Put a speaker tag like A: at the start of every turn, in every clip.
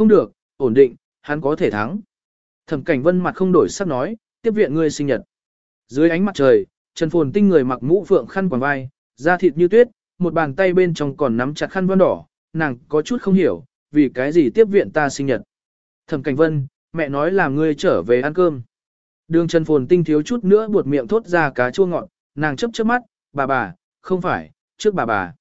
A: không được, ổn định, hắn có thể thắng. Thẩm cảnh vân mặt không đổi sắc nói, tiếp viện ngươi sinh nhật. Dưới ánh mặt trời, Trần Phồn Tinh người mặc mũ phượng khăn quàng vai, da thịt như tuyết, một bàn tay bên trong còn nắm chặt khăn vân đỏ, nàng có chút không hiểu, vì cái gì tiếp viện ta sinh nhật. Thẩm Cảnh Vân, mẹ nói là ngươi trở về ăn cơm. Đường Trần Phồn Tinh thiếu chút nữa buột miệng thốt ra cá chua ngọt, nàng chấp chớp mắt, bà bà, không phải, trước bà bà.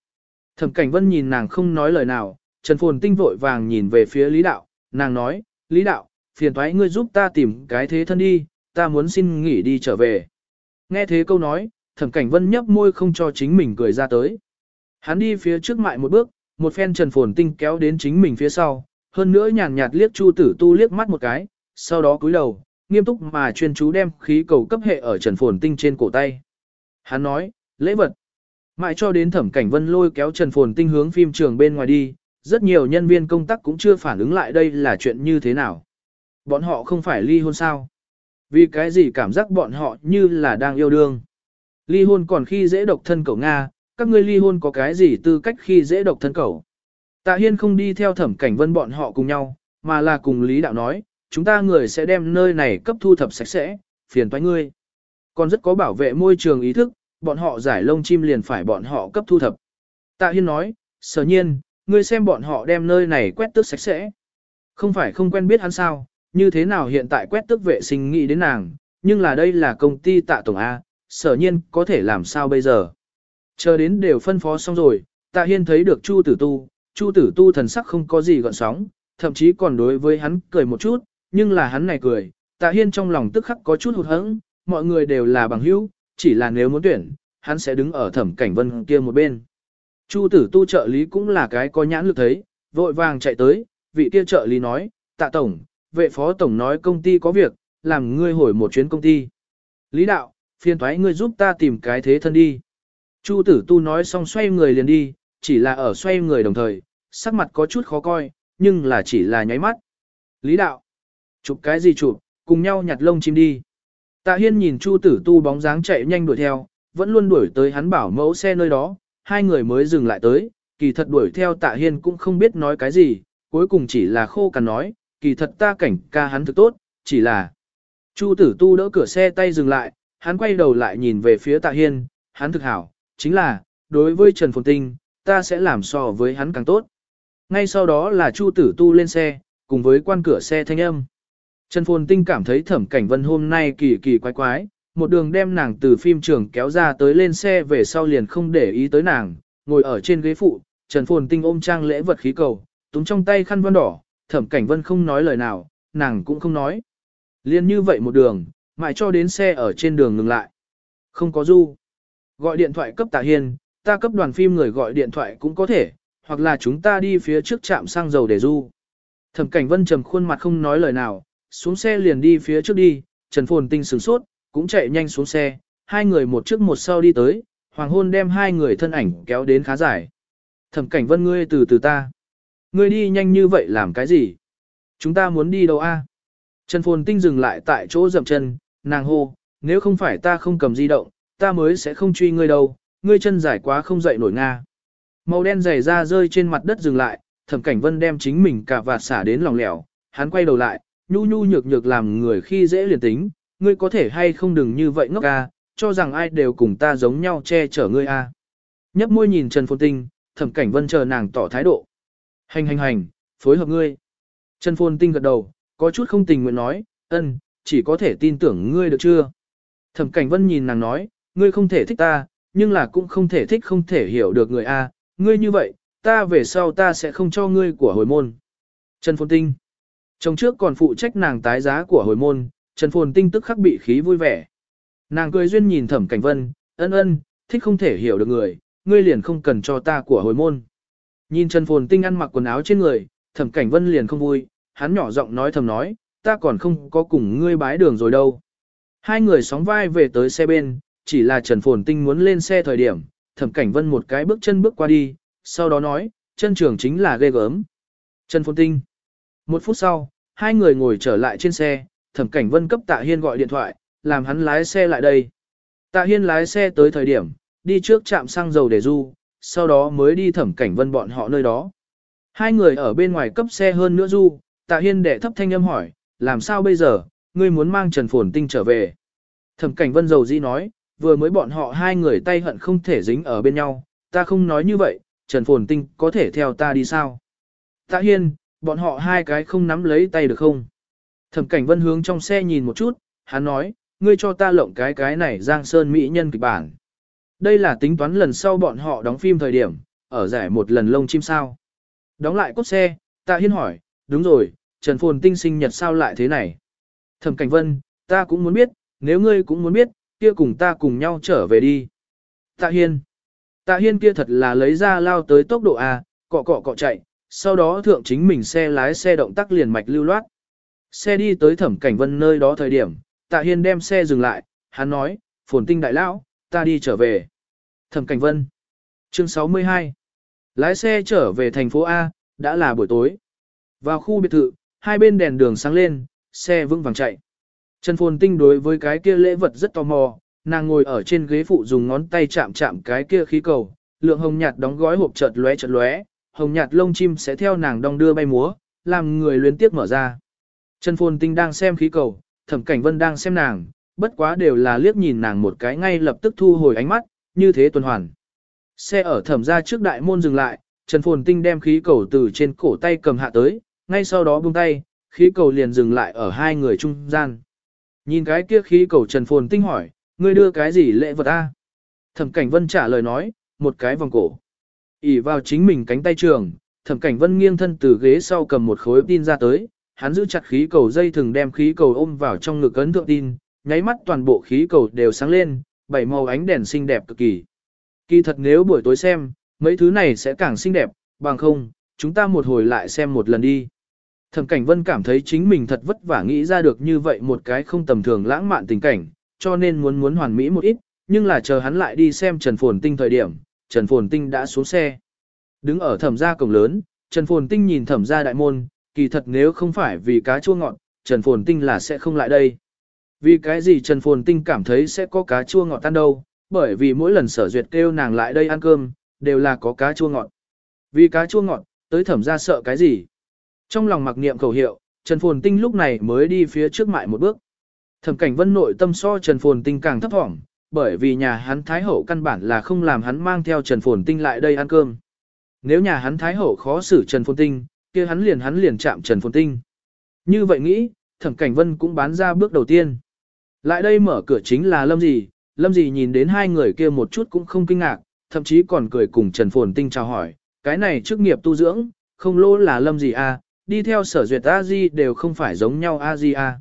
A: Thẩm Cảnh Vân nhìn nàng không nói lời nào, Trần Phồn Tinh vội vàng nhìn về phía Lý Đạo, nàng nói, Lý Đạo, phiền thoái ngươi giúp ta tìm cái thế thân đi, ta muốn xin nghỉ đi trở về. Nghe thế câu nói, Thẩm Cảnh Vân nhấp môi không cho chính mình cười ra tới. Hắn đi phía trước mại một bước, một phen Trần Phồn Tinh kéo đến chính mình phía sau, hơn nữa nhàn nhạt liếc Chu Tử Tu liếc mắt một cái, sau đó cúi đầu, nghiêm túc mà chuyên chú đem khí cầu cấp hệ ở Trần Phồn Tinh trên cổ tay. Hắn nói, lễ vật. Mãi cho đến thẩm cảnh vân lôi kéo Trần Phồn Tinh hướng phim trường bên ngoài đi, rất nhiều nhân viên công tác cũng chưa phản ứng lại đây là chuyện như thế nào. Bọn họ không phải ly hôn sao? Vì cái gì cảm giác bọn họ như là đang yêu đương? Ly hôn còn khi dễ độc thân cậu Nga, các ngươi ly hôn có cái gì tư cách khi dễ độc thân cậu? Tạ Hiên không đi theo thẩm cảnh vân bọn họ cùng nhau, mà là cùng Lý Đạo nói, chúng ta người sẽ đem nơi này cấp thu thập sạch sẽ, phiền toái ngươi. Còn rất có bảo vệ môi trường ý thức, bọn họ giải lông chim liền phải bọn họ cấp thu thập. Tạ Hiên nói, sở nhiên, ngươi xem bọn họ đem nơi này quét tước sạch sẽ. Không phải không quen biết hắn sao, như thế nào hiện tại quét tước vệ sinh nghĩ đến nàng, nhưng là đây là công ty tạ tổng A, sở nhiên có thể làm sao bây giờ. Chờ đến đều phân phó xong rồi, tạ hiên thấy được Chu tử tu, Chu tử tu thần sắc không có gì gọn sóng, thậm chí còn đối với hắn cười một chút, nhưng là hắn này cười, tạ hiên trong lòng tức khắc có chút hụt hẫng, mọi người đều là bằng hữu, chỉ là nếu muốn tuyển, hắn sẽ đứng ở thẩm cảnh vân kia một bên. Chu tử tu trợ lý cũng là cái có nhãn lực thấy, vội vàng chạy tới, vị kia trợ lý nói, tạ tổng, vệ phó tổng nói công ty có việc, làm ngươi hồi một chuyến công ty. Lý đạo, phiền thoái ngươi giúp ta tìm cái thế thân đi. Chu tử tu nói xong xoay người liền đi, chỉ là ở xoay người đồng thời, sắc mặt có chút khó coi, nhưng là chỉ là nháy mắt. Lý đạo, chụp cái gì chụp, cùng nhau nhặt lông chim đi. Tạ Hiên nhìn Chu tử tu bóng dáng chạy nhanh đuổi theo, vẫn luôn đuổi tới hắn bảo mẫu xe nơi đó, hai người mới dừng lại tới, kỳ thật đuổi theo Tạ Hiên cũng không biết nói cái gì, cuối cùng chỉ là khô cằn nói, kỳ thật ta cảnh ca hắn thực tốt, chỉ là. Chu tử tu đỡ cửa xe tay dừng lại, hắn quay đầu lại nhìn về phía Tạ Hiên, hắn thực hảo, chính là, đối với Trần Phồn Tinh, ta sẽ làm so với hắn càng tốt. Ngay sau đó là Chu tử tu lên xe, cùng với quan cửa xe thanh âm. Trần Phồn Tinh cảm thấy thẩm cảnh vân hôm nay kỳ kỳ quái quái, một đường đem nàng từ phim trường kéo ra tới lên xe về sau liền không để ý tới nàng, ngồi ở trên ghế phụ, Trần Phồn Tinh ôm trang lễ vật khí cầu, túm trong tay khăn vân đỏ, thẩm cảnh vân không nói lời nào, nàng cũng không nói. Liên như vậy một đường, mãi cho đến xe ở trên đường ngừng lại. Không có du. Gọi điện thoại cấp tạ hiên, ta cấp đoàn phim người gọi điện thoại cũng có thể, hoặc là chúng ta đi phía trước trạm xăng dầu để du. Thẩm cảnh vân trầm khuôn mặt không nói lời nào, xuống xe liền đi phía trước đi, Trần Phồn Tinh sửng sốt, cũng chạy nhanh xuống xe, hai người một trước một sau đi tới, hoàng hôn đem hai người thân ảnh kéo đến khá dài. Thẩm cảnh vân ngươi từ từ ta. Ngươi đi nhanh như vậy làm cái gì? Chúng ta muốn đi đâu a? Trần Phồn Tinh dừng lại tại chỗ dậm chân, nàng hô, nếu không phải ta không cầm di động, ta mới sẽ không truy ngươi đâu, ngươi chân dài quá không dậy nổi Nga. Màu đen dày ra rơi trên mặt đất dừng lại, thẩm cảnh vân đem chính mình cả vạt xả đến lòng lẻo, hắn quay đầu lại, nhu nhu nhược nhược làm người khi dễ liền tính, ngươi có thể hay không đừng như vậy ngốc à, cho rằng ai đều cùng ta giống nhau che chở ngươi a. Nhấp môi nhìn Trần Phồn Tinh, thẩm cảnh vân chờ nàng tỏ thái độ. Hành hành hành, phối hợp ngươi. Trần Phồn Tinh gật đầu, có chút không tình nguyện nói, ân, chỉ có thể tin tưởng ngươi được chưa? Thẩm cảnh vân nhìn nàng nói, ngươi không thể thích ta, nhưng là cũng không thể thích không thể hiểu được người A, ngươi như vậy, ta về sau ta sẽ không cho ngươi của hồi môn. Trần Phồn Tinh Trong trước còn phụ trách nàng tái giá của hồi môn, Trần Phồn Tinh tức khắc bị khí vui vẻ. Nàng cười duyên nhìn thẩm cảnh vân, ân ân, thích không thể hiểu được người, ngươi liền không cần cho ta của hồi môn. Nhìn Trần Phồn Tinh ăn mặc quần áo trên người, thẩm cảnh vân liền không vui, hắn nhỏ giọng nói thầm nói, ta còn không có cùng ngươi bái đường rồi đâu. Hai người sóng vai về tới xe bên, chỉ là Trần Phồn Tinh muốn lên xe thời điểm, thẩm cảnh vân một cái bước chân bước qua đi, sau đó nói, chân trường chính là ghê gớm. Trần Phồn Tinh. Một phút sau, hai người ngồi trở lại trên xe, thẩm cảnh vân cấp tạ hiên gọi điện thoại, làm hắn lái xe lại đây. Tạ hiên lái xe tới thời điểm, đi trước trạm xăng dầu để du, sau đó mới đi thẩm cảnh vân bọn họ nơi đó. Hai người ở bên ngoài cấp xe hơn nữa du, Tạ Hiên đệ thấp thanh âm hỏi, làm sao bây giờ, ngươi muốn mang Trần Phồn Tinh trở về. Thẩm cảnh vân dầu dĩ nói, vừa mới bọn họ hai người tay hận không thể dính ở bên nhau, ta không nói như vậy, Trần Phồn Tinh có thể theo ta đi sao? Tạ Hiên, bọn họ hai cái không nắm lấy tay được không? Thẩm cảnh vân hướng trong xe nhìn một chút, hắn nói, ngươi cho ta lộng cái cái này Giang Sơn Mỹ nhân kịch bản. Đây là tính toán lần sau bọn họ đóng phim thời điểm, ở giải một lần lông chim sao. Đóng lại cốt xe, Tạ Hiên hỏi, đúng rồi, Trần Phồn Tinh sinh nhật sao lại thế này? Thẩm Cảnh Vân, ta cũng muốn biết, nếu ngươi cũng muốn biết, kia cùng ta cùng nhau trở về đi. Tạ Hiên. Tạ Hiên kia thật là lấy ra lao tới tốc độ A, cọ cọ cọ chạy, sau đó thượng chính mình xe lái xe động tác liền mạch lưu loát. Xe đi tới Thẩm Cảnh Vân nơi đó thời điểm, Tạ Hiên đem xe dừng lại, hắn nói, phồn tinh đại lão, ta đi trở về. Thẩm Cảnh Vân. Chương 62. Lái xe trở về thành phố A, đã là buổi tối. Vào khu biệt thự, hai bên đèn đường sáng lên, xe vững vàng chạy. Trần Phồn Tinh đối với cái kia lễ vật rất tò mò, nàng ngồi ở trên ghế phụ dùng ngón tay chạm chạm cái kia khí cầu, lượng hồng nhạt đóng gói hộp chợt lóe chợt lóe, hồng nhạt lông chim sẽ theo nàng đong đưa bay múa, làm người luyến tiếp mở ra. Trần Phồn Tinh đang xem khí cầu, Thẩm Cảnh Vân đang xem nàng, bất quá đều là liếc nhìn nàng một cái ngay lập tức thu hồi ánh mắt, như thế tuần hoàn. Xe ở thẩm ra trước đại môn dừng lại, Trần Phồn Tinh đem khí cầu từ trên cổ tay cầm hạ tới, ngay sau đó buông tay, khí cầu liền dừng lại ở hai người trung gian. Nhìn cái kia khí cầu Trần Phồn Tinh hỏi, ngươi đưa cái gì lễ vật a? Thẩm Cảnh Vân trả lời nói, một cái vòng cổ. ỉ vào chính mình cánh tay trường, Thẩm Cảnh Vân nghiêng thân từ ghế sau cầm một khối tin ra tới, hắn giữ chặt khí cầu dây thường đem khí cầu ôm vào trong ngực ấn thượng tin, nháy mắt toàn bộ khí cầu đều sáng lên, bảy màu ánh đèn xinh đẹp cực kỳ. Kỳ thật nếu buổi tối xem, mấy thứ này sẽ càng xinh đẹp, bằng không, chúng ta một hồi lại xem một lần đi. Thẩm Cảnh Vân cảm thấy chính mình thật vất vả nghĩ ra được như vậy một cái không tầm thường lãng mạn tình cảnh, cho nên muốn muốn hoàn mỹ một ít, nhưng là chờ hắn lại đi xem Trần Phồn Tinh thời điểm, Trần Phồn Tinh đã xuống xe. Đứng ở thẩm gia cổng lớn, Trần Phồn Tinh nhìn thẩm gia đại môn, kỳ thật nếu không phải vì cá chua ngọt, Trần Phồn Tinh là sẽ không lại đây. Vì cái gì Trần Phồn Tinh cảm thấy sẽ có cá chua ngọt tan đâu, bởi vì mỗi lần sở duyệt kêu nàng lại đây ăn cơm, đều là có cá chua ngọt. Vì cá chua ngọt, tới thẩm ra sợ cái gì? Trong lòng mặc niệm khẩu hiệu, Trần Phồn Tinh lúc này mới đi phía trước mại một bước. Thẩm cảnh vân nội tâm so Trần Phồn Tinh càng thấp thỏm, bởi vì nhà hắn Thái Hậu căn bản là không làm hắn mang theo Trần Phồn Tinh lại đây ăn cơm. Nếu nhà hắn Thái Hậu khó xử Trần Phồn Tinh, kia hắn liền hắn liền chạm Trần Phồn Tinh. Như vậy nghĩ, Thẩm Cảnh Vân cũng bán ra bước đầu tiên. Lại đây mở cửa chính là Lâm Dì, Lâm Dì nhìn đến hai người kia một chút cũng không kinh ngạc, thậm chí còn cười cùng Trần Phồn Tinh chào hỏi, cái này chức nghiệp tu dưỡng, không lỗ là Lâm Dì à, đi theo sở duyệt A-di đều không phải giống nhau A-di A. À.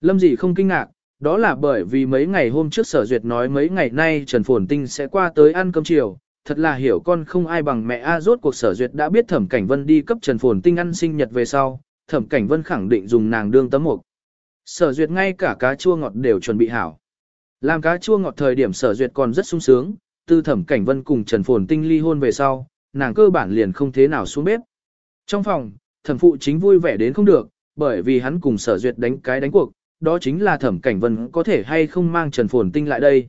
A: Lâm dị không kinh ngạc, đó là bởi vì mấy ngày hôm trước sở duyệt nói mấy ngày nay Trần Phồn Tinh sẽ qua tới ăn cơm chiều, thật là hiểu con không ai bằng mẹ A rốt cuộc sở duyệt đã biết Thẩm Cảnh Vân đi cấp Trần Phồn Tinh ăn sinh nhật về sau, Thẩm Cảnh Vân khẳng định dùng nàng đương tấm mục. Sở duyệt ngay cả cá chua ngọt đều chuẩn bị hảo. Làm cá chua ngọt thời điểm sở duyệt còn rất sung sướng, từ Thẩm Cảnh Vân cùng Trần Phồn Tinh ly hôn về sau, nàng cơ bản liền không thế nào xuống bếp. Trong phòng, thẩm phụ chính vui vẻ đến không được, bởi vì hắn cùng sở duyệt đánh cái đánh cuộc, đó chính là thẩm cảnh vân có thể hay không mang Trần Phồn Tinh lại đây.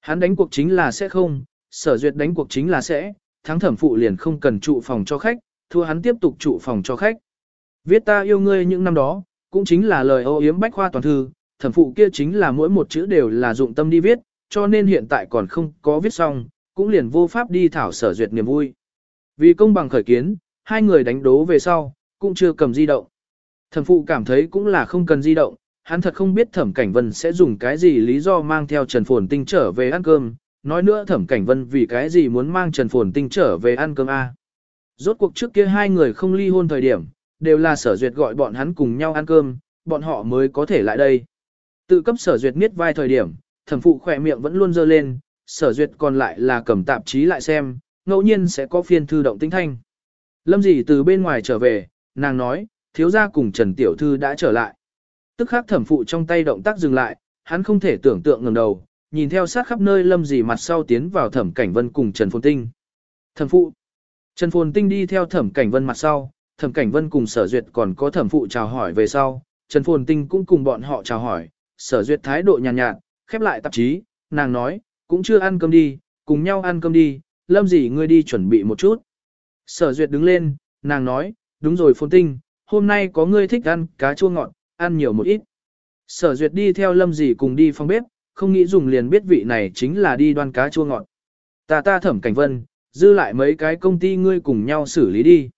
A: Hắn đánh cuộc chính là sẽ không, sở duyệt đánh cuộc chính là sẽ, thắng thẩm phụ liền không cần trụ phòng cho khách, thua hắn tiếp tục trụ phòng cho khách. Viết ta yêu ngươi những năm đó, cũng chính là lời ô yếm bách khoa toàn thư, thẩm phụ kia chính là mỗi một chữ đều là dụng tâm đi viết, cho nên hiện tại còn không có viết xong, cũng liền vô pháp đi thảo sở duyệt niềm vui. Vì công bằng khởi kiến, hai người đánh đố về sau, cũng chưa cầm di động. Thẩm phụ cảm thấy cũng là không cần di động, hắn thật không biết thẩm cảnh vân sẽ dùng cái gì lý do mang theo Trần Phồn Tinh trở về ăn cơm, nói nữa thẩm cảnh vân vì cái gì muốn mang Trần Phồn Tinh trở về ăn cơm a Rốt cuộc trước kia hai người không ly hôn thời điểm, đều là sở duyệt gọi bọn hắn cùng nhau ăn cơm, bọn họ mới có thể lại đây. Tự cấp sở duyệt miết vai thời điểm, thẩm phụ khỏe miệng vẫn luôn dơ lên, sở duyệt còn lại là cầm tạp chí lại xem, ngẫu nhiên sẽ có phiên thư động tinh thanh. Lâm dì từ bên ngoài trở về, nàng nói, thiếu gia cùng Trần Tiểu Thư đã trở lại. Tức khắc thẩm phụ trong tay động tác dừng lại, hắn không thể tưởng tượng ngẩng đầu, nhìn theo sát khắp nơi lâm dì mặt sau tiến vào thẩm cảnh vân cùng Trần Phồn Tinh. Thẩm phụ. Trần Phồn Tinh đi theo thẩm cảnh vân mặt sau, thẩm cảnh vân cùng sở duyệt còn có thẩm phụ chào hỏi về sau, Trần Phồn Tinh cũng cùng bọn họ chào hỏi, sở duyệt thái độ nhàn nhạt, nhạt, khép lại tạp chí, nàng nói, cũng chưa ăn cơm đi, cùng nhau ăn cơm đi, lâm dì ngươi đi chuẩn bị một chút. Sở duyệt đứng lên, nàng nói, đúng rồi phồn tinh, hôm nay có ngươi thích ăn cá chua ngọt, ăn nhiều một ít. Sở duyệt đi theo lâm dì cùng đi phòng bếp, không nghĩ dùng liền biết vị này chính là đi đoan cá chua ngọt. Ta ta thẩm cảnh vân, dư lại mấy cái công ty ngươi cùng nhau xử lý đi.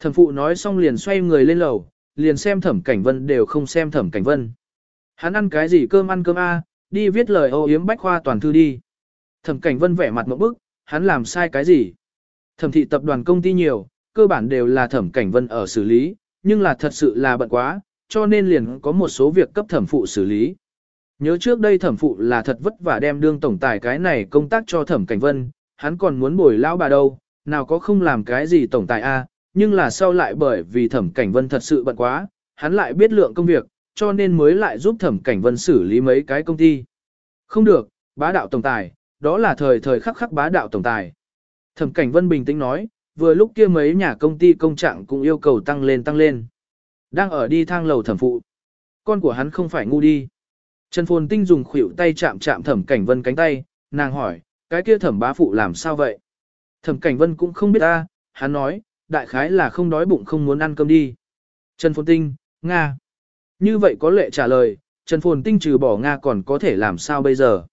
A: Thẩm phụ nói xong liền xoay người lên lầu, liền xem thẩm cảnh vân đều không xem thẩm cảnh vân. Hắn ăn cái gì cơm ăn cơm a, đi viết lời ô yếm bách khoa toàn thư đi. Thẩm cảnh vân vẻ mặt mẫu bức, hắn làm sai cái gì? Thẩm thị tập đoàn công ty nhiều, cơ bản đều là thẩm cảnh vân ở xử lý, nhưng là thật sự là bận quá, cho nên liền có một số việc cấp thẩm phụ xử lý. Nhớ trước đây thẩm phụ là thật vất vả đem đương tổng tài cái này công tác cho thẩm cảnh vân, hắn còn muốn bồi lão bà đâu, nào có không làm cái gì tổng tài a, nhưng là sau lại bởi vì thẩm cảnh vân thật sự bận quá, hắn lại biết lượng công việc, cho nên mới lại giúp thẩm cảnh vân xử lý mấy cái công ty. Không được, bá đạo tổng tài, đó là thời thời khắc khắc bá đạo tổng tài. Thẩm cảnh vân bình tĩnh nói, vừa lúc kia mấy nhà công ty công trạng cũng yêu cầu tăng lên tăng lên. Đang ở đi thang lầu thẩm phụ. Con của hắn không phải ngu đi. Trần Phồn Tinh dùng khuỷu tay chạm chạm thẩm cảnh vân cánh tay, nàng hỏi, cái kia thẩm bá phụ làm sao vậy? Thẩm cảnh vân cũng không biết ta, hắn nói, đại khái là không đói bụng không muốn ăn cơm đi. Trần Phồn Tinh, Nga. Như vậy có lệ trả lời, Trần Phồn Tinh trừ bỏ Nga còn có thể làm sao bây giờ?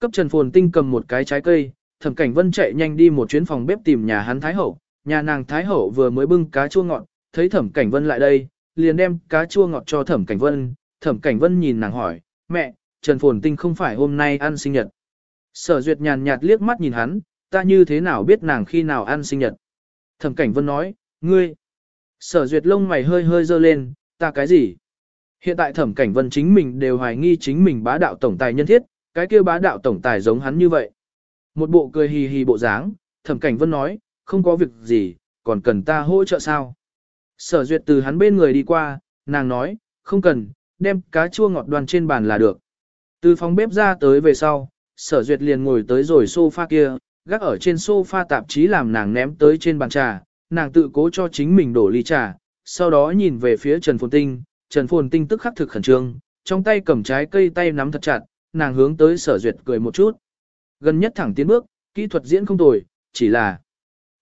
A: Cấp Trần Phồn Tinh cầm một cái trái cây, Thẩm Cảnh Vân chạy nhanh đi một chuyến phòng bếp tìm nhà hắn Thái Hậu, nhà nàng Thái Hậu vừa mới bưng cá chua ngọt, thấy Thẩm Cảnh Vân lại đây, liền đem cá chua ngọt cho Thẩm Cảnh Vân, Thẩm Cảnh Vân nhìn nàng hỏi, mẹ, Trần Phồn Tinh không phải hôm nay ăn sinh nhật. Sở Duyệt nhàn nhạt liếc mắt nhìn hắn, ta như thế nào biết nàng khi nào ăn sinh nhật. Thẩm Cảnh Vân nói, ngươi. Sở Duyệt lông mày hơi hơi dơ lên, ta cái gì? Hiện tại Thẩm Cảnh Vân chính mình đều hoài nghi chính mình bá đạo tổng tài nhân thiết, cái kia bá đạo tổng tài giống hắn như vậy. Một bộ cười hì hì bộ dáng, Thẩm Cảnh Vân nói, không có việc gì, còn cần ta hỗ trợ sao? Sở Duyệt từ hắn bên người đi qua, nàng nói, không cần, đem cá chua ngọt đoàn trên bàn là được. Từ phòng bếp ra tới về sau, sở duyệt liền ngồi tới rồi sofa kia, gác ở trên sofa tạp chí làm nàng ném tới trên bàn trà, nàng tự cố cho chính mình đổ ly trà, sau đó nhìn về phía Trần Phồn Tinh, Trần Phồn Tinh tức khắc thực khẩn trương, trong tay cầm trái cây tay nắm thật chặt, nàng hướng tới sở duyệt cười một chút. Gần nhất thẳng tiến bước, kỹ thuật diễn không tồi, chỉ là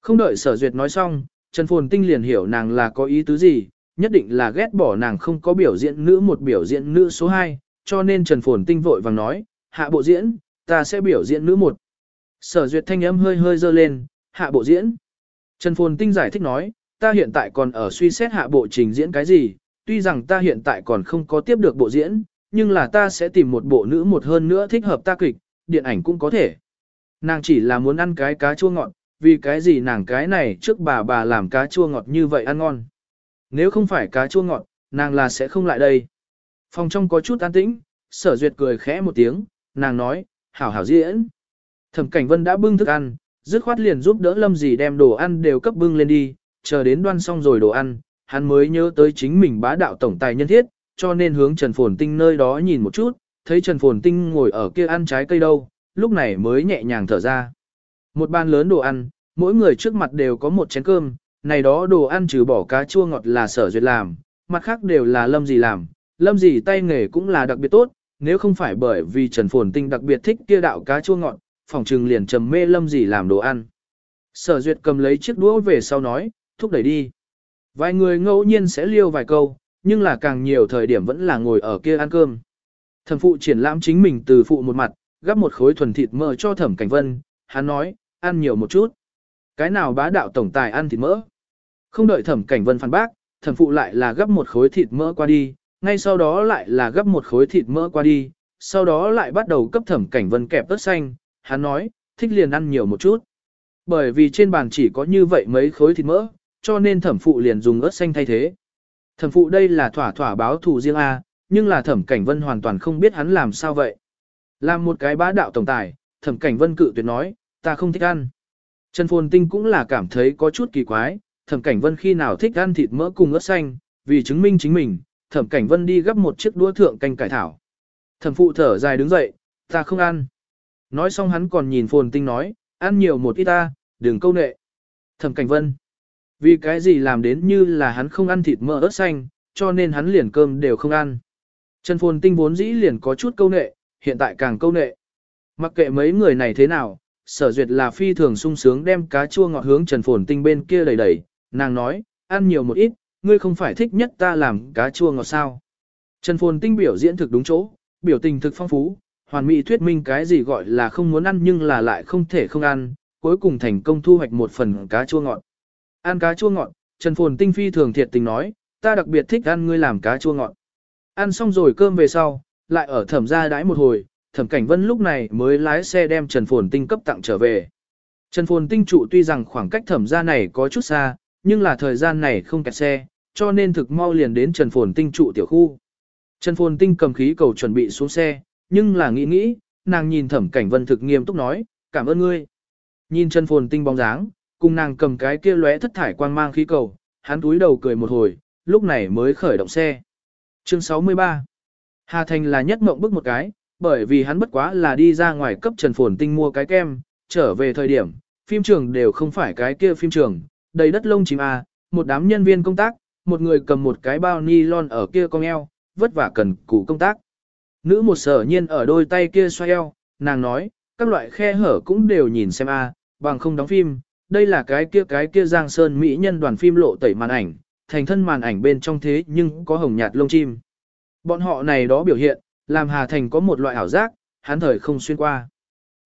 A: không đợi sở duyệt nói xong, Trần Phồn Tinh liền hiểu nàng là có ý tứ gì, nhất định là ghét bỏ nàng không có biểu diễn nữ một biểu diễn nữ số 2, cho nên Trần Phồn Tinh vội vàng nói, hạ bộ diễn, ta sẽ biểu diễn nữ một. Sở duyệt thanh âm hơi hơi dơ lên, hạ bộ diễn. Trần Phồn Tinh giải thích nói, ta hiện tại còn ở suy xét hạ bộ trình diễn cái gì, tuy rằng ta hiện tại còn không có tiếp được bộ diễn, nhưng là ta sẽ tìm một bộ nữ một hơn nữa thích hợp ta kịch, điện ảnh cũng có thể. Nàng chỉ là muốn ăn cái cá chua ngọt, vì cái gì nàng cái này trước bà bà làm cá chua ngọt như vậy ăn ngon. Nếu không phải cá chua ngọt, nàng là sẽ không lại đây. Phòng trong có chút an tĩnh, sở duyệt cười khẽ một tiếng, nàng nói, hảo hảo diễn. Thẩm cảnh vân đã bưng thức ăn, dứt khoát liền giúp đỡ lâm gì đem đồ ăn đều cấp bưng lên đi, chờ đến đoan xong rồi đồ ăn, hắn mới nhớ tới chính mình bá đạo tổng tài nhân thiết, cho nên hướng Trần Phồn Tinh nơi đó nhìn một chút, thấy Trần Phồn Tinh ngồi ở kia ăn trái cây đâu, lúc này mới nhẹ nhàng thở ra. Một bàn lớn đồ ăn, mỗi người trước mặt đều có một chén cơm, này đó đồ ăn trừ bỏ cá chua ngọt là sở duyệt làm, mặt khác đều là lâm gì làm, lâm gì tay nghề cũng là đặc biệt tốt, nếu không phải bởi vì Trần Phồn Tinh đặc biệt thích kia đạo cá chua ngọt, phòng trừng liền trầm mê lâm gì làm đồ ăn. Sở duyệt cầm lấy chiếc đũa về sau nói, thúc đẩy đi. Vài người ngẫu nhiên sẽ liêu vài câu, nhưng là càng nhiều thời điểm vẫn là ngồi ở kia ăn cơm. Thẩm phụ triển lãm chính mình từ phụ một mặt, gắp một khối thuần thịt mỡ cho thẩm cảnh vân, hắn nói, ăn nhiều một chút. Cái nào bá đạo tổng tài ăn thịt mỡ? Không đợi thẩm cảnh vân phản bác, thẩm phụ lại là gấp một khối thịt mỡ qua đi, ngay sau đó lại là gấp một khối thịt mỡ qua đi, sau đó lại bắt đầu cấp thẩm cảnh vân kẹp ớt xanh, hắn nói, thích liền ăn nhiều một chút. Bởi vì trên bàn chỉ có như vậy mấy khối thịt mỡ, cho nên thẩm phụ liền dùng ớt xanh thay thế. Thẩm phụ đây là thỏa thỏa báo thù riêng A, nhưng là thẩm cảnh vân hoàn toàn không biết hắn làm sao vậy. Làm một cái bá đạo tổng tài, thẩm cảnh vân cự tuyệt nói, ta không thích ăn. Trần Phồn Tinh cũng là cảm thấy có chút kỳ quái, thẩm cảnh vân khi nào thích ăn thịt mỡ cùng ớt xanh, vì chứng minh chính mình, thẩm cảnh vân đi gấp một chiếc đũa thượng canh cải thảo. Thẩm phụ thở dài đứng dậy, ta không ăn. Nói xong hắn còn nhìn phồn tinh nói, ăn nhiều một ít ta, đừng câu nệ. Thẩm cảnh vân. Vì cái gì làm đến như là hắn không ăn thịt mỡ ớt xanh, cho nên hắn liền cơm đều không ăn. Trần phồn tinh vốn dĩ liền có chút câu nệ, hiện tại càng câu nệ. Mặc kệ mấy người này thế nào, sở duyệt là phi thường sung sướng đem cá chua ngọt hướng Trần phồn tinh bên kia đẩy đẩy, nàng nói, ăn nhiều một ít, ngươi không phải thích nhất ta làm cá chua ngọt sao. Trần Phồn Tinh biểu diễn thực đúng chỗ, biểu tình thực phong phú, hoàn mỹ thuyết minh cái gì gọi là không muốn ăn nhưng là lại không thể không ăn, cuối cùng thành công thu hoạch một phần cá chua ngọt. Ăn cá chua ngọt, Trần Phồn Tinh phi thường thiệt tình nói, ta đặc biệt thích ăn ngươi làm cá chua ngọt. Ăn xong rồi cơm về sau, lại ở thẩm gia đãi một hồi, thẩm cảnh vân lúc này mới lái xe đem Trần Phồn Tinh cấp tặng trở về. Trần Phồn Tinh trụ tuy rằng khoảng cách thẩm gia này có chút xa, nhưng là thời gian này không kẹt xe, cho nên thực mau liền đến Trần Phồn Tinh trụ tiểu khu. Trần Phồn Tinh cầm khí cầu chuẩn bị xuống xe, nhưng là nghĩ nghĩ, nàng nhìn thẩm cảnh vân thực nghiêm túc nói, cảm ơn ngươi. Nhìn Trần Phồn Tinh bóng dáng, cùng nàng cầm cái kia lóe thất thải quang mang khí cầu, hắn túi đầu cười một hồi, lúc này mới khởi động xe. Chương 63 Hà Thành là nhất mộng bức một cái, bởi vì hắn bất quá là đi ra ngoài cấp Trần Phồn Tinh mua cái kem, trở về thời điểm, phim trường đều không phải cái kia phim trường, đầy đất lông chim à? một đám nhân viên công tác, một người cầm một cái bao nylon ở kia cong eo, vất vả cần củ công tác. Nữ một sở nhiên ở đôi tay kia xoay eo, nàng nói, các loại khe hở cũng đều nhìn xem a, bằng không đóng phim, đây là cái kia cái kia Giang Sơn Mỹ nhân đoàn phim lộ tẩy màn ảnh, thành thân màn ảnh bên trong thế nhưng có hồng nhạt lông chim. Bọn họ này đó biểu hiện, làm Hà Thành có một loại ảo giác, hắn thời không xuyên qua.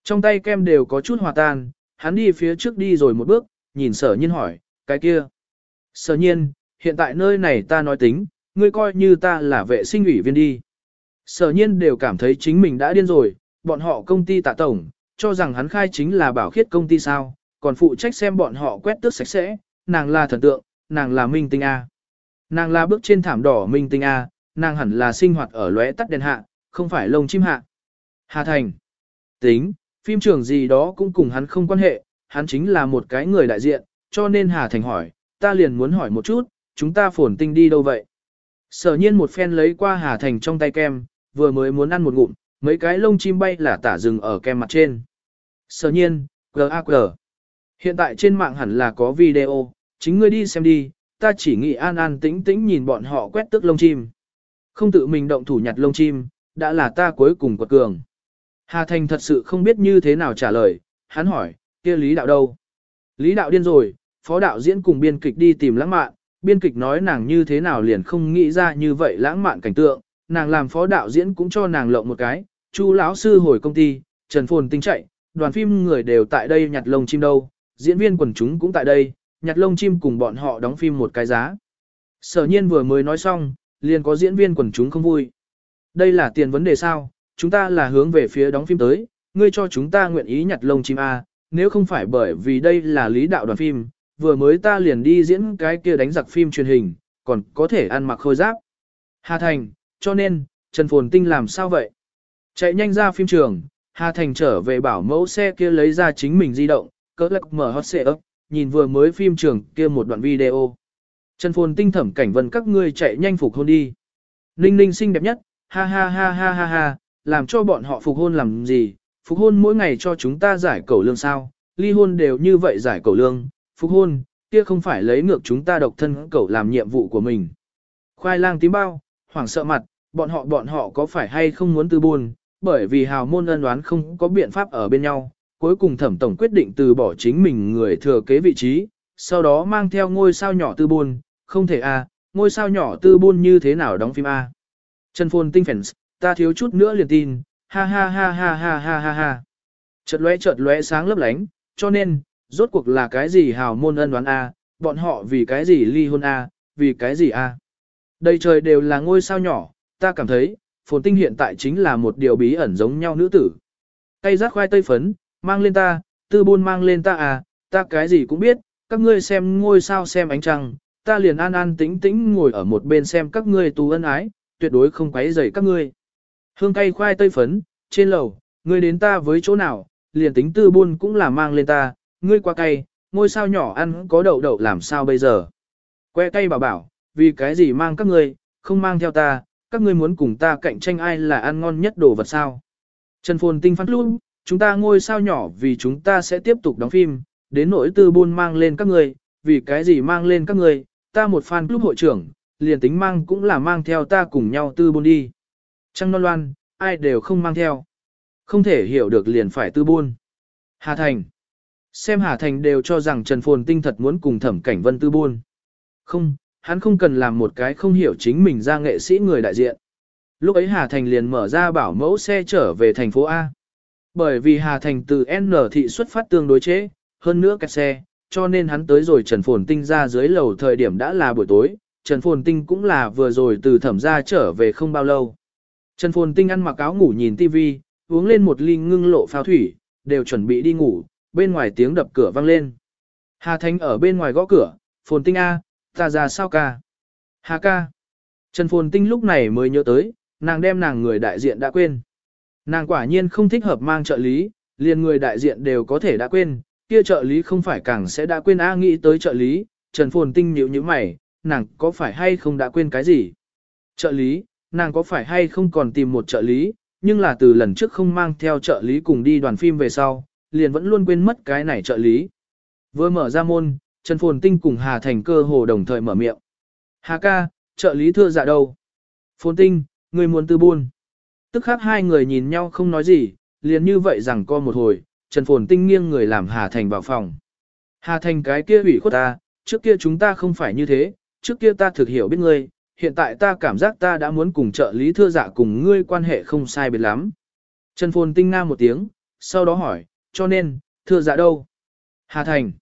A: Trong tay kem đều có chút hòa tan, hắn đi phía trước đi rồi một bước, nhìn sở nhiên hỏi, cái kia. Sở nhiên, hiện tại nơi này ta nói tính, ngươi coi như ta là vệ sinh ủy viên đi. Sở nhiên đều cảm thấy chính mình đã điên rồi, bọn họ công ty tạ tổng, cho rằng hắn khai chính là bảo khiết công ty sao, còn phụ trách xem bọn họ quét tước sạch sẽ, nàng là thần tượng, nàng là minh tinh A. Nàng là bước trên thảm đỏ minh tinh A, nàng hẳn là sinh hoạt ở lóe tắt đèn hạ, không phải lông chim hạ. Hà Thành. Tính, phim trường gì đó cũng cùng hắn không quan hệ, hắn chính là một cái người đại diện, cho nên Hà Thành hỏi, ta liền muốn hỏi một chút, chúng ta phồn tinh đi đâu vậy? Sở nhiên một phen lấy qua Hà Thành trong tay kem, vừa mới muốn ăn một ngụm, mấy cái lông chim bay là tả rừng ở kem mặt trên. Sở nhiên, G.A.G. Hiện tại trên mạng hẳn là có video, chính ngươi đi xem đi, ta chỉ nghĩ an an tĩnh tĩnh nhìn bọn họ quét tức lông chim. Không tự mình động thủ nhặt lông chim, đã là ta cuối cùng quật cường. Hà Thành thật sự không biết như thế nào trả lời, hắn hỏi, kia lý đạo đâu? Lý đạo điên rồi, phó đạo diễn cùng biên kịch đi tìm lãng mạn, biên kịch nói nàng như thế nào liền không nghĩ ra như vậy lãng mạn cảnh tượng, nàng làm phó đạo diễn cũng cho nàng lộng một cái, chu lão sư hồi công ty, Trần Phồn tinh chạy, đoàn phim người đều tại đây nhặt lông chim đâu, diễn viên quần chúng cũng tại đây, nhặt lông chim cùng bọn họ đóng phim một cái giá. Sở nhiên vừa mới nói xong, liền có diễn viên quần chúng không vui. Đây là tiền vấn đề sao, chúng ta là hướng về phía đóng phim tới, ngươi cho chúng ta nguyện ý nhặt lông chim A, nếu không phải bởi vì đây là lý đạo đoàn phim, vừa mới ta liền đi diễn cái kia đánh giặc phim truyền hình, còn có thể ăn mặc khôi giáp. Hà Thành, cho nên, Trần Phồn Tinh làm sao vậy? Chạy nhanh ra phim trường, Hà Thành trở về bảo mẫu xe kia lấy ra chính mình di động, cỡ lạc mở hot xe ấp, nhìn vừa mới phim trường kia một đoạn video. Trần Phồn Tinh thẩm cảnh vân các ngươi chạy nhanh phục hôn đi. Ninh ninh xinh đẹp nhất, ha ha ha ha ha ha, làm cho bọn họ phục hôn làm gì, phục hôn mỗi ngày cho chúng ta giải cầu lương sao, ly hôn đều như vậy giải cầu lương, phục hôn, kia không phải lấy ngược chúng ta độc thân cầu làm nhiệm vụ của mình. Khoai lang tím bao, hoảng sợ mặt, bọn họ bọn họ có phải hay không muốn tư buồn, bởi vì hào môn ân đoán không có biện pháp ở bên nhau, cuối cùng thẩm tổng quyết định từ bỏ chính mình người thừa kế vị trí, sau đó mang theo ngôi sao nhỏ tư buồn, không thể a, à, ngôi sao nhỏ tư buồn như thế nào đóng phim à? a. Trần Phồn tinh phèn, ta thiếu chút nữa liền tin, ha ha ha ha ha ha ha ha. Chợt lóe chợt lóe sáng lấp lánh, cho nên, rốt cuộc là cái gì hào môn ân đoán a, bọn họ vì cái gì ly hôn a, vì cái gì a. Đây trời đều là ngôi sao nhỏ, ta cảm thấy, phồn tinh hiện tại chính là một điều bí ẩn giống nhau nữ tử. Cây rác khoai tây phấn, mang lên ta, tư buôn mang lên ta à, ta cái gì cũng biết, các ngươi xem ngôi sao xem ánh trăng, ta liền an an tĩnh tĩnh ngồi ở một bên xem các ngươi tù ân ái, tuyệt đối không quấy rầy các ngươi. Hương cây khoai tây phấn, trên lầu, ngươi đến ta với chỗ nào, liền tính tư buôn cũng là mang lên ta, ngươi qua cây, ngôi sao nhỏ ăn có đậu đậu làm sao bây giờ. Que cây bảo bảo, vì cái gì mang các ngươi, không mang theo ta, các ngươi muốn cùng ta cạnh tranh ai là ăn ngon nhất đồ vật sao. Trần Phồn Tinh phát luôn, chúng ta ngôi sao nhỏ vì chúng ta sẽ tiếp tục đóng phim, đến nỗi tư buôn mang lên các ngươi, vì cái gì mang lên các ngươi, ta một fan club hội trưởng, liền tính mang cũng là mang theo ta cùng nhau tư buôn đi. Trăng non loan, ai đều không mang theo. Không thể hiểu được liền phải tư buôn. Hà Thành. Xem Hà Thành đều cho rằng Trần Phồn Tinh thật muốn cùng thẩm cảnh vân tư buôn. Không, hắn không cần làm một cái không hiểu chính mình ra nghệ sĩ người đại diện. Lúc ấy Hà Thành liền mở ra bảo mẫu xe trở về thành phố A. Bởi vì Hà Thành từ N thị xuất phát tương đối chế, hơn nữa kẹt xe, cho nên hắn tới rồi Trần Phồn Tinh ra dưới lầu thời điểm đã là buổi tối, Trần Phồn Tinh cũng là vừa rồi từ thẩm ra trở về không bao lâu. Trần Phồn Tinh ăn mặc áo ngủ nhìn TV, uống lên một ly ngưng lộ phao thủy, đều chuẩn bị đi ngủ, bên ngoài tiếng đập cửa vang lên. Hà Thánh ở bên ngoài gõ cửa, Phồn Tinh A, ta ra sao ca? Hà ca. Trần Phồn Tinh lúc này mới nhớ tới, nàng đem nàng người đại diện đã quên. Nàng quả nhiên không thích hợp mang trợ lý, liền người đại diện đều có thể đã quên, kia trợ lý không phải càng sẽ đã quên A nghĩ tới trợ lý, Trần Phồn Tinh nhíu như mày, nàng có phải hay không đã quên cái gì? Trợ lý, nàng có phải hay không còn tìm một trợ lý, nhưng là từ lần trước không mang theo trợ lý cùng đi đoàn phim về sau, liền vẫn luôn quên mất cái này trợ lý. Vừa mở ra môn, Trần Phồn Tinh cùng Hà Thành cơ hồ đồng thời mở miệng. Hà ca, trợ lý thưa dạ đâu? Phồn Tinh, người muốn tư buôn. Tức khác hai người nhìn nhau không nói gì, liền như vậy rằng co một hồi, Trần Phồn Tinh nghiêng người làm Hà Thành vào phòng. Hà Thành cái kia ủy khuất ta, trước kia chúng ta không phải như thế, trước kia ta thực hiểu biết ngươi, hiện tại ta cảm giác ta đã muốn cùng trợ lý thưa dạ cùng ngươi quan hệ không sai biệt lắm. Trần Phồn Tinh nga một tiếng, sau đó hỏi, cho nên, thưa dạ đâu? Hà Thành.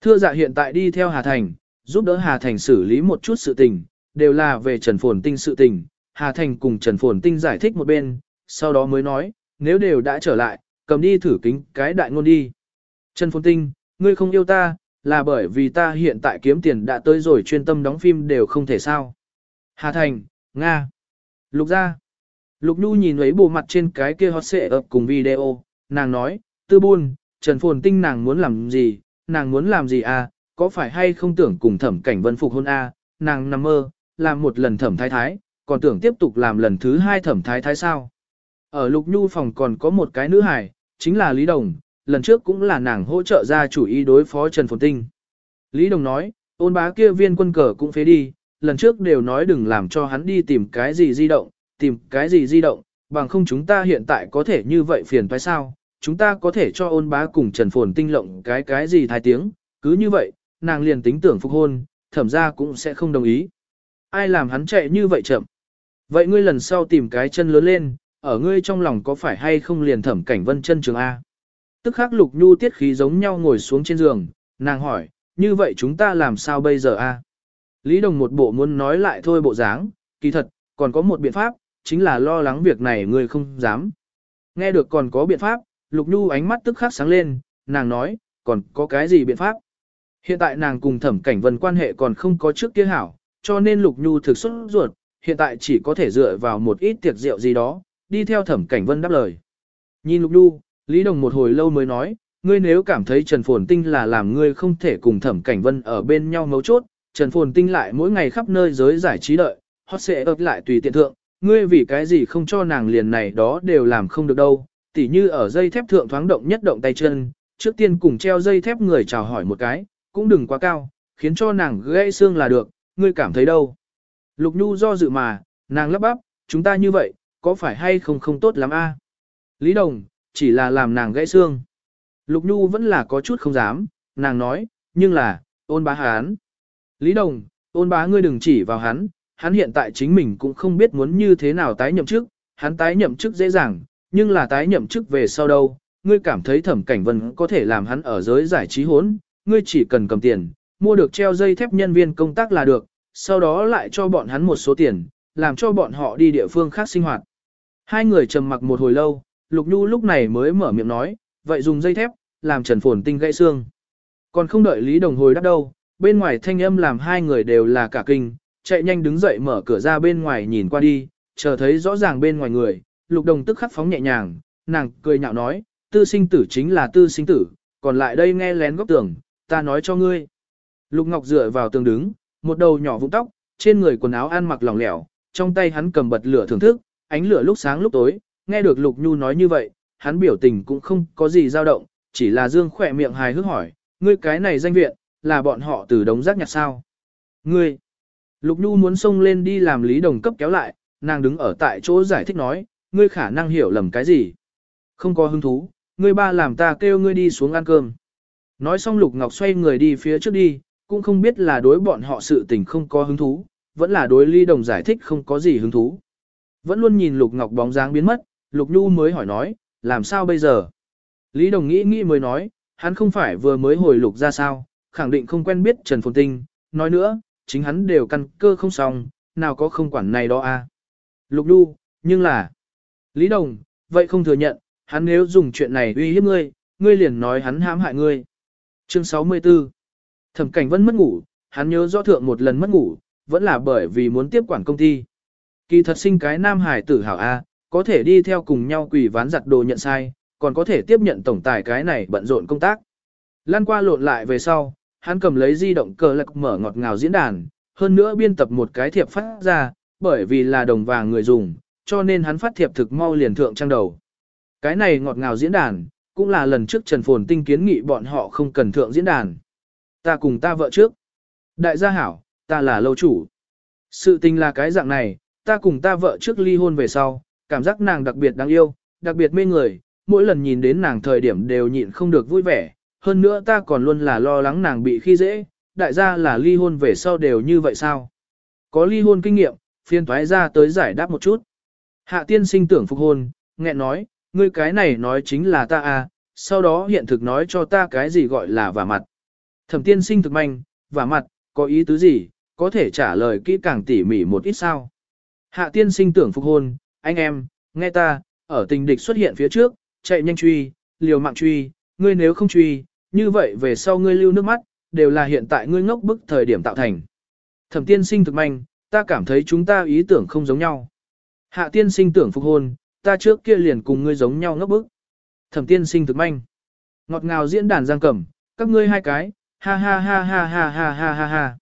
A: Thưa dạ hiện tại đi theo Hà Thành, giúp đỡ Hà Thành xử lý một chút sự tình, đều là về Trần Phồn Tinh sự tình. Hà Thành cùng Trần Phồn Tinh giải thích một bên, sau đó mới nói, nếu đều đã trở lại, cầm đi thử kính cái đại ngôn đi. Trần Phồn Tinh, ngươi không yêu ta, là bởi vì ta hiện tại kiếm tiền đã tới rồi chuyên tâm đóng phim đều không thể sao. Hà Thành, Nga. Lục ra. Lục Nhu nhìn ấy bộ mặt trên cái kia hot xệ ập cùng video, nàng nói, tư buôn, Trần Phồn Tinh nàng muốn làm gì, nàng muốn làm gì à, có phải hay không tưởng cùng thẩm cảnh vân phục hôn à, nàng nằm mơ, làm một lần thẩm thái thái, còn tưởng tiếp tục làm lần thứ hai thẩm thái thái sao. Ở Lục Nhu phòng còn có một cái nữ hải, chính là Lý Đồng, lần trước cũng là nàng hỗ trợ ra chủ ý đối phó Trần Phồn Tinh. Lý Đồng nói, ôn bá kia viên quân cờ cũng phế đi, lần trước đều nói đừng làm cho hắn đi tìm cái gì di động, tìm cái gì di động, bằng không chúng ta hiện tại có thể như vậy phiền phải sao, chúng ta có thể cho ôn bá cùng Trần Phồn Tinh lộng cái cái gì thái tiếng, cứ như vậy, nàng liền tính tưởng phục hôn, thẩm ra cũng sẽ không đồng ý. Ai làm hắn chạy như vậy chậm? Vậy ngươi lần sau tìm cái chân lớn lên, ở ngươi trong lòng có phải hay không liền thẩm cảnh vân chân trường A? Tức khắc lục nhu tiết khí giống nhau ngồi xuống trên giường, nàng hỏi, như vậy chúng ta làm sao bây giờ A? Lý Đồng một bộ muốn nói lại thôi bộ dáng, kỳ thật, còn có một biện pháp, chính là lo lắng việc này người không dám. Nghe được còn có biện pháp, Lục Nhu ánh mắt tức khắc sáng lên, nàng nói, còn có cái gì biện pháp? Hiện tại nàng cùng thẩm cảnh vân quan hệ còn không có trước kia hảo, cho nên Lục Nhu thực xuất ruột, hiện tại chỉ có thể dựa vào một ít tiệc rượu gì đó, đi theo thẩm cảnh vân đáp lời. Nhìn Lục Nhu, Lý Đồng một hồi lâu mới nói, ngươi nếu cảm thấy Trần Phồn Tinh là làm ngươi không thể cùng thẩm cảnh vân ở bên nhau mấu chốt, Trần Phồn Tinh lại mỗi ngày khắp nơi giới giải trí đợi, hot sẽ ập lại tùy tiện thượng, ngươi vì cái gì không cho nàng liền này đó đều làm không được đâu, tỉ như ở dây thép thượng thoáng động nhất động tay chân, trước tiên cùng treo dây thép người chào hỏi một cái, cũng đừng quá cao, khiến cho nàng gãy xương là được, ngươi cảm thấy đâu. Lục Nhu do dự mà, nàng lắp bắp, chúng ta như vậy, có phải hay không không tốt lắm a? Lý Đồng, chỉ là làm nàng gãy xương. Lục Nhu vẫn là có chút không dám, nàng nói, nhưng là, ôn bá hán. Lý Đồng, ôn bá ngươi đừng chỉ vào hắn, hắn hiện tại chính mình cũng không biết muốn như thế nào tái nhậm chức, hắn tái nhậm chức dễ dàng, nhưng là tái nhậm chức về sau đâu, ngươi cảm thấy thẩm cảnh vân có thể làm hắn ở giới giải trí hốn, ngươi chỉ cần cầm tiền, mua được treo dây thép nhân viên công tác là được, sau đó lại cho bọn hắn một số tiền, làm cho bọn họ đi địa phương khác sinh hoạt. Hai người trầm mặc một hồi lâu, Lục Nhu lúc này mới mở miệng nói, vậy dùng dây thép, làm Trần Phồn Tinh gãy xương. Còn không đợi Lý Đồng hồi đáp đâu, bên ngoài thanh âm làm hai người đều là cả kinh, chạy nhanh đứng dậy mở cửa ra bên ngoài nhìn qua đi, chờ thấy rõ ràng bên ngoài người, Lục Đồng tức khắc phóng nhẹ nhàng, nàng cười nhạo nói, tư sinh tử chính là tư sinh tử, còn lại đây nghe lén góc tường, ta nói cho ngươi. Lục Ngọc dựa vào tường đứng, một đầu nhỏ vũng tóc, trên người quần áo ăn mặc lỏng lẻo, trong tay hắn cầm bật lửa thưởng thức, ánh lửa lúc sáng lúc tối, nghe được Lục Nhu nói như vậy, hắn biểu tình cũng không có gì dao động, chỉ là dương khỏe miệng hài hước hỏi, ngươi cái này danh viện, là bọn họ từ đống rác nhặt sao? Ngươi! Lục Nhu muốn xông lên đi làm Lý Đồng cấp kéo lại, nàng đứng ở tại chỗ giải thích nói, ngươi khả năng hiểu lầm cái gì. Không có hứng thú, ngươi ba làm ta kêu ngươi đi xuống ăn cơm. Nói xong Lục Ngọc xoay người đi phía trước đi, cũng không biết là đối bọn họ sự tình không có hứng thú, vẫn là đối Lý đồng giải thích không có gì hứng thú. Vẫn luôn nhìn Lục Ngọc bóng dáng biến mất, Lục Nhu mới hỏi nói, làm sao bây giờ? Lý Đồng nghĩ nghĩ mới nói, hắn không phải vừa mới hồi lục ra sao, khẳng định không quen biết Trần Phồn Tinh, nói nữa, chính hắn đều căn cơ không xong, nào có không quản này đó a à? Lục Đu, nhưng là... Lý Đồng, vậy không thừa nhận, hắn nếu dùng chuyện này uy hiếp ngươi, ngươi liền nói hắn hãm hại ngươi. Chương 64 Thẩm cảnh vẫn mất ngủ, hắn nhớ rõ thượng một lần mất ngủ, vẫn là bởi vì muốn tiếp quản công ty. Kỳ thật sinh cái nam hải tử hảo A, có thể đi theo cùng nhau quỷ ván giặt đồ nhận sai, còn có thể tiếp nhận tổng tài cái này bận rộn công tác. Lan qua lộn lại về sau, hắn cầm lấy di động cờ lạc mở ngọt ngào diễn đàn, hơn nữa biên tập một cái thiệp phát ra, bởi vì là đồng vàng người dùng, cho nên hắn phát thiệp thực mau liền thượng trang đầu. Cái này ngọt ngào diễn đàn, cũng là lần trước Trần Phồn Tinh kiến nghị bọn họ không cần thượng diễn đàn. Ta cùng ta vợ trước. Đại gia hảo, ta là lâu chủ. Sự tình là cái dạng này, ta cùng ta vợ trước ly hôn về sau, cảm giác nàng đặc biệt đáng yêu, đặc biệt mê người, mỗi lần nhìn đến nàng thời điểm đều nhịn không được vui vẻ, hơn nữa ta còn luôn là lo lắng nàng bị khi dễ, đại gia là ly hôn về sau đều như vậy sao? Có ly hôn kinh nghiệm, phiên thoái ra tới giải đáp một chút. Hạ tiên sinh tưởng phục hôn, nghẹn nói, ngươi cái này nói chính là ta à, sau đó hiện thực nói cho ta cái gì gọi là vả mặt. Thẩm tiên sinh thực manh, vả mặt, có ý tứ gì, có thể trả lời kỹ càng tỉ mỉ một ít sao. Hạ tiên sinh tưởng phục hôn, anh em, nghe ta, ở tình địch xuất hiện phía trước, chạy nhanh truy, liều mạng truy, ngươi nếu không truy, như vậy về sau ngươi lưu nước mắt, đều là hiện tại ngươi ngốc bức thời điểm tạo thành. Thẩm tiên sinh thực manh, ta cảm thấy chúng ta ý tưởng không giống nhau. Hạ tiên sinh tưởng phục hôn, ta trước kia liền cùng ngươi giống nhau ngốc bức. Thẩm tiên sinh thực manh. Ngọt ngào diễn đàn giang cẩm, các ngươi hai cái, ha ha ha ha ha ha ha ha ha.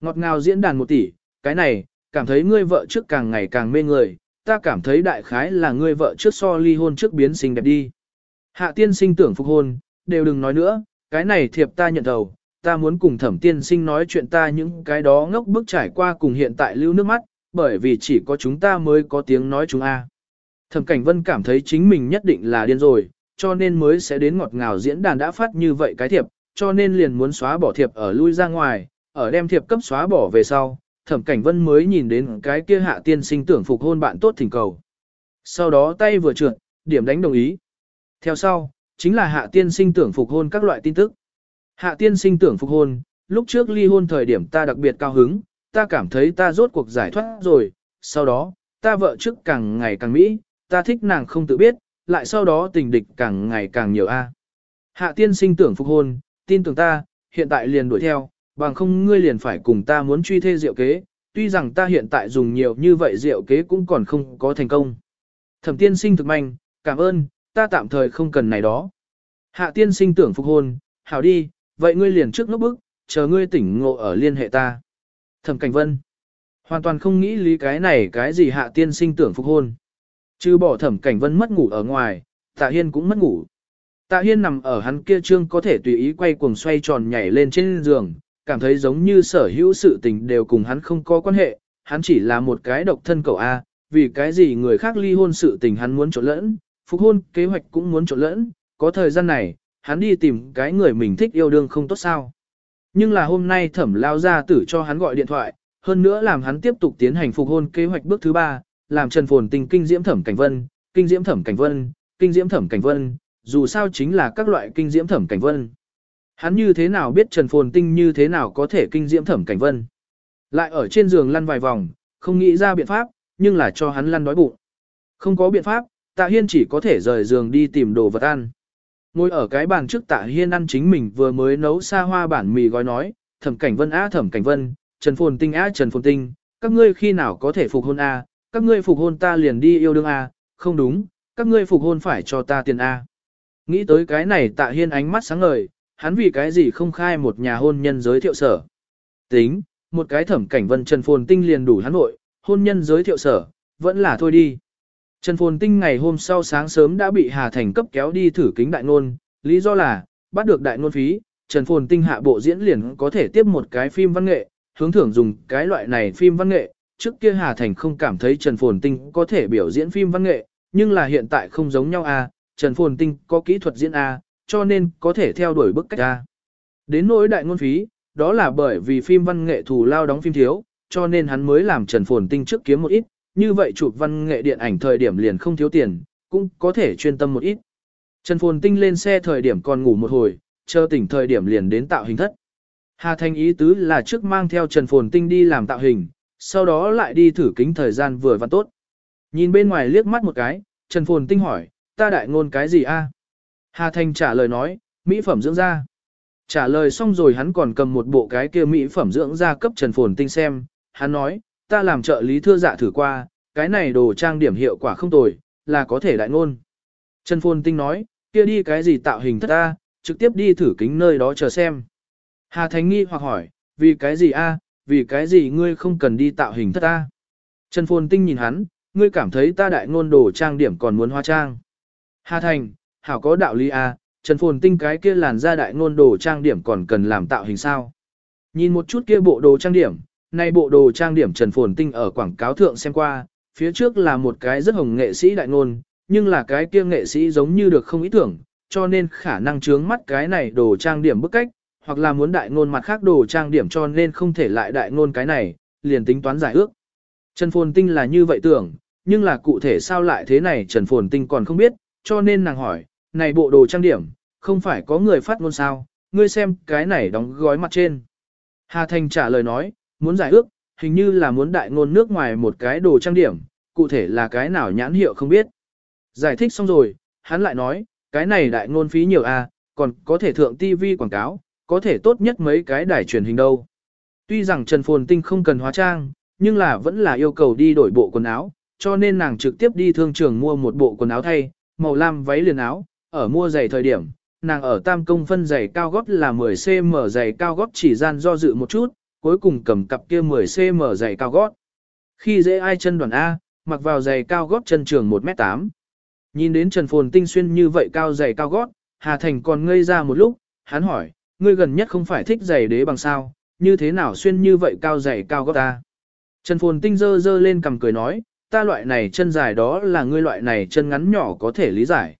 A: Ngọt ngào diễn đàn một tỷ, cái này, cảm thấy ngươi vợ trước càng ngày càng mê người, ta cảm thấy đại khái là ngươi vợ trước so ly hôn trước biến xinh đẹp đi. Hạ tiên sinh tưởng phục hôn, đều đừng nói nữa, cái này thiệp ta nhận đầu, ta muốn cùng thẩm tiên sinh nói chuyện ta những cái đó ngốc bức trải qua cùng hiện tại lưu nước mắt, bởi vì chỉ có chúng ta mới có tiếng nói chúng a. Thẩm Cảnh Vân cảm thấy chính mình nhất định là điên rồi, cho nên mới sẽ đến ngọt ngào diễn đàn đã phát như vậy cái thiệp, cho nên liền muốn xóa bỏ thiệp ở lui ra ngoài, ở đem thiệp cấp xóa bỏ về sau, Thẩm Cảnh Vân mới nhìn đến cái kia hạ tiên sinh tưởng phục hôn bạn tốt thỉnh cầu. Sau đó tay vừa trượt, điểm đánh đồng ý. Theo sau, chính là hạ tiên sinh tưởng phục hôn các loại tin tức. Hạ tiên sinh tưởng phục hôn, lúc trước ly hôn thời điểm ta đặc biệt cao hứng, ta cảm thấy ta rốt cuộc giải thoát rồi, sau đó, ta vợ trước càng ngày càng mỹ, ta thích nàng không tự biết, lại sau đó tình địch càng ngày càng nhiều a. À. Hạ tiên sinh tưởng phục hôn, tin tưởng ta, hiện tại liền đuổi theo, bằng không ngươi liền phải cùng ta muốn truy thê diệu kế, tuy rằng ta hiện tại dùng nhiều như vậy diệu kế cũng còn không có thành công. Thẩm tiên sinh thực manh, cảm ơn, ta tạm thời không cần này đó. Hạ tiên sinh tưởng phục hôn, hảo đi, vậy ngươi liền trước nốc bức, chờ ngươi tỉnh ngộ ở liên hệ ta. Thẩm cảnh vân, hoàn toàn không nghĩ lý cái này cái gì hạ tiên sinh tưởng phục hôn. Chứ bỏ thẩm cảnh vân mất ngủ ở ngoài, tạ hiên cũng mất ngủ. Tạ hiên nằm ở hắn kia trương có thể tùy ý quay cuồng xoay tròn nhảy lên trên giường, cảm thấy giống như sở hữu sự tình đều cùng hắn không có quan hệ, hắn chỉ là một cái độc thân cậu A, vì cái gì người khác ly hôn sự tình hắn muốn trộn lẫn, phục hôn kế hoạch cũng muốn trộn lẫn, có thời gian này, hắn đi tìm cái người mình thích yêu đương không tốt sao. Nhưng là hôm nay thẩm lao ra tử cho hắn gọi điện thoại, hơn nữa làm hắn tiếp tục tiến hành phục hôn kế hoạch bước thứ ba, làm Trần Phồn Tình kinh diễm thẩm cảnh vân, kinh diễm thẩm cảnh vân, kinh diễm thẩm cảnh vân, dù sao chính là các loại kinh diễm thẩm cảnh vân. Hắn như thế nào biết Trần Phồn Tinh như thế nào có thể kinh diễm thẩm cảnh vân. Lại ở trên giường lăn vài vòng, không nghĩ ra biện pháp, nhưng là cho hắn lăn đói bụng. Không có biện pháp, Tạ Hiên chỉ có thể rời giường đi tìm đồ vật ăn. Ngồi ở cái bàn trước Tạ Hiên ăn chính mình vừa mới nấu xa hoa bản mì gói nói, thẩm cảnh vân á thẩm cảnh vân, Trần Phồn Tinh á Trần Phồn Tinh, các ngươi khi nào có thể phục hôn a? các ngươi phục hôn ta liền đi yêu đương a, không đúng, các ngươi phục hôn phải cho ta tiền a. Nghĩ tới cái này Tạ Hiên ánh mắt sáng ngời, hắn vì cái gì không khai một nhà hôn nhân giới thiệu sở. Tính, một cái thẩm cảnh vân Trần Phồn Tinh liền đủ hắn nội, hôn nhân giới thiệu sở, vẫn là thôi đi. Trần Phồn Tinh ngày hôm sau sáng sớm đã bị Hà Thành cấp kéo đi thử kính đại ngôn, lý do là, bắt được đại ngôn phí, Trần Phồn Tinh hạ bộ diễn liền có thể tiếp một cái phim văn nghệ, hướng thưởng dùng cái loại này phim văn nghệ, trước kia Hà Thành không cảm thấy Trần Phồn Tinh có thể biểu diễn phim văn nghệ, nhưng là hiện tại không giống nhau à, Trần Phồn Tinh có kỹ thuật diễn a, à, cho nên có thể theo đuổi bức cách a. Đến nỗi đại ngôn phí, đó là bởi vì phim văn nghệ thù lao đóng phim thiếu, cho nên hắn mới làm Trần Phồn Tinh trước kiếm một ít, như vậy chụp văn nghệ điện ảnh thời điểm liền không thiếu tiền, cũng có thể chuyên tâm một ít. Trần Phồn Tinh lên xe thời điểm còn ngủ một hồi, chờ tỉnh thời điểm liền đến tạo hình thất. Hà Thanh ý tứ là trước mang theo Trần Phồn Tinh đi làm tạo hình, sau đó lại đi thử kính thời gian vừa và tốt. Nhìn bên ngoài liếc mắt một cái, Trần Phồn Tinh hỏi, ta đại ngôn cái gì a? Hà Thanh trả lời nói, mỹ phẩm dưỡng da. Trả lời xong rồi hắn còn cầm một bộ cái kia mỹ phẩm dưỡng da cấp Trần Phồn Tinh xem, hắn nói, ta làm trợ lý thưa dạ thử qua, cái này đồ trang điểm hiệu quả không tồi, là có thể đại ngôn. Trần Phồn Tinh nói, kia đi cái gì tạo hình thất ta, trực tiếp đi thử kính nơi đó chờ xem. Hà Thánh nghi hoặc hỏi, vì cái gì a, vì cái gì ngươi không cần đi tạo hình thất ta. Trần Phồn Tinh nhìn hắn, ngươi cảm thấy ta đại ngôn đồ trang điểm còn muốn hóa trang. Hà Thành, hảo có đạo lý a, Trần Phồn Tinh cái kia làn ra đại ngôn đồ trang điểm còn cần làm tạo hình sao. Nhìn một chút kia bộ đồ trang điểm, nay bộ đồ trang điểm Trần Phồn Tinh ở quảng cáo thượng xem qua, phía trước là một cái rất hồng nghệ sĩ đại ngôn, nhưng là cái kia nghệ sĩ giống như được không ý tưởng, cho nên khả năng chướng mắt cái này đồ trang điểm bức cách, hoặc là muốn đại ngôn mặt khác đồ trang điểm cho nên không thể lại đại ngôn cái này, liền tính toán giải ước. Trần Phồn Tinh là như vậy tưởng, nhưng là cụ thể sao lại thế này Trần Phồn Tinh còn không biết, cho nên nàng hỏi, này bộ đồ trang điểm, không phải có người phát ngôn sao, ngươi xem cái này đóng gói mặt trên. Hà Thành trả lời nói, muốn giải ước, hình như là muốn đại ngôn nước ngoài một cái đồ trang điểm, cụ thể là cái nào nhãn hiệu không biết. Giải thích xong rồi, hắn lại nói, cái này đại ngôn phí nhiều a, à, còn có thể thượng TV quảng cáo, có thể tốt nhất mấy cái đài truyền hình đâu. Tuy rằng Trần Phồn Tinh không cần hóa trang, nhưng là vẫn là yêu cầu đi đổi bộ quần áo, cho nên nàng trực tiếp đi thương trường mua một bộ quần áo thay, màu lam váy liền áo, ở mua giày thời điểm, nàng ở tam công phân giày cao gót là 10cm giày cao gót chỉ gian do dự một chút, cuối cùng cầm cặp kia 10cm giày cao gót. Khi dễ ai chân đoàn A, mặc vào giày cao gót chân trường 1m8. Nhìn đến Trần Phồn Tinh xuyên như vậy cao giày cao gót, Hà Thành còn ngây ra một lúc, hắn hỏi, ngươi gần nhất không phải thích giày đế bằng sao, như thế nào xuyên như vậy cao giày cao gót ta. Trần Phồn Tinh dơ dơ lên cầm cười nói, ta loại này chân dài đó là ngươi loại này chân ngắn nhỏ có thể lý giải.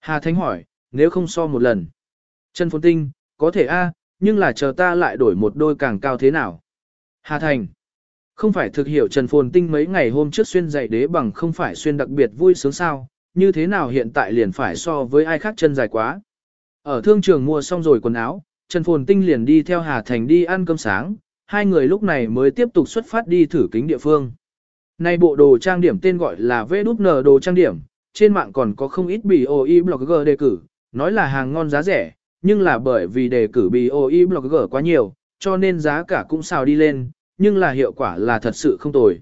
A: Hà Thánh hỏi, nếu không so một lần. Trần Phồn Tinh, có thể a, nhưng là chờ ta lại đổi một đôi càng cao thế nào. Hà Thành, không phải thực hiểu Trần Phồn Tinh mấy ngày hôm trước xuyên giày đế bằng không phải xuyên đặc biệt vui sướng sao, như thế nào hiện tại liền phải so với ai khác chân dài quá. Ở thương trường mua xong rồi quần áo, Trần Phồn Tinh liền đi theo Hà Thành đi ăn cơm sáng, hai người lúc này mới tiếp tục xuất phát đi thử kính địa phương. Nay bộ đồ trang điểm tên gọi là VWN đồ trang điểm, trên mạng còn có không ít BOE blogger đề cử, nói là hàng ngon giá rẻ, nhưng là bởi vì đề cử BOE blogger quá nhiều, cho nên giá cả cũng xào đi lên, nhưng là hiệu quả là thật sự không tồi.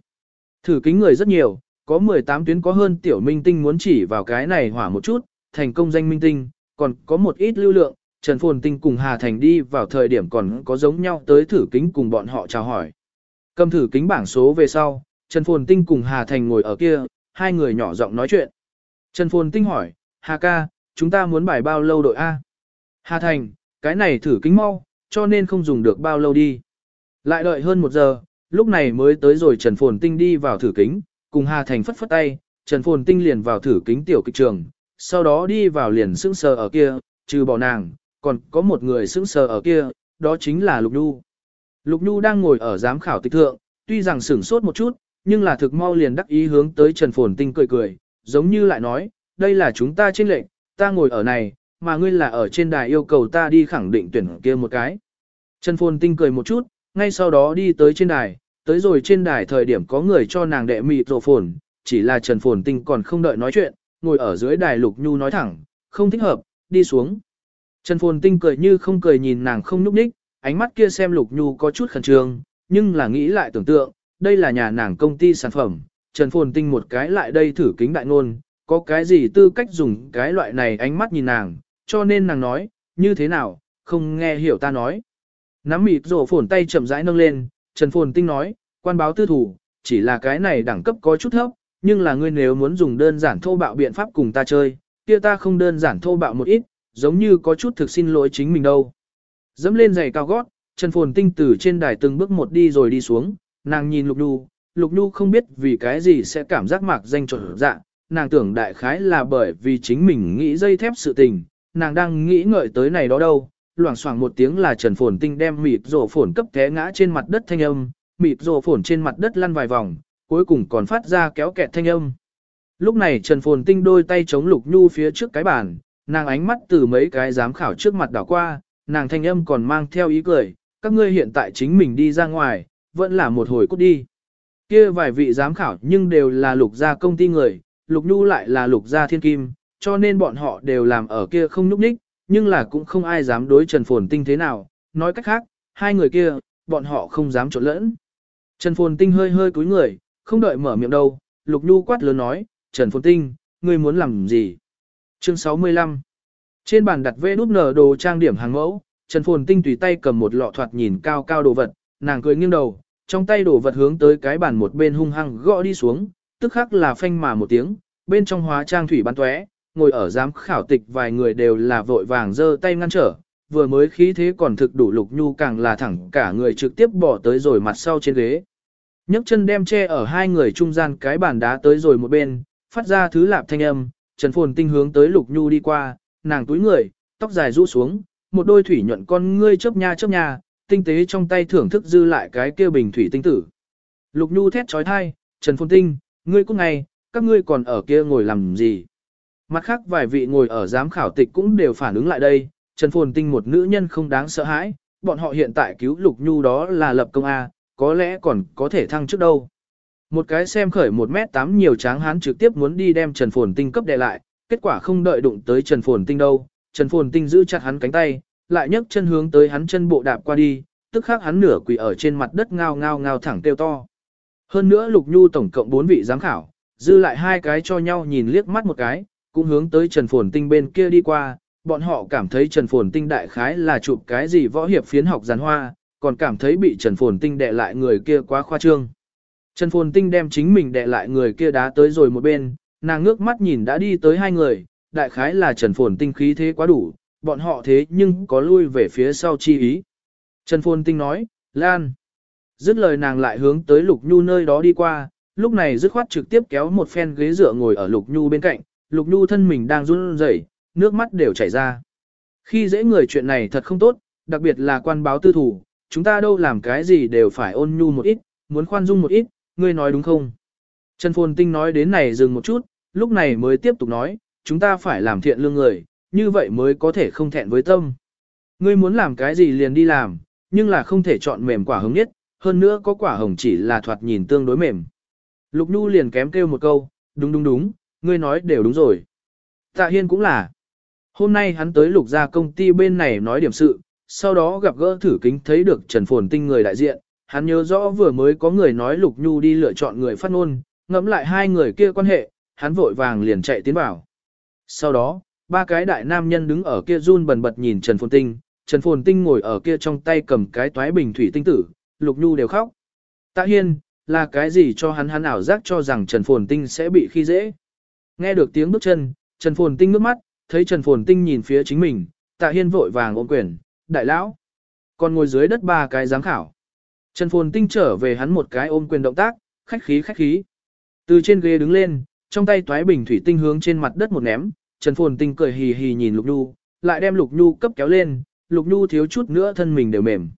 A: Thử kính người rất nhiều, có 18 tuyến có hơn tiểu minh tinh muốn chỉ vào cái này hỏa một chút, thành công danh minh tinh, còn có một ít lưu lượng, Trần Phồn Tinh cùng Hà Thành đi vào thời điểm còn có giống nhau tới thử kính cùng bọn họ chào hỏi. Cầm thử kính bảng số về sau, Trần Phồn Tinh cùng Hà Thành ngồi ở kia, hai người nhỏ giọng nói chuyện. Trần Phồn Tinh hỏi, Hà ca, chúng ta muốn bài bao lâu đội A? Hà Thành, cái này thử kính mau, cho nên không dùng được bao lâu đi. Lại đợi hơn một giờ, lúc này mới tới rồi Trần Phồn Tinh đi vào thử kính, cùng Hà Thành phất phất tay, Trần Phồn Tinh liền vào thử kính tiểu kịch trường, sau đó đi vào liền sững sờ ở kia, trừ bỏ nàng, còn có một người sững sờ ở kia, đó chính là Lục Nhu. Lục Nhu đang ngồi ở giám khảo tịch thượng, tuy rằng sửng sốt một chút, nhưng là thực mau liền đắc ý hướng tới Trần Phồn Tinh cười cười, giống như lại nói, đây là chúng ta trên lệnh, ta ngồi ở này, mà ngươi là ở trên đài yêu cầu ta đi khẳng định tuyển kia một cái. Trần Phồn Tinh cười một chút, ngay sau đó đi tới trên đài, tới rồi trên đài thời điểm có người cho nàng đệ mịt rộ phồn, chỉ là Trần Phồn Tinh còn không đợi nói chuyện, ngồi ở dưới đài Lục Nhu nói thẳng, không thích hợp, đi xuống. Trần Phồn Tinh cười như không cười nhìn nàng không nhúc nhích, ánh mắt kia xem Lục Nhu có chút khẩn trương, nhưng là nghĩ lại tưởng tượng, đây là nhà nàng công ty sản phẩm, Trần Phồn Tinh một cái lại đây thử kính đại ngôn, có cái gì tư cách dùng cái loại này ánh mắt nhìn nàng, cho nên nàng nói, như thế nào, không nghe hiểu ta nói. Nắm mịt rổ phồn tay chậm rãi nâng lên, Trần Phồn Tinh nói, quan báo tư thủ, chỉ là cái này đẳng cấp có chút thấp, nhưng là ngươi nếu muốn dùng đơn giản thô bạo biện pháp cùng ta chơi, kia ta không đơn giản thô bạo một ít, giống như có chút thực xin lỗi chính mình đâu. Dẫm lên giày cao gót, Trần Phồn Tinh từ trên đài từng bước một đi rồi đi xuống, nàng nhìn Lục Nhu, Lục Nhu không biết vì cái gì sẽ cảm giác mạc danh trộn dạ, nàng tưởng đại khái là bởi vì chính mình nghĩ dây thép sự tình, nàng đang nghĩ ngợi tới này đó đâu, loảng xoảng một tiếng là Trần Phồn Tinh đem mịt rổ phồn cấp té ngã trên mặt đất thanh âm, mịt rổ phồn trên mặt đất lăn vài vòng, cuối cùng còn phát ra kéo kẹt thanh âm. Lúc này Trần Phồn Tinh đôi tay chống Lục Nhu phía trước cái bàn, nàng ánh mắt từ mấy cái giám khảo trước mặt đảo qua, nàng thanh âm còn mang theo ý cười, các ngươi hiện tại chính mình đi ra ngoài, vẫn là một hồi cút đi. Kia vài vị giám khảo nhưng đều là lục gia công ty người, lục nhu lại là lục gia thiên kim, cho nên bọn họ đều làm ở kia không núp ních, nhưng là cũng không ai dám đối Trần Phồn Tinh thế nào, nói cách khác, hai người kia, bọn họ không dám trộn lẫn. Trần Phồn Tinh hơi hơi cúi người, không đợi mở miệng đâu, lục nhu quát lớn nói, Trần Phồn Tinh, ngươi muốn làm gì? Chương 65 Trên bàn đặt vê nút nở đồ trang điểm hàng mẫu, Trần Phồn Tinh tùy tay cầm một lọ thoạt nhìn cao cao đồ vật, nàng cười nghiêng đầu, trong tay đồ vật hướng tới cái bàn một bên hung hăng gõ đi xuống, tức khắc là phanh mà một tiếng, bên trong hóa trang thủy bắn tóe, ngồi ở giám khảo tịch vài người đều là vội vàng giơ tay ngăn trở, vừa mới khí thế còn thực đủ lục nhu càng là thẳng cả người trực tiếp bỏ tới rồi mặt sau trên ghế. nhấc chân đem che ở hai người trung gian cái bàn đá tới rồi một bên, phát ra thứ lạp thanh âm, Trần Phồn Tinh hướng tới Lục Nhu đi qua, nàng túi người, tóc dài rũ xuống, một đôi thủy nhuận con ngươi chớp nha chớp nha, tinh tế trong tay thưởng thức dư lại cái kia bình thủy tinh tử. Lục Nhu thét trói thai, Trần Phồn Tinh, ngươi cũng ngay, các ngươi còn ở kia ngồi làm gì? Mặt khác vài vị ngồi ở giám khảo tịch cũng đều phản ứng lại đây, Trần Phồn Tinh một nữ nhân không đáng sợ hãi, bọn họ hiện tại cứu Lục Nhu đó là lập công A, có lẽ còn có thể thăng trước đâu. Một cái xem khởi 1m8 nhiều tráng hán trực tiếp muốn đi đem Trần Phồn Tinh cấp đè lại, kết quả không đợi đụng tới Trần Phồn Tinh đâu, Trần Phồn Tinh giữ chặt hắn cánh tay, lại nhấc chân hướng tới hắn chân bộ đạp qua đi, tức khắc hắn nửa quỳ ở trên mặt đất ngao ngao ngao thẳng kêu to. Hơn nữa Lục Nhu tổng cộng 4 vị giám khảo, dư lại hai cái cho nhau nhìn liếc mắt một cái, cũng hướng tới Trần Phồn Tinh bên kia đi qua, bọn họ cảm thấy Trần Phồn Tinh đại khái là chụp cái gì võ hiệp phiến học giàn hoa, còn cảm thấy bị Trần Phồn Tinh đè lại người kia quá khoa trương. Trần Phồn Tinh đem chính mình đè lại người kia đá tới rồi một bên, nàng ngước mắt nhìn đã đi tới hai người, đại khái là Trần Phồn Tinh khí thế quá đủ, bọn họ thế nhưng có lui về phía sau chi ý. Trần Phồn Tinh nói, Lan. Dứt lời nàng lại hướng tới Lục Nhu nơi đó đi qua, lúc này dứt khoát trực tiếp kéo một phen ghế dựa ngồi ở Lục Nhu bên cạnh, Lục Nhu thân mình đang run rẩy, nước mắt đều chảy ra. Khi dễ người chuyện này thật không tốt, đặc biệt là quan báo tư thủ, chúng ta đâu làm cái gì đều phải ôn nhu một ít, muốn khoan dung một ít, ngươi nói đúng không? Trần Phồn Tinh nói đến này dừng một chút, lúc này mới tiếp tục nói, chúng ta phải làm thiện lương người, như vậy mới có thể không thẹn với tâm. Ngươi muốn làm cái gì liền đi làm, nhưng là không thể chọn mềm quả hồng nhất, hơn nữa có quả hồng chỉ là thoạt nhìn tương đối mềm. Lục Nhu liền kém kêu một câu, đúng đúng đúng, ngươi nói đều đúng rồi. Tạ Hiên cũng là. Hôm nay hắn tới lục gia công ty bên này nói điểm sự, sau đó gặp gỡ thử kính thấy được Trần Phồn Tinh người đại diện, hắn nhớ rõ vừa mới có người nói Lục Nhu đi lựa chọn người phát ngôn, ngẫm lại hai người kia quan hệ, hắn vội vàng liền chạy tiến vào. Sau đó, ba cái đại nam nhân đứng ở kia run bần bật nhìn Trần Phồn Tinh, Trần Phồn Tinh ngồi ở kia trong tay cầm cái toái bình thủy tinh tử, Lục Nhu đều khóc. Tạ Hiên, là cái gì cho hắn hắn ảo giác cho rằng Trần Phồn Tinh sẽ bị khi dễ. Nghe được tiếng bước chân, Trần Phồn Tinh nước mắt, thấy Trần Phồn Tinh nhìn phía chính mình, Tạ Hiên vội vàng ôm quyền, đại lão. Còn ngồi dưới đất ba cái giám khảo. Trần Phồn Tinh trở về hắn một cái ôm quyền động tác, khách khí khách khí. Từ trên ghế đứng lên, trong tay toái bình thủy tinh hướng trên mặt đất một ném, Trần Phồn Tinh cười hì hì nhìn Lục Nhu, lại đem Lục Nhu cấp kéo lên, Lục Nhu thiếu chút nữa thân mình đều mềm.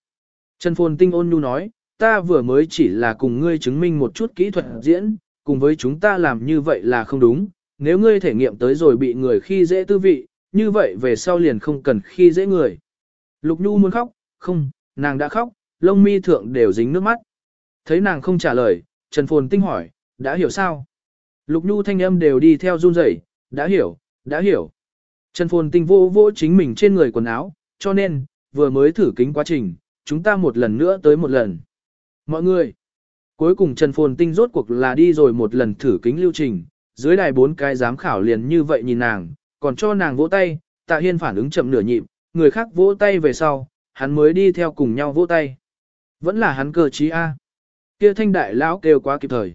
A: Trần Phồn Tinh ôn nhu nói, ta vừa mới chỉ là cùng ngươi chứng minh một chút kỹ thuật diễn, cùng với chúng ta làm như vậy là không đúng, nếu ngươi thể nghiệm tới rồi bị người khi dễ tư vị, như vậy về sau liền không cần khi dễ người. Lục Nhu muốn khóc, không, nàng đã khóc, lông mi thượng đều dính nước mắt. Thấy nàng không trả lời, Trần Phồn Tinh hỏi, đã hiểu sao? Lục Nhu thanh âm đều đi theo run rẩy, đã hiểu, đã hiểu. Trần Phồn Tinh vô vô chính mình trên người quần áo, cho nên, vừa mới thử kính quá trình, chúng ta một lần nữa tới một lần. Mọi người, cuối cùng Trần Phồn Tinh rốt cuộc là đi rồi một lần thử kính lưu trình, dưới đài bốn cái giám khảo liền như vậy nhìn nàng, còn cho nàng vỗ tay, tạ hiên phản ứng chậm nửa nhịp, người khác vỗ tay về sau, hắn mới đi theo cùng nhau vỗ tay. Vẫn là hắn cơ trí A. Kia thanh đại lão kêu quá kịp thời.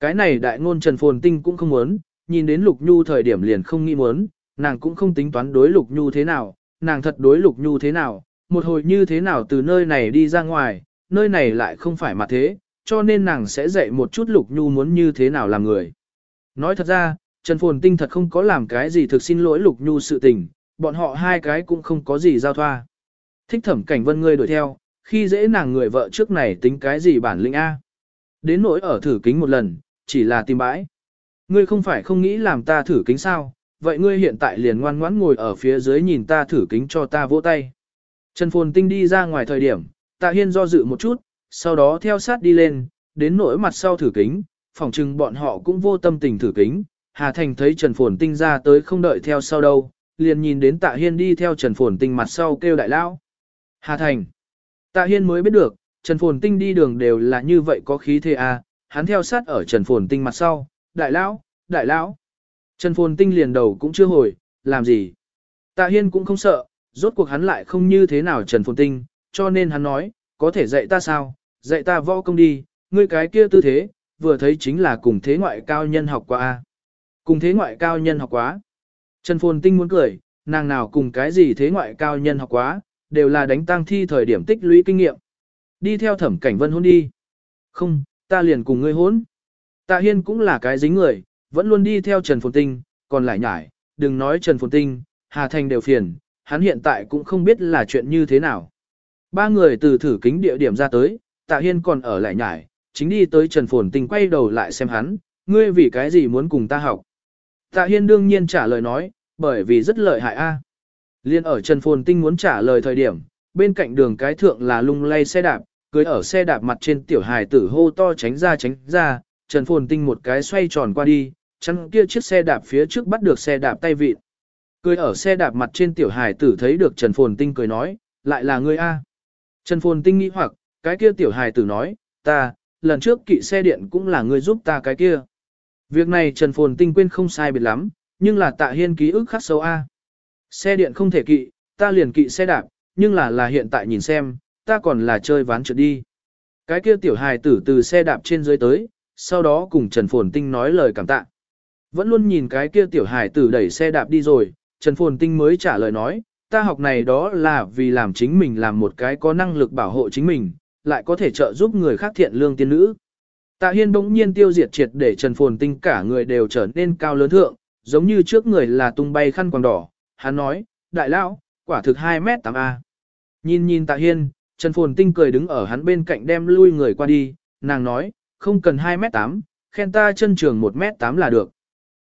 A: Cái này đại ngôn Trần Phồn Tinh cũng không muốn, nhìn đến Lục Nhu thời điểm liền không nghĩ muốn, nàng cũng không tính toán đối Lục Nhu thế nào, nàng thật đối Lục Nhu thế nào, một hồi như thế nào từ nơi này đi ra ngoài, nơi này lại không phải mặt thế, cho nên nàng sẽ dạy một chút Lục Nhu muốn như thế nào làm người. Nói thật ra, Trần Phồn Tinh thật không có làm cái gì thực xin lỗi Lục Nhu sự tình, bọn họ hai cái cũng không có gì giao thoa. Thích thẩm cảnh vân ngươi đuổi theo, khi dễ nàng người vợ trước này tính cái gì bản lĩnh A. Đến nỗi ở thử kính một lần, chỉ là tìm bãi. Ngươi không phải không nghĩ làm ta thử kính sao, vậy ngươi hiện tại liền ngoan ngoãn ngồi ở phía dưới nhìn ta thử kính cho ta vỗ tay. Trần Phồn Tinh đi ra ngoài thời điểm, Tạ Hiên do dự một chút, sau đó theo sát đi lên, đến nỗi mặt sau thử kính, phỏng chừng bọn họ cũng vô tâm tình thử kính. Hà Thành thấy Trần Phồn Tinh ra tới không đợi theo sau đâu, liền nhìn đến Tạ Hiên đi theo Trần Phồn Tinh mặt sau kêu đại lao. Hà Thành. Tạ Hiên mới biết được, Trần Phồn Tinh đi đường đều là như vậy có khí thế à, hắn theo sát ở Trần Phồn Tinh mặt sau, đại lão, đại lão. Trần Phồn Tinh liền đầu cũng chưa hồi, làm gì. Tạ Hiên cũng không sợ, rốt cuộc hắn lại không như thế nào Trần Phồn Tinh, cho nên hắn nói, có thể dạy ta sao, dạy ta võ công đi, ngươi cái kia tư thế, vừa thấy chính là cùng thế ngoại cao nhân học quá a. Cùng thế ngoại cao nhân học quá. Trần Phồn Tinh muốn cười, nàng nào cùng cái gì thế ngoại cao nhân học quá, đều là đánh tăng thi thời điểm tích lũy kinh nghiệm. Đi theo thẩm cảnh vân hôn đi. Không, ta liền cùng ngươi hôn. Tạ Hiên cũng là cái dính người, vẫn luôn đi theo Trần Phồn Tinh, còn lại nhải, đừng nói Trần Phồn Tinh, Hà Thành đều phiền, hắn hiện tại cũng không biết là chuyện như thế nào. Ba người từ thử kính địa điểm ra tới, Tạ Hiên còn ở lại nhải, chính đi tới Trần Phồn Tinh quay đầu lại xem hắn, ngươi vì cái gì muốn cùng ta học. Tạ Hiên đương nhiên trả lời nói, bởi vì rất lợi hại a. Liên ở Trần Phồn Tinh muốn trả lời thời điểm, bên cạnh đường cái thượng là lung lay xe đạp, cưới ở xe đạp mặt trên tiểu hài tử hô to tránh ra tránh ra, Trần Phồn Tinh một cái xoay tròn qua đi, chắn kia chiếc xe đạp phía trước bắt được xe đạp tay vịt. Cười ở xe đạp mặt trên tiểu hài tử thấy được Trần Phồn Tinh cười nói, lại là ngươi a. Trần Phồn Tinh nghĩ hoặc, cái kia tiểu hài tử nói, ta, lần trước kỵ xe điện cũng là ngươi giúp ta cái kia. Việc này Trần Phồn Tinh quên không sai biệt lắm, nhưng là tạ hiên ký ức khắc sâu a. Xe điện không thể kỵ, ta liền kỵ xe đạp, nhưng là là hiện tại nhìn xem, ta còn là chơi ván trượt đi. Cái kia tiểu hài tử từ xe đạp trên dưới tới, sau đó cùng Trần Phồn Tinh nói lời cảm tạ. Vẫn luôn nhìn cái kia tiểu hài tử đẩy xe đạp đi rồi, Trần Phồn Tinh mới trả lời nói, ta học này đó là vì làm chính mình làm một cái có năng lực bảo hộ chính mình, lại có thể trợ giúp người khác thiện lương tiên nữ. Tạ Hiên bỗng nhiên tiêu diệt triệt để Trần Phồn Tinh cả người đều trở nên cao lớn thượng, giống như trước người là tung bay khăn quàng đỏ. Hắn nói, đại lão, quả thực 2 mét 8 A. Nhìn nhìn Tạ Hiên, Trần Phồn Tinh cười đứng ở hắn bên cạnh đem lui người qua đi, nàng nói, không cần 2 mét 8, khen ta chân trường 1 mét 8 là được.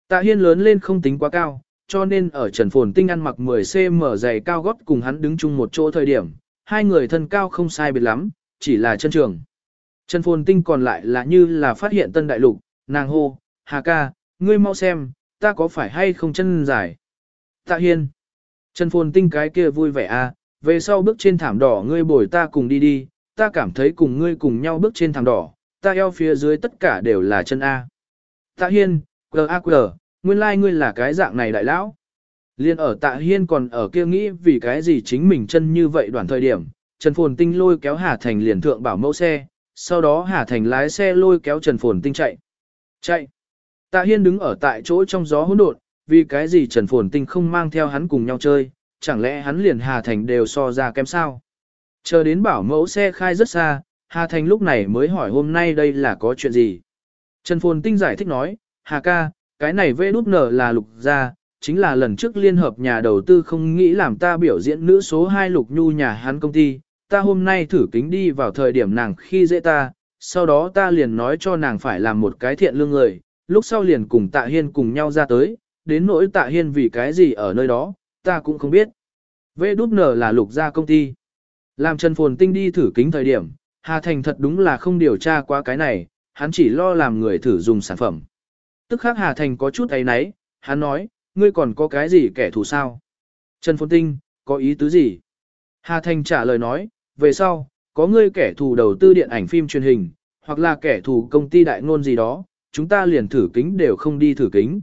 A: Tạ Hiên lớn lên không tính quá cao, cho nên ở Trần Phồn Tinh ăn mặc 10cm dày cao gót cùng hắn đứng chung một chỗ thời điểm, hai người thân cao không sai biệt lắm, chỉ là chân trường. Trần Phồn Tinh còn lại là như là phát hiện tân đại lục, nàng hô, Hà ca, ngươi mau xem, ta có phải hay không chân dài. Tạ Hiên. Trần Phồn Tinh cái kia vui vẻ à, về sau bước trên thảm đỏ ngươi bồi ta cùng đi đi, ta cảm thấy cùng ngươi cùng nhau bước trên thảm đỏ, ta eo phía dưới tất cả đều là chân A. Tạ Hiên, quờ a quờ, nguyên lai like ngươi là cái dạng này đại lão. Liên ở tạ hiên còn ở kia nghĩ vì cái gì chính mình chân như vậy đoạn thời điểm, Trần Phồn Tinh lôi kéo Hà Thành liền thượng bảo mẫu xe, sau đó Hà Thành lái xe lôi kéo Trần Phồn Tinh chạy. Chạy. Tạ Hiên đứng ở tại chỗ trong gió hỗn độn, vì cái gì Trần Phồn Tinh không mang theo hắn cùng nhau chơi, chẳng lẽ hắn liền Hà Thành đều so ra kém sao? Chờ đến bảo mẫu xe khai rất xa, Hà Thành lúc này mới hỏi hôm nay đây là có chuyện gì? Trần Phồn Tinh giải thích nói, Hà ca, cái này vê đút nở là lục gia, chính là lần trước liên hợp nhà đầu tư không nghĩ làm ta biểu diễn nữ số 2 lục nhu nhà hắn công ty, ta hôm nay thử kính đi vào thời điểm nàng khi dễ ta, sau đó ta liền nói cho nàng phải làm một cái thiện lương người, lúc sau liền cùng tạ hiên cùng nhau ra tới, đến nỗi tạ hiên vì cái gì ở nơi đó, ta cũng không biết. Vê đút nở là lục gia công ty. Làm Trần Phồn Tinh đi thử kính thời điểm, Hà Thành thật đúng là không điều tra qua cái này, hắn chỉ lo làm người thử dùng sản phẩm. Tức khác Hà Thành có chút ấy náy, hắn nói, ngươi còn có cái gì kẻ thù sao? Trần Phồn Tinh, có ý tứ gì? Hà Thành trả lời nói, về sau, có ngươi kẻ thù đầu tư điện ảnh phim truyền hình, hoặc là kẻ thù công ty đại ngôn gì đó, chúng ta liền thử kính đều không đi thử kính.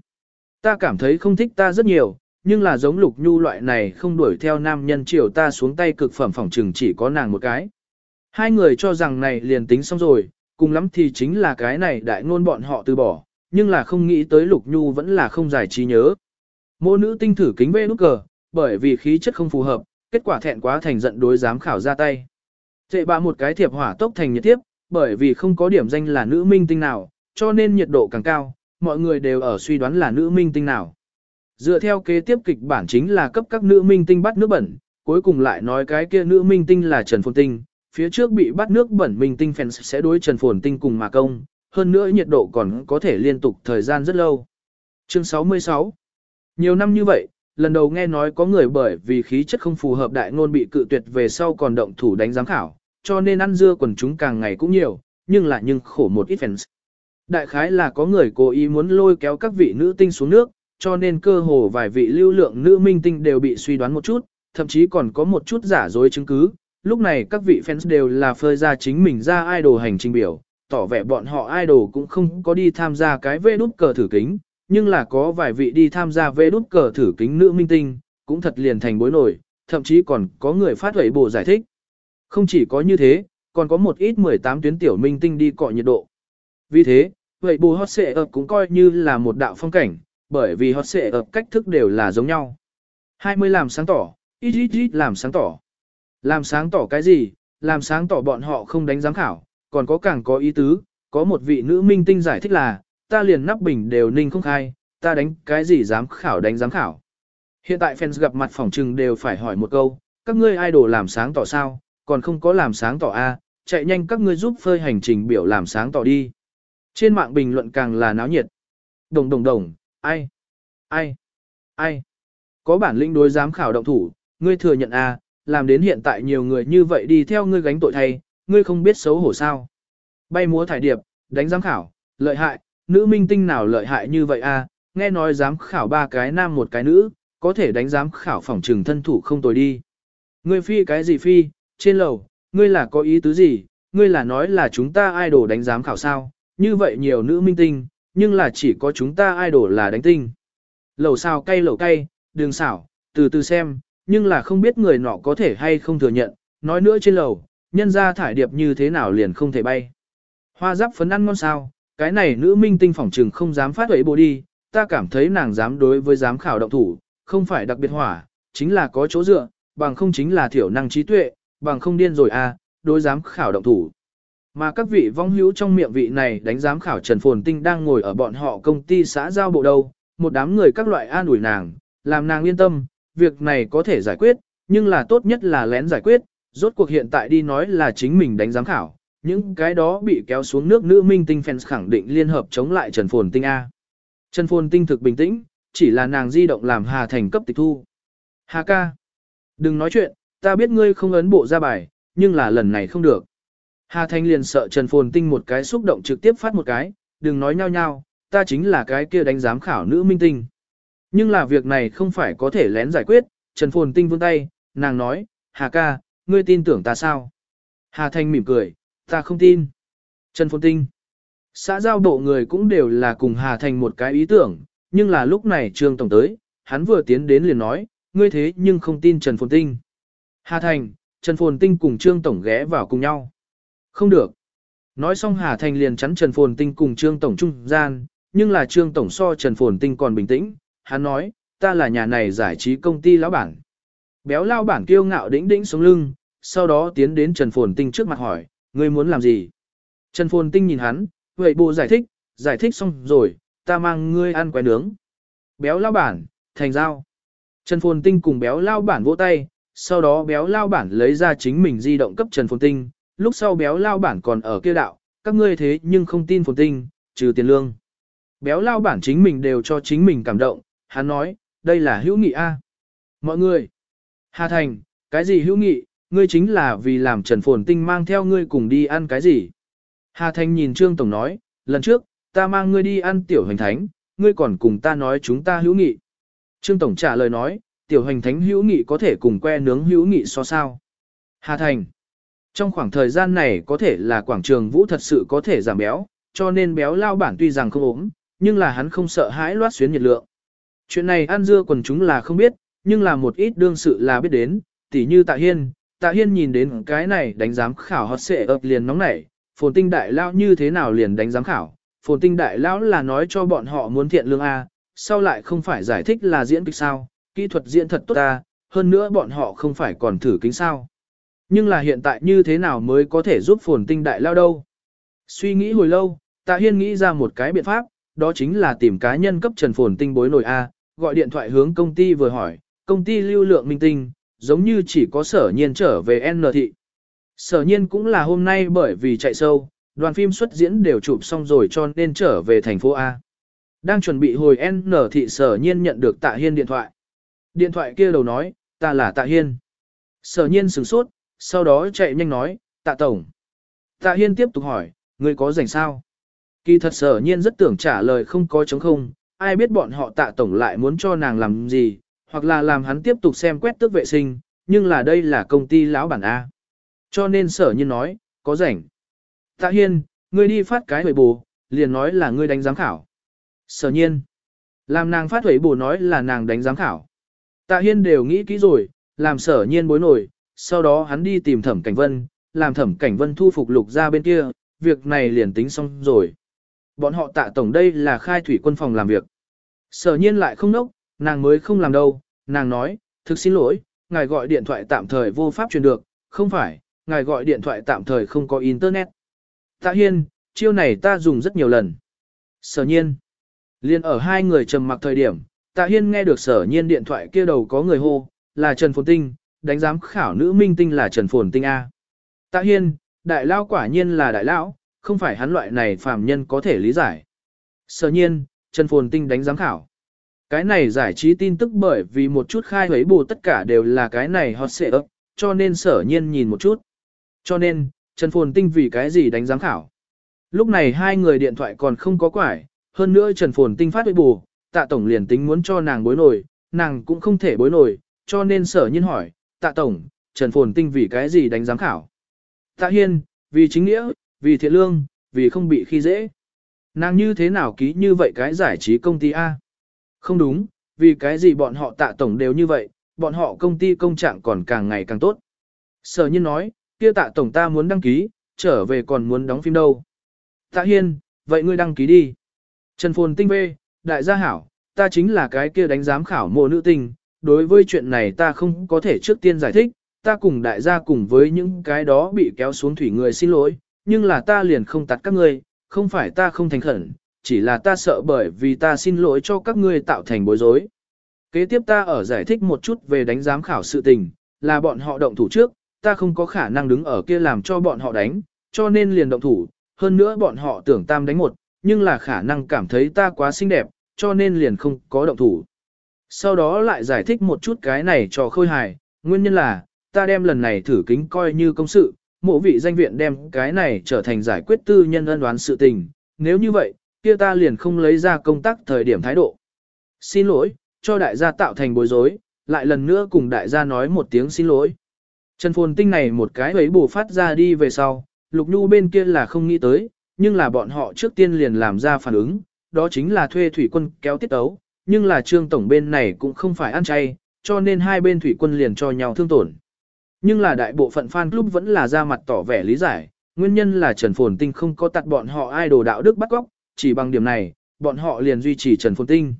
A: Ta cảm thấy không thích ta rất nhiều, nhưng là giống lục nhu loại này không đuổi theo nam nhân chiều ta xuống tay cực phẩm phòng trừng chỉ có nàng một cái. Hai người cho rằng này liền tính xong rồi, cùng lắm thì chính là cái này đại ngôn bọn họ từ bỏ, nhưng là không nghĩ tới Lục Nhu vẫn là không giải trí nhớ. Mô nữ tinh thử kính bê nút cờ, bởi vì khí chất không phù hợp, kết quả thẹn quá thành giận đối giám khảo ra tay. Tệ bạ một cái thiệp hỏa tốc thành nhiệt tiếp, bởi vì không có điểm danh là nữ minh tinh nào, cho nên nhiệt độ càng cao, mọi người đều ở suy đoán là nữ minh tinh nào. Dựa theo kế tiếp kịch bản chính là cấp các nữ minh tinh bắt nước bẩn, cuối cùng lại nói cái kia nữ minh tinh là Trần Phồn Tinh, phía trước bị bắt nước bẩn minh tinh fans sẽ đối Trần Phồn Tinh cùng mà công, hơn nữa nhiệt độ còn có thể liên tục thời gian rất lâu. Chương 66 nhiều năm như vậy, lần đầu nghe nói có người bởi vì khí chất không phù hợp đại ngôn bị cự tuyệt về sau còn động thủ đánh giám khảo, cho nên ăn dưa quần chúng càng ngày cũng nhiều, nhưng lại nhưng khổ một ít fans. Đại khái là có người cố ý muốn lôi kéo các vị nữ tinh xuống nước, cho nên cơ hồ vài vị lưu lượng nữ minh tinh đều bị suy đoán một chút, thậm chí còn có một chút giả dối chứng cứ. Lúc này các vị fans đều là phơi ra chính mình ra idol hành trình biểu, tỏ vẻ bọn họ idol cũng không có đi tham gia cái vê đút cờ thử kính, nhưng là có vài vị đi tham gia vê đút cờ thử kính nữ minh tinh, cũng thật liền thành bối nổi, thậm chí còn có người phát huẩy bộ giải thích. Không chỉ có như thế, còn có một ít 18 tuyến tiểu minh tinh đi cọ nhiệt độ. Vì thế, vậy bù hot xệ ập cũng coi như là một đạo phong cảnh, bởi vì hot xệ ập cách thức đều là giống nhau. 20 làm sáng tỏ, ít ít ít làm sáng tỏ. Làm sáng tỏ cái gì? Làm sáng tỏ bọn họ không đánh giám khảo, còn có càng có ý tứ, có một vị nữ minh tinh giải thích là, ta liền nắp bình đều ninh không khai, ta đánh cái gì dám khảo đánh giám khảo. Hiện tại fans gặp mặt phỏng trừng đều phải hỏi một câu, các ngươi idol làm sáng tỏ sao, còn không có làm sáng tỏ a, chạy nhanh các ngươi giúp phơi hành trình biểu làm sáng tỏ đi. Trên mạng bình luận càng là náo nhiệt. Đồng đồng đồng, ai, ai, ai. Có bản lĩnh đối giám khảo động thủ, ngươi thừa nhận a, làm đến hiện tại nhiều người như vậy đi theo ngươi gánh tội thay, ngươi không biết xấu hổ sao. Bay múa thải điệp, đánh giám khảo, lợi hại, nữ minh tinh nào lợi hại như vậy a? nghe nói dám khảo ba cái nam một cái nữ, có thể đánh giám khảo phòng trừng thân thủ không tồi đi. Ngươi phi cái gì phi, trên lầu, ngươi là có ý tứ gì, ngươi là nói là chúng ta idol đánh giám khảo sao, như vậy nhiều nữ minh tinh, nhưng là chỉ có chúng ta idol là đánh tinh. Lầu sao cay lầu cay, đường xảo, từ từ xem, nhưng là không biết người nọ có thể hay không thừa nhận, nói nữa trên lầu, nhân ra thải điệp như thế nào liền không thể bay. Hoa giáp phấn ăn ngon sao, cái này nữ minh tinh phỏng trừng không dám phát ấy bộ đi, ta cảm thấy nàng dám đối với giám khảo động thủ, không phải đặc biệt hỏa, chính là có chỗ dựa, bằng không chính là thiểu năng trí tuệ, bằng không điên rồi à, đối giám khảo động thủ. Mà các vị vong hữu trong miệng vị này đánh giám khảo Trần Phồn Tinh đang ngồi ở bọn họ công ty xã giao bộ đâu, một đám người các loại an ủi nàng, làm nàng yên tâm, việc này có thể giải quyết, nhưng là tốt nhất là lén giải quyết, rốt cuộc hiện tại đi nói là chính mình đánh giám khảo, những cái đó bị kéo xuống nước nữ minh tinh fans khẳng định liên hợp chống lại Trần Phồn Tinh A. Trần Phồn Tinh thực bình tĩnh, chỉ là nàng di động làm Hà Thành cấp tịch thu. Hà ca, đừng nói chuyện, ta biết ngươi không ấn bộ ra bài, nhưng là lần này không được. Hà Thành liền sợ Trần Phồn Tinh một cái xúc động trực tiếp phát một cái, đừng nói nhau nhau, ta chính là cái kia đánh giám khảo nữ minh tinh. Nhưng là việc này không phải có thể lén giải quyết, Trần Phồn Tinh vươn tay, nàng nói, Hà ca, ngươi tin tưởng ta sao? Hà Thành mỉm cười, ta không tin. Trần Phồn Tinh. Xã giao bộ người cũng đều là cùng Hà Thành một cái ý tưởng, nhưng là lúc này Trương Tổng tới, hắn vừa tiến đến liền nói, ngươi thế nhưng không tin Trần Phồn Tinh. Hà Thành, Trần Phồn Tinh cùng Trương Tổng ghé vào cùng nhau. Không được. Nói xong Hà Thành liền chắn Trần Phồn Tinh cùng Trương Tổng trung gian, nhưng là Trương Tổng so Trần Phồn Tinh còn bình tĩnh, hắn nói, ta là nhà này giải trí công ty lão bản. Béo lao bản kiêu ngạo đĩnh đĩnh sống lưng, sau đó tiến đến Trần Phồn Tinh trước mặt hỏi, ngươi muốn làm gì? Trần Phồn Tinh nhìn hắn, vậy bộ giải thích, giải thích xong rồi, ta mang ngươi ăn quái nướng. Béo lao bản, thành giao. Trần Phồn Tinh cùng béo lao bản vỗ tay, sau đó béo lao bản lấy ra chính mình di động cấp Trần Phồn Tinh, lúc sau béo lao bản còn ở kia đạo, các ngươi thế nhưng không tin Phồn Tinh, trừ tiền lương. Béo lao bản chính mình đều cho chính mình cảm động, hắn nói, đây là hữu nghị A. Mọi người, Hà Thành, cái gì hữu nghị, ngươi chính là vì làm Trần Phồn Tinh mang theo ngươi cùng đi ăn cái gì. Hà Thanh nhìn Trương Tổng nói, lần trước, ta mang ngươi đi ăn tiểu hành thánh, ngươi còn cùng ta nói chúng ta hữu nghị. Trương Tổng trả lời nói, tiểu hành thánh hữu nghị có thể cùng que nướng hữu nghị so sao. Hà Thành, trong khoảng thời gian này có thể là quảng trường vũ thật sự có thể giảm béo, cho nên béo lao bản tuy rằng không ốm, nhưng là hắn không sợ hãi loát xuyến nhiệt lượng. Chuyện này ăn dưa quần chúng là không biết, nhưng là một ít đương sự là biết đến, tỉ như Tạ Hiên, Tạ Hiên nhìn đến cái này đánh giám khảo hot xệ ập liền nóng nảy, phồn tinh đại Lão như thế nào liền đánh giám khảo, phồn tinh đại lão là nói cho bọn họ muốn thiện lương A, sau lại không phải giải thích là diễn kịch sao, kỹ thuật diễn thật tốt ta, hơn nữa bọn họ không phải còn thử kính sao. Nhưng là hiện tại như thế nào mới có thể giúp phồn tinh đại Lão đâu? Suy nghĩ hồi lâu, Tạ Hiên nghĩ ra một cái biện pháp, đó chính là tìm cá nhân cấp Trần Phồn Tinh bối nổi A, gọi điện thoại hướng công ty vừa hỏi, công ty lưu lượng minh tinh, giống như chỉ có sở nhiên trở về N thị. Sở nhiên cũng là hôm nay bởi vì chạy sâu, đoàn phim xuất diễn đều chụp xong rồi cho nên trở về thành phố A. Đang chuẩn bị hồi N thị sở nhiên nhận được tạ hiên điện thoại. Điện thoại kia đầu nói, ta là tạ hiên. Sở nhiên sửng sốt, sau đó chạy nhanh nói, tạ tổng. Tạ hiên tiếp tục hỏi, người có rảnh sao? Kỳ thật sở nhiên rất tưởng trả lời không có chống không, ai biết bọn họ tạ tổng lại muốn cho nàng làm gì, hoặc là làm hắn tiếp tục xem quét tước vệ sinh, nhưng là đây là công ty lão bản A. Cho nên sở nhiên nói, có rảnh. Tạ hiên, ngươi đi phát cái huệ bù, liền nói là ngươi đánh giám khảo. Sở nhiên, làm nàng phát huệ bù nói là nàng đánh giám khảo. Tạ hiên đều nghĩ kỹ rồi, làm sở nhiên bối nổi, sau đó hắn đi tìm thẩm cảnh vân, làm thẩm cảnh vân thu phục lục ra bên kia, việc này liền tính xong rồi. Bọn họ tạ tổng đây là khai thủy quân phòng làm việc. Sở nhiên lại không nốc, nàng mới không làm đâu, nàng nói, thực xin lỗi, ngài gọi điện thoại tạm thời vô pháp truyền được, không phải, ngài gọi điện thoại tạm thời không có internet. Tạ hiên, chiêu này ta dùng rất nhiều lần. Sở nhiên, liền ở hai người trầm mặc thời điểm, tạ hiên nghe được sở nhiên điện thoại kia đầu có người hô, là Trần Phồn Tinh, đánh giám khảo nữ minh tinh là Trần Phồn Tinh A. Tạ hiên, đại lao quả nhiên là đại lão, không phải hắn loại này phàm nhân có thể lý giải. Sở nhiên, Trần Phồn Tinh đánh giám khảo. Cái này giải trí tin tức bởi vì một chút khai huế bù tất cả đều là cái này hot xệ ấp, cho nên sở nhiên nhìn một chút. Cho nên, Trần Phồn Tinh vì cái gì đánh giám khảo. Lúc này hai người điện thoại còn không có quải, hơn nữa Trần Phồn Tinh phát huế bù, tạ tổng liền tính muốn cho nàng bối nổi, nàng cũng không thể bối nổi, cho nên sở nhiên hỏi, tạ tổng, Trần Phồn Tinh vì cái gì đánh giám khảo. Tạ Hiên, vì chính nghĩa, vì thiện lương, vì không bị khi dễ. Nàng như thế nào ký như vậy cái giải trí công ty A? Không đúng, vì cái gì bọn họ tạ tổng đều như vậy, bọn họ công ty công trạng còn càng ngày càng tốt. Sở nhiên nói, kia tạ tổng ta muốn đăng ký, trở về còn muốn đóng phim đâu. Tạ Hiên, vậy ngươi đăng ký đi. Trần Phồn Tinh bê, đại gia hảo, ta chính là cái kia đánh giám khảo mộ nữ tình đối với chuyện này ta không có thể trước tiên giải thích, ta cùng đại gia cùng với những cái đó bị kéo xuống thủy người xin lỗi, nhưng là ta liền không tắt các ngươi, không phải ta không thành khẩn, chỉ là ta sợ bởi vì ta xin lỗi cho các ngươi tạo thành bối rối. Kế tiếp ta ở giải thích một chút về đánh giám khảo sự tình, là bọn họ động thủ trước, ta không có khả năng đứng ở kia làm cho bọn họ đánh, cho nên liền động thủ, hơn nữa bọn họ tưởng tam đánh một, nhưng là khả năng cảm thấy ta quá xinh đẹp, cho nên liền không có động thủ. Sau đó lại giải thích một chút cái này cho khôi hài, nguyên nhân là, ta đem lần này thử kính coi như công sự, mộ vị danh viện đem cái này trở thành giải quyết tư nhân ân đoán sự tình, nếu như vậy, kia ta liền không lấy ra công tác thời điểm thái độ. Xin lỗi, cho đại gia tạo thành bối rối, lại lần nữa cùng đại gia nói một tiếng xin lỗi. Trần Phồn Tinh này một cái ấy bù phát ra đi về sau, Lục Nhu bên kia là không nghĩ tới, nhưng là bọn họ trước tiên liền làm ra phản ứng, đó chính là thuê thủy quân kéo tiết ấu, nhưng là trương tổng bên này cũng không phải ăn chay, cho nên hai bên thủy quân liền cho nhau thương tổn. Nhưng là đại bộ phận fan club vẫn là ra mặt tỏ vẻ lý giải, nguyên nhân là Trần Phồn Tinh không có tặt bọn họ idol đạo đức bắt góc, chỉ bằng điểm này, bọn họ liền duy trì Trần Phồn Tinh.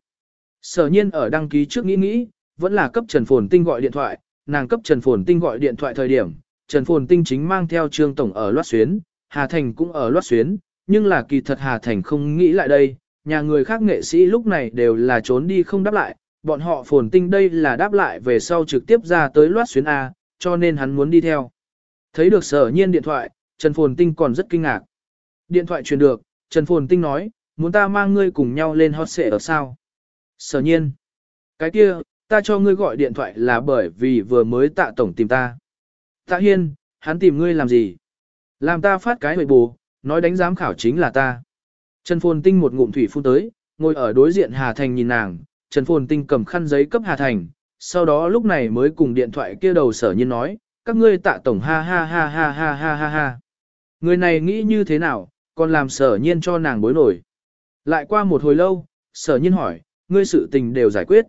A: Sở nhiên ở đăng ký trước nghĩ nghĩ, vẫn là cấp Trần Phồn Tinh gọi điện thoại, nàng cấp Trần Phồn Tinh gọi điện thoại thời điểm, Trần Phồn Tinh chính mang theo Trương Tổng ở loát xuyến, Hà Thành cũng ở loát xuyến, nhưng là kỳ thật Hà Thành không nghĩ lại đây, nhà người khác nghệ sĩ lúc này đều là trốn đi không đáp lại, bọn họ Phồn Tinh đây là đáp lại về sau trực tiếp ra tới loát xuyến A, cho nên hắn muốn đi theo. Thấy được sở nhiên điện thoại, Trần Phồn Tinh còn rất kinh ngạc. Điện thoại truyền được, Trần Phồn Tinh nói, muốn ta mang ngươi cùng nhau lên hot xệ ở sao? Sở nhiên. Cái kia, ta cho ngươi gọi điện thoại là bởi vì vừa mới tạ tổng tìm ta. Tạ Hiên, hắn tìm ngươi làm gì? Làm ta phát cái hội bù, nói đánh giám khảo chính là ta. Trần Phồn Tinh một ngụm thủy phun tới, ngồi ở đối diện Hà Thành nhìn nàng, Trần Phồn Tinh cầm khăn giấy cấp Hà Thành, sau đó lúc này mới cùng điện thoại kia đầu sở nhiên nói, các ngươi tạ tổng ha ha ha ha ha ha ha ha. Người này nghĩ như thế nào, còn làm sở nhiên cho nàng bối nổi. Lại qua một hồi lâu, sở nhiên hỏi, ngươi sự tình đều giải quyết.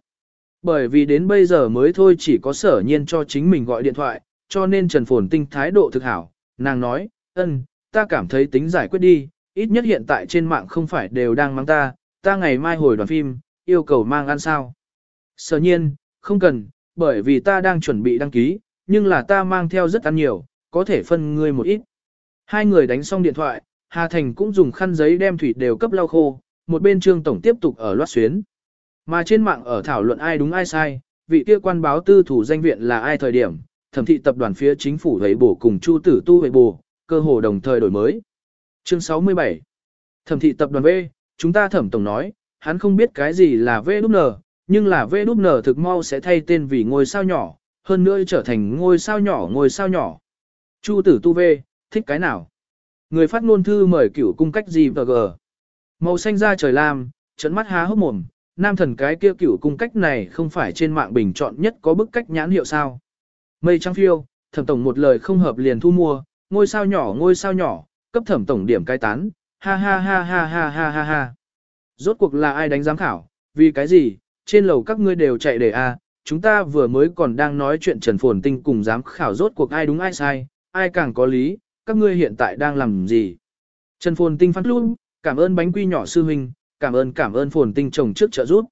A: Bởi vì đến bây giờ mới thôi chỉ có sở nhiên cho chính mình gọi điện thoại, cho nên Trần Phồn Tinh thái độ thực hảo. Nàng nói, ân, ta cảm thấy tính giải quyết đi, ít nhất hiện tại trên mạng không phải đều đang mang ta, ta ngày mai hồi đoàn phim, yêu cầu mang ăn sao. Sở nhiên, không cần, bởi vì ta đang chuẩn bị đăng ký, nhưng là ta mang theo rất ăn nhiều, có thể phân ngươi một ít. Hai người đánh xong điện thoại, Hà Thành cũng dùng khăn giấy đem thủy đều cấp lau khô, một bên trương tổng tiếp tục ở loát xuyến. Mà trên mạng ở thảo luận ai đúng ai sai, vị kia quan báo tư thủ danh viện là ai thời điểm, thẩm thị tập đoàn phía chính phủ hấy bổ cùng Chu Tử Tu hấy bổ, cơ hồ đồng thời đổi mới. Chương 67 Thẩm thị tập đoàn V, chúng ta thẩm tổng nói, hắn không biết cái gì là VN, nhưng là VN thực mau sẽ thay tên vì ngôi sao nhỏ, hơn nữa trở thành ngôi sao nhỏ ngôi sao nhỏ. Chu Tử Tu V, thích cái nào? Người phát ngôn thư mời cửu cung cách gì và gờ. Màu xanh da trời lam, trận mắt há hốc mồm, nam thần cái kia cửu cung cách này không phải trên mạng bình chọn nhất có bức cách nhãn hiệu sao. Mây trăng phiêu, thẩm tổng một lời không hợp liền thu mua, ngôi sao nhỏ ngôi sao nhỏ, cấp thẩm tổng điểm cai tán, ha ha ha ha ha ha ha ha. Rốt cuộc là ai đánh giám khảo, vì cái gì, trên lầu các ngươi đều chạy để a à, chúng ta vừa mới còn đang nói chuyện Trần Phồn Tinh cùng giám khảo rốt cuộc ai đúng ai sai, ai càng có lý, các ngươi hiện tại đang làm gì. Trần Phồn Tinh phát luôn, cảm ơn bánh quy nhỏ sư huynh, cảm ơn cảm ơn Phồn Tinh chồng trước trợ giúp.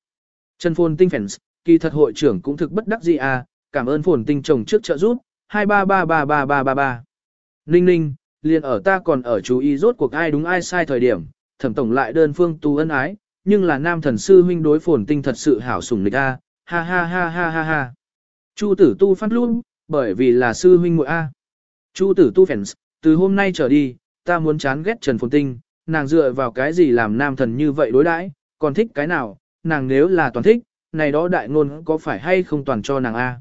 A: Trần Phồn Tinh fans, kỳ thật hội trưởng cũng thực bất đắc gì à, cảm ơn Phồn Tinh chồng trước trợ giúp, 233333333. Ninh ninh, liền ở ta còn ở chú ý rốt cuộc ai đúng ai sai thời điểm, thẩm tổng lại đơn phương tu ân ái, nhưng là nam thần sư huynh đối Phồn Tinh thật sự hảo sủng lịch a, ha ha ha ha ha ha. Chu tử tu phát luôn, bởi vì là sư huynh muội a. Chu tử tu fans, từ hôm nay trở đi, ta muốn chán ghét Trần Phồn Tinh, nàng dựa vào cái gì làm nam thần như vậy đối đãi, còn thích cái nào, nàng nếu là toàn thích, này đó đại ngôn có phải hay không toàn cho nàng A.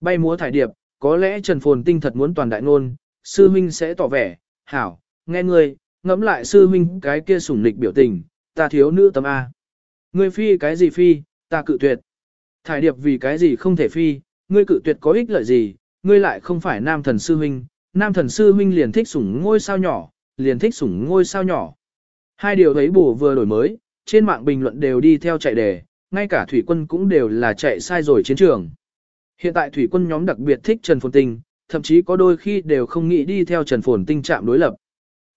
A: Bay múa thải điệp, có lẽ Trần Phồn Tinh thật muốn toàn đại ngôn, sư huynh sẽ tỏ vẻ, hảo, nghe ngươi, ngẫm lại sư huynh cái kia sủng nịch biểu tình, ta thiếu nữ tâm A. Ngươi phi cái gì phi, ta cự tuyệt. Thải điệp vì cái gì không thể phi, ngươi cự tuyệt có ích lợi gì, ngươi lại không phải nam thần sư huynh, nam thần sư huynh liền thích sủng ngôi sao nhỏ, liền thích sủng ngôi sao nhỏ. Hai điều thấy bổ vừa đổi mới, trên mạng bình luận đều đi theo chạy đề, ngay cả thủy quân cũng đều là chạy sai rồi chiến trường. Hiện tại thủy quân nhóm đặc biệt thích Trần Phồn Tinh, thậm chí có đôi khi đều không nghĩ đi theo Trần Phồn Tinh chạm đối lập.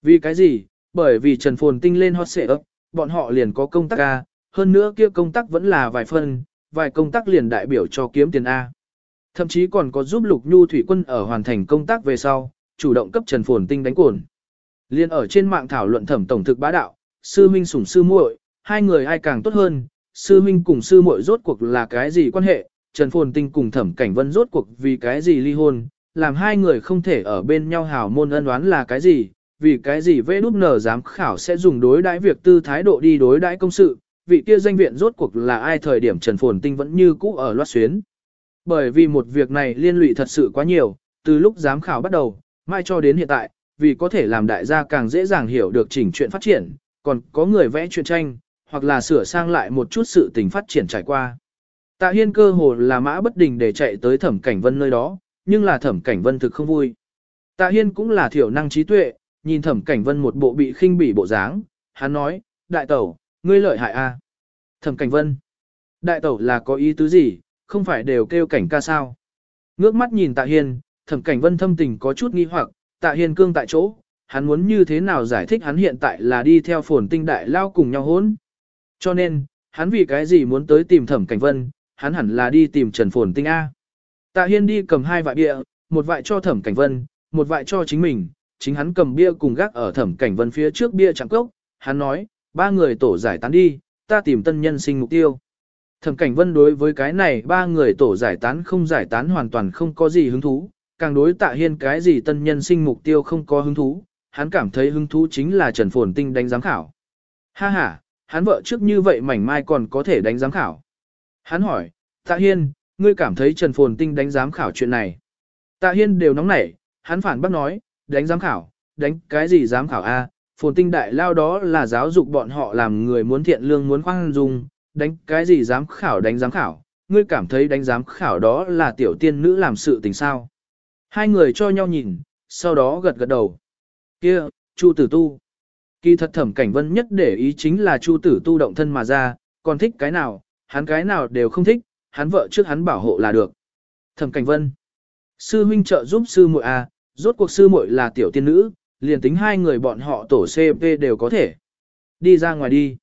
A: Vì cái gì? Bởi vì Trần Phồn Tinh lên hot xệ ấp, bọn họ liền có công tác A, hơn nữa kia công tác vẫn là vài phân, vài công tác liền đại biểu cho kiếm tiền A. Thậm chí còn có giúp Lục Nhu Thủy Quân ở hoàn thành công tác về sau, chủ động cấp Trần Phồn Tinh đánh cồn. Liên ở trên mạng thảo luận thẩm tổng thực bá đạo, sư huynh sủng sư muội, hai người ai càng tốt hơn, sư huynh cùng sư muội rốt cuộc là cái gì quan hệ, Trần Phồn Tinh cùng thẩm cảnh vân rốt cuộc vì cái gì ly hôn, làm hai người không thể ở bên nhau hào môn ân đoán là cái gì, vì cái gì vê đút nở giám khảo sẽ dùng đối đãi việc tư thái độ đi đối đãi công sự, vị kia danh viện rốt cuộc là ai? Thời điểm Trần Phồn Tinh vẫn như cũ ở loát xuyến. Bởi vì một việc này liên lụy thật sự quá nhiều, từ lúc giám khảo bắt đầu, mai cho đến hiện tại, vì có thể làm đại gia càng dễ dàng hiểu được chỉnh chuyện phát triển, còn có người vẽ chuyện tranh, hoặc là sửa sang lại một chút sự tình phát triển trải qua. Tạ Hiên cơ hồ là mã bất đình để chạy tới thẩm cảnh vân nơi đó, nhưng là thẩm cảnh vân thực không vui. Tạ Hiên cũng là thiểu năng trí tuệ, nhìn thẩm cảnh vân một bộ bị khinh bỉ bộ dáng, hắn nói, đại tẩu, ngươi lợi hại a. Thẩm cảnh vân, đại tẩu là có ý tứ gì, không phải đều kêu cảnh ca sao. Ngước mắt nhìn tạ hiên, thẩm cảnh vân thâm tình có chút nghi hoặc, tạ hiên cương tại chỗ, hắn muốn như thế nào giải thích hắn hiện tại là đi theo phồn tinh đại lao cùng nhau hốn. Cho nên, hắn vì cái gì muốn tới tìm thẩm cảnh vân, hắn hẳn là đi tìm trần phồn tinh A. Tạ hiên đi cầm hai vại bia, một vại cho thẩm cảnh vân, một vại cho chính mình, chính hắn cầm bia cùng gác ở thẩm cảnh vân phía trước bia chẳng cốc, hắn nói, ba người tổ giải tán đi, ta tìm tân nhân sinh mục tiêu. Thẩm Cảnh Vân đối với cái này ba người tổ giải tán không giải tán hoàn toàn không có gì hứng thú, càng đối tạ hiên cái gì tân nhân sinh mục tiêu không có hứng thú, hắn cảm thấy hứng thú chính là Trần Phồn Tinh đánh giám khảo. Ha ha, hắn vợ trước như vậy mảnh mai còn có thể đánh giám khảo. Hắn hỏi, tạ hiên, ngươi cảm thấy Trần Phồn Tinh đánh giám khảo chuyện này. Tạ hiên đều nóng nảy, hắn phản bác nói, đánh giám khảo, đánh cái gì giám khảo a? Phồn Tinh đại lao đó là giáo dục bọn họ làm người muốn thiện lương muốn khoan dung đánh cái gì dám khảo đánh giám khảo, ngươi cảm thấy đánh giám khảo đó là tiểu tiên nữ làm sự tình sao. Hai người cho nhau nhìn, sau đó gật gật đầu. Kia, Chu tử tu. Kỳ thật thẩm cảnh vân nhất để ý chính là Chu tử tu động thân mà ra, còn thích cái nào, hắn cái nào đều không thích, hắn vợ trước hắn bảo hộ là được. Thẩm cảnh vân. Sư huynh trợ giúp sư muội a, à, rốt cuộc sư muội là tiểu tiên nữ, liền tính hai người bọn họ tổ CP đều có thể. Đi ra ngoài đi.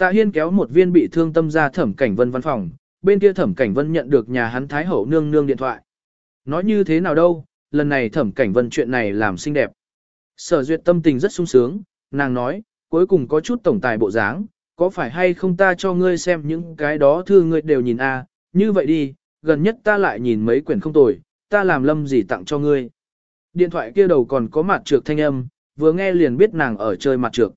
A: Tạ Hiên kéo một viên bị thương tâm ra thẩm cảnh vân văn phòng, bên kia thẩm cảnh vân nhận được nhà hắn Thái Hậu nương nương điện thoại. Nói như thế nào đâu, lần này thẩm cảnh vân chuyện này làm xinh đẹp. Sở duyệt tâm tình rất sung sướng, nàng nói, cuối cùng có chút tổng tài bộ dáng, có phải hay không ta cho ngươi xem những cái đó thư ngươi đều nhìn a, như vậy đi, gần nhất ta lại nhìn mấy quyển không tồi, ta làm lâm gì tặng cho ngươi. Điện thoại kia đầu còn có mặt trược thanh âm, vừa nghe liền biết nàng ở chơi mặt trược.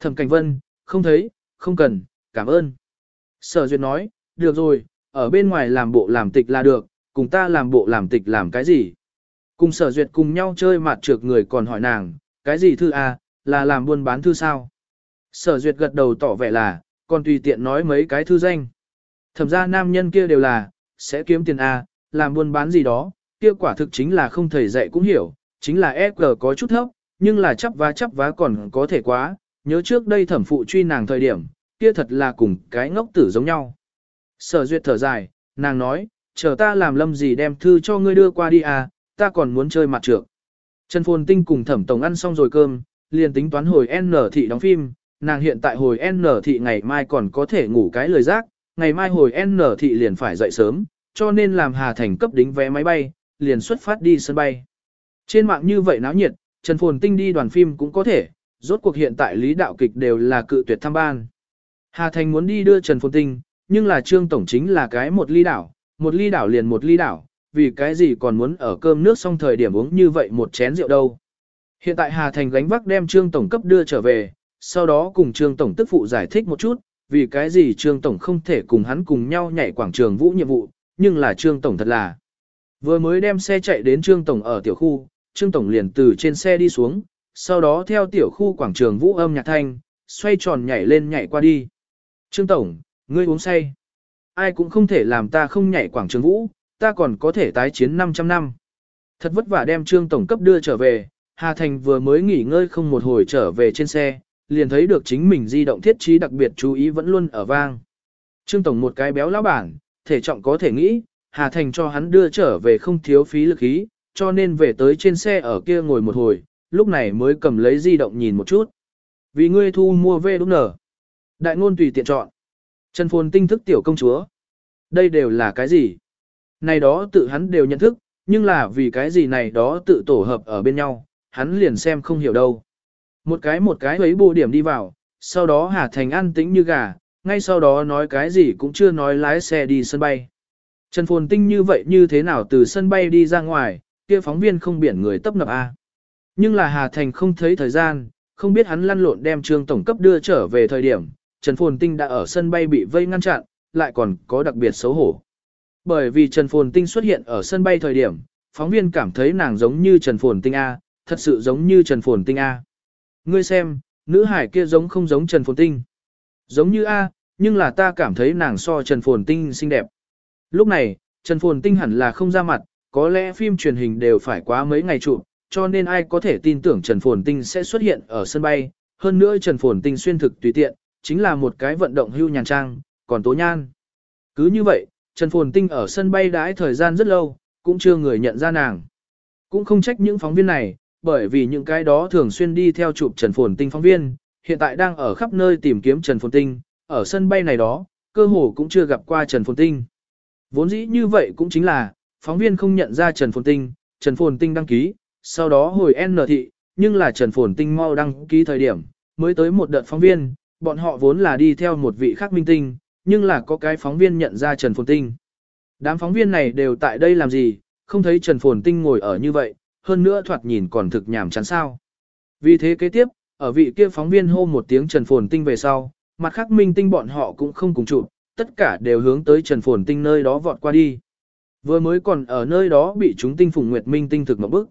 A: Thẩm Cảnh Vân, không thấy, không cần, cảm ơn. Sở Duyệt nói, được rồi, ở bên ngoài làm bộ làm tịch là được, cùng ta làm bộ làm tịch làm cái gì. Cùng Sở Duyệt cùng nhau chơi mặt trược người còn hỏi nàng, cái gì thư A, là làm buôn bán thư sao? Sở Duyệt gật đầu tỏ vẻ là, còn tùy tiện nói mấy cái thư danh. Thẩm ra nam nhân kia đều là, sẽ kiếm tiền A, làm buôn bán gì đó, kia quả thực chính là không thầy dạy cũng hiểu, chính là EG có chút thấp, nhưng là chấp vá chấp vá còn có thể quá, nhớ trước đây thẩm phụ truy nàng thời điểm, kia thật là cùng cái ngốc tử giống nhau. Sở duyệt thở dài, nàng nói, chờ ta làm lâm gì đem thư cho ngươi đưa qua đi à, ta còn muốn chơi mặt trược. Trần Phồn Tinh cùng thẩm tổng ăn xong rồi cơm, liền tính toán hồi N thị đóng phim, nàng hiện tại hồi N thị ngày mai còn có thể ngủ cái lời giác, ngày mai hồi N thị liền phải dậy sớm, cho nên làm Hà Thành cấp đính vé máy bay, liền xuất phát đi sân bay. Trên mạng như vậy náo nhiệt, Trần Phồn Tinh đi đoàn phim cũng có thể, rốt cuộc hiện tại lý đạo kịch đều là cự tuyệt tham ban. Hà Thành muốn đi đưa Trần Phồn Tinh, nhưng là Trương Tổng chính là cái một ly đảo, một ly đảo liền một ly đảo, vì cái gì còn muốn ở cơm nước xong thời điểm uống như vậy một chén rượu đâu. Hiện tại Hà Thành gánh vác đem Trương Tổng cấp đưa trở về, sau đó cùng Trương Tổng tức phụ giải thích một chút, vì cái gì Trương Tổng không thể cùng hắn cùng nhau nhảy quảng trường vũ nhiệm vụ, nhưng là Trương Tổng thật là. Vừa mới đem xe chạy đến Trương Tổng ở tiểu khu, Trương Tổng liền từ trên xe đi xuống, sau đó theo tiểu khu quảng trường vũ âm nhạc thanh, xoay tròn nhảy lên nhảy qua đi. Trương Tổng, ngươi uống say. Ai cũng không thể làm ta không nhảy quảng trường vũ, ta còn có thể tái chiến 500 năm. Thật vất vả đem Trương Tổng cấp đưa trở về, Hà Thành vừa mới nghỉ ngơi không một hồi trở về trên xe, liền thấy được chính mình di động thiết trí đặc biệt chú ý vẫn luôn ở vang. Trương Tổng một cái béo lão bản, thể trọng có thể nghĩ, Hà Thành cho hắn đưa trở về không thiếu phí lực khí, cho nên về tới trên xe ở kia ngồi một hồi, lúc này mới cầm lấy di động nhìn một chút. Vì ngươi thu mua về đúng nở. Đại ngôn tùy tiện chọn. Trần Phồn tinh thức tiểu công chúa. Đây đều là cái gì? Này đó tự hắn đều nhận thức, nhưng là vì cái gì này đó tự tổ hợp ở bên nhau, hắn liền xem không hiểu đâu. Một cái một cái ấy bộ điểm đi vào, sau đó Hà Thành an tĩnh như gà, ngay sau đó nói cái gì cũng chưa nói lái xe đi sân bay. Trần Phồn Tinh như vậy như thế nào từ sân bay đi ra ngoài, kia phóng viên không biển người tấp nập A. Nhưng là Hà Thành không thấy thời gian, không biết hắn lăn lộn đem trương tổng cấp đưa trở về thời điểm, Trần Phồn Tinh đã ở sân bay bị vây ngăn chặn, lại còn có đặc biệt xấu hổ. Bởi vì Trần Phồn Tinh xuất hiện ở sân bay thời điểm, phóng viên cảm thấy nàng giống như Trần Phồn Tinh A, thật sự giống như Trần Phồn Tinh A. Ngươi xem, nữ hải kia giống không giống Trần Phồn Tinh. Giống như A, nhưng là ta cảm thấy nàng so Trần Phồn Tinh xinh đẹp. Lúc này, Trần Phồn Tinh hẳn là không ra mặt, có lẽ phim truyền hình đều phải quá mấy ngày chụp, cho nên ai có thể tin tưởng Trần Phồn Tinh sẽ xuất hiện ở sân bay. Hơn nữa Trần Phồn Tinh xuyên thực tùy tiện, chính là một cái vận động hưu nhàn trang, còn tố nhan. Cứ như vậy, Trần Phồn Tinh ở sân bay đãi thời gian rất lâu, cũng chưa người nhận ra nàng. Cũng không trách những phóng viên này, bởi vì những cái đó thường xuyên đi theo chụp Trần Phồn Tinh phóng viên, hiện tại đang ở khắp nơi tìm kiếm Trần Phồn Tinh, ở sân bay này đó, cơ hồ cũng chưa gặp qua Trần Phồn Tinh. Vốn dĩ như vậy cũng chính là, phóng viên không nhận ra Trần Phồn Tinh, Trần Phồn Tinh đăng ký, sau đó hồi N thị, nhưng là Trần Phồn Tinh mau đăng ký thời điểm, mới tới một đợt phóng viên, bọn họ vốn là đi theo một vị khác minh tinh, nhưng là có cái phóng viên nhận ra Trần Phồn Tinh. Đám phóng viên này đều tại đây làm gì, không thấy Trần Phồn Tinh ngồi ở như vậy, hơn nữa thoạt nhìn còn thực nhảm chán sao. Vì thế kế tiếp, ở vị kia phóng viên hô một tiếng Trần Phồn Tinh về sau, mặt khác minh tinh bọn họ cũng không cùng chụp, tất cả đều hướng tới Trần Phồn Tinh nơi đó vọt qua đi. Vừa mới còn ở nơi đó bị chúng tinh phùng nguyệt minh tinh thực một bức.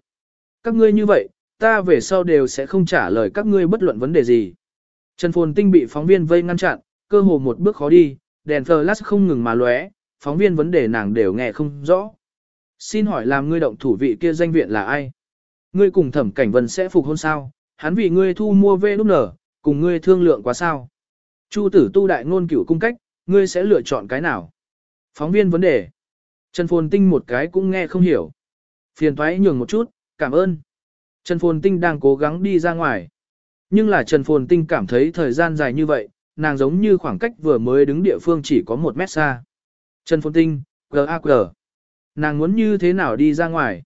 A: Các ngươi như vậy, ta về sau đều sẽ không trả lời các ngươi bất luận vấn đề gì. Trần Phồn Tinh bị phóng viên vây ngăn chặn, cơ hồ một bước khó đi, đèn flash không ngừng mà lóe, phóng viên vấn đề nàng đều nghe không rõ. Xin hỏi làm ngươi động thủ vị kia danh viện là ai? Ngươi cùng thẩm cảnh vân sẽ phục hôn sao? Hắn vì ngươi thu mua về lúc nở, cùng ngươi thương lượng quá sao? Chu tử tu đại ngôn cửu cung cách, ngươi sẽ lựa chọn cái nào? Phóng viên vấn đề. Trần Phồn Tinh một cái cũng nghe không hiểu. Phiền thoái nhường một chút, cảm ơn. Trần Phồn Tinh đang cố gắng đi ra ngoài. Nhưng là Trần Phồn Tinh cảm thấy thời gian dài như vậy, nàng giống như khoảng cách vừa mới đứng địa phương chỉ có một mét xa. Trần Phồn Tinh, G.A.G. Nàng muốn như thế nào đi ra ngoài?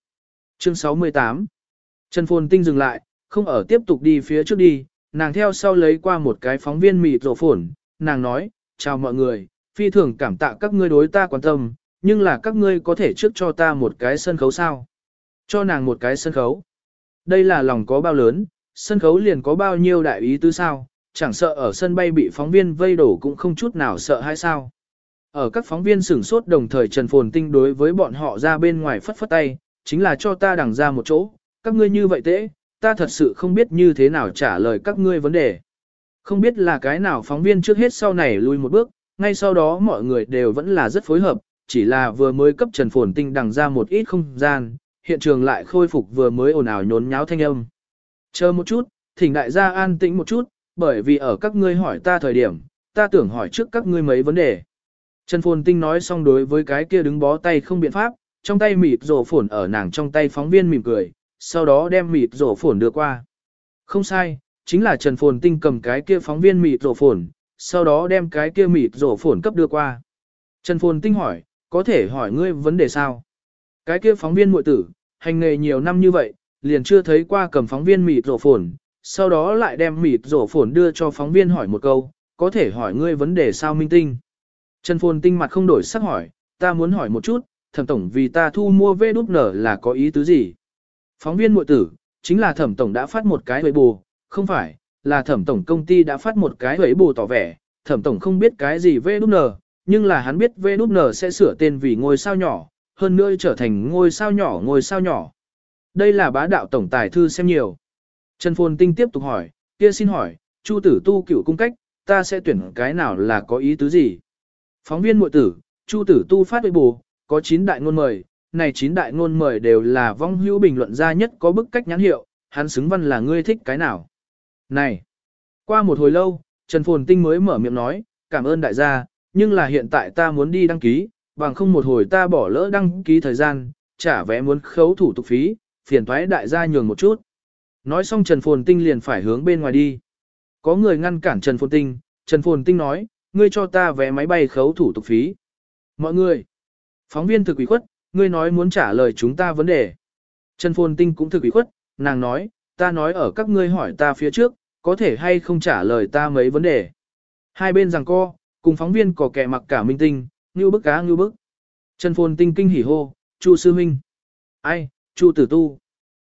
A: Chương 68 Trần Phồn Tinh dừng lại, không ở tiếp tục đi phía trước đi, nàng theo sau lấy qua một cái phóng viên mịt rổ phổn, nàng nói, chào mọi người, phi thường cảm tạ các ngươi đối ta quan tâm, nhưng là các ngươi có thể trước cho ta một cái sân khấu sao? Cho nàng một cái sân khấu. Đây là lòng có bao lớn, sân khấu liền có bao nhiêu đại ý tứ sao, chẳng sợ ở sân bay bị phóng viên vây đổ cũng không chút nào sợ hay sao. Ở các phóng viên sửng sốt đồng thời Trần Phồn Tinh đối với bọn họ ra bên ngoài phất phất tay, chính là cho ta đằng ra một chỗ, các ngươi như vậy tễ, ta thật sự không biết như thế nào trả lời các ngươi vấn đề. Không biết là cái nào phóng viên trước hết sau này lui một bước, ngay sau đó mọi người đều vẫn là rất phối hợp, chỉ là vừa mới cấp Trần Phồn Tinh đằng ra một ít không gian, hiện trường lại khôi phục vừa mới ồn ào nhốn nháo thanh âm. Chờ một chút, thỉnh đại gia an tĩnh một chút, bởi vì ở các ngươi hỏi ta thời điểm, ta tưởng hỏi trước các ngươi mấy vấn đề. Trần Phồn Tinh nói xong đối với cái kia đứng bó tay không biện pháp, trong tay mịt rổ phổn ở nàng trong tay phóng viên mỉm cười, sau đó đem mịt rổ phổn đưa qua. Không sai, chính là Trần Phồn Tinh cầm cái kia phóng viên mịt rổ phổn, sau đó đem cái kia mịt rổ phổn cấp đưa qua. Trần Phồn Tinh hỏi, có thể hỏi ngươi vấn đề sao? Cái kia phóng viên muội tử, hành nghề nhiều năm như vậy, liền chưa thấy qua cầm phóng viên mịt rổ phổn, sau đó lại đem mịt rổ phổn đưa cho phóng viên hỏi một câu, có thể hỏi ngươi vấn đề sao minh tinh. Trần Phồn Tinh mặt không đổi sắc hỏi, ta muốn hỏi một chút, thẩm tổng vì ta thu mua vê đút nở là có ý tứ gì? Phóng viên muội tử, chính là thẩm tổng đã phát một cái huệ bù, không phải, là thẩm tổng công ty đã phát một cái huệ bù tỏ vẻ, thẩm tổng không biết cái gì vê đút nở, nhưng là hắn biết vê đút nở sẽ sửa tên vì ngôi sao nhỏ, hơn nữa trở thành ngôi sao nhỏ ngôi sao nhỏ. Đây là bá đạo tổng tài thư xem nhiều. Trần Phồn Tinh tiếp tục hỏi, kia xin hỏi, Chu tử tu cựu cung cách, ta sẽ tuyển cái nào là có ý tứ gì? Phóng viên muội tử, Chu tử tu phát huệ bù, có 9 đại ngôn mời, này 9 đại ngôn mời đều là vong hữu bình luận ra nhất có bức cách nhãn hiệu, hắn xứng văn là ngươi thích cái nào. Này, qua một hồi lâu, Trần Phồn Tinh mới mở miệng nói, cảm ơn đại gia, nhưng là hiện tại ta muốn đi đăng ký, bằng không một hồi ta bỏ lỡ đăng ký thời gian, trả vé muốn khấu thủ tục phí, phiền thoái đại gia nhường một chút. Nói xong Trần Phồn Tinh liền phải hướng bên ngoài đi. Có người ngăn cản Trần Phồn Tinh, Trần Phồn Tinh nói, ngươi cho ta vé máy bay khấu thủ tục phí. Mọi người, phóng viên thực ủy khuất, ngươi nói muốn trả lời chúng ta vấn đề. Trần Phồn Tinh cũng thực ủy khuất, nàng nói, ta nói ở các ngươi hỏi ta phía trước, có thể hay không trả lời ta mấy vấn đề. Hai bên rằng co, cùng phóng viên có kẻ mặc cả minh tinh, ngưu bức cá ngưu bức. Trần Phồn Tinh kinh hỉ hô, Chu Sư Minh. Ai, Chu Tử Tu.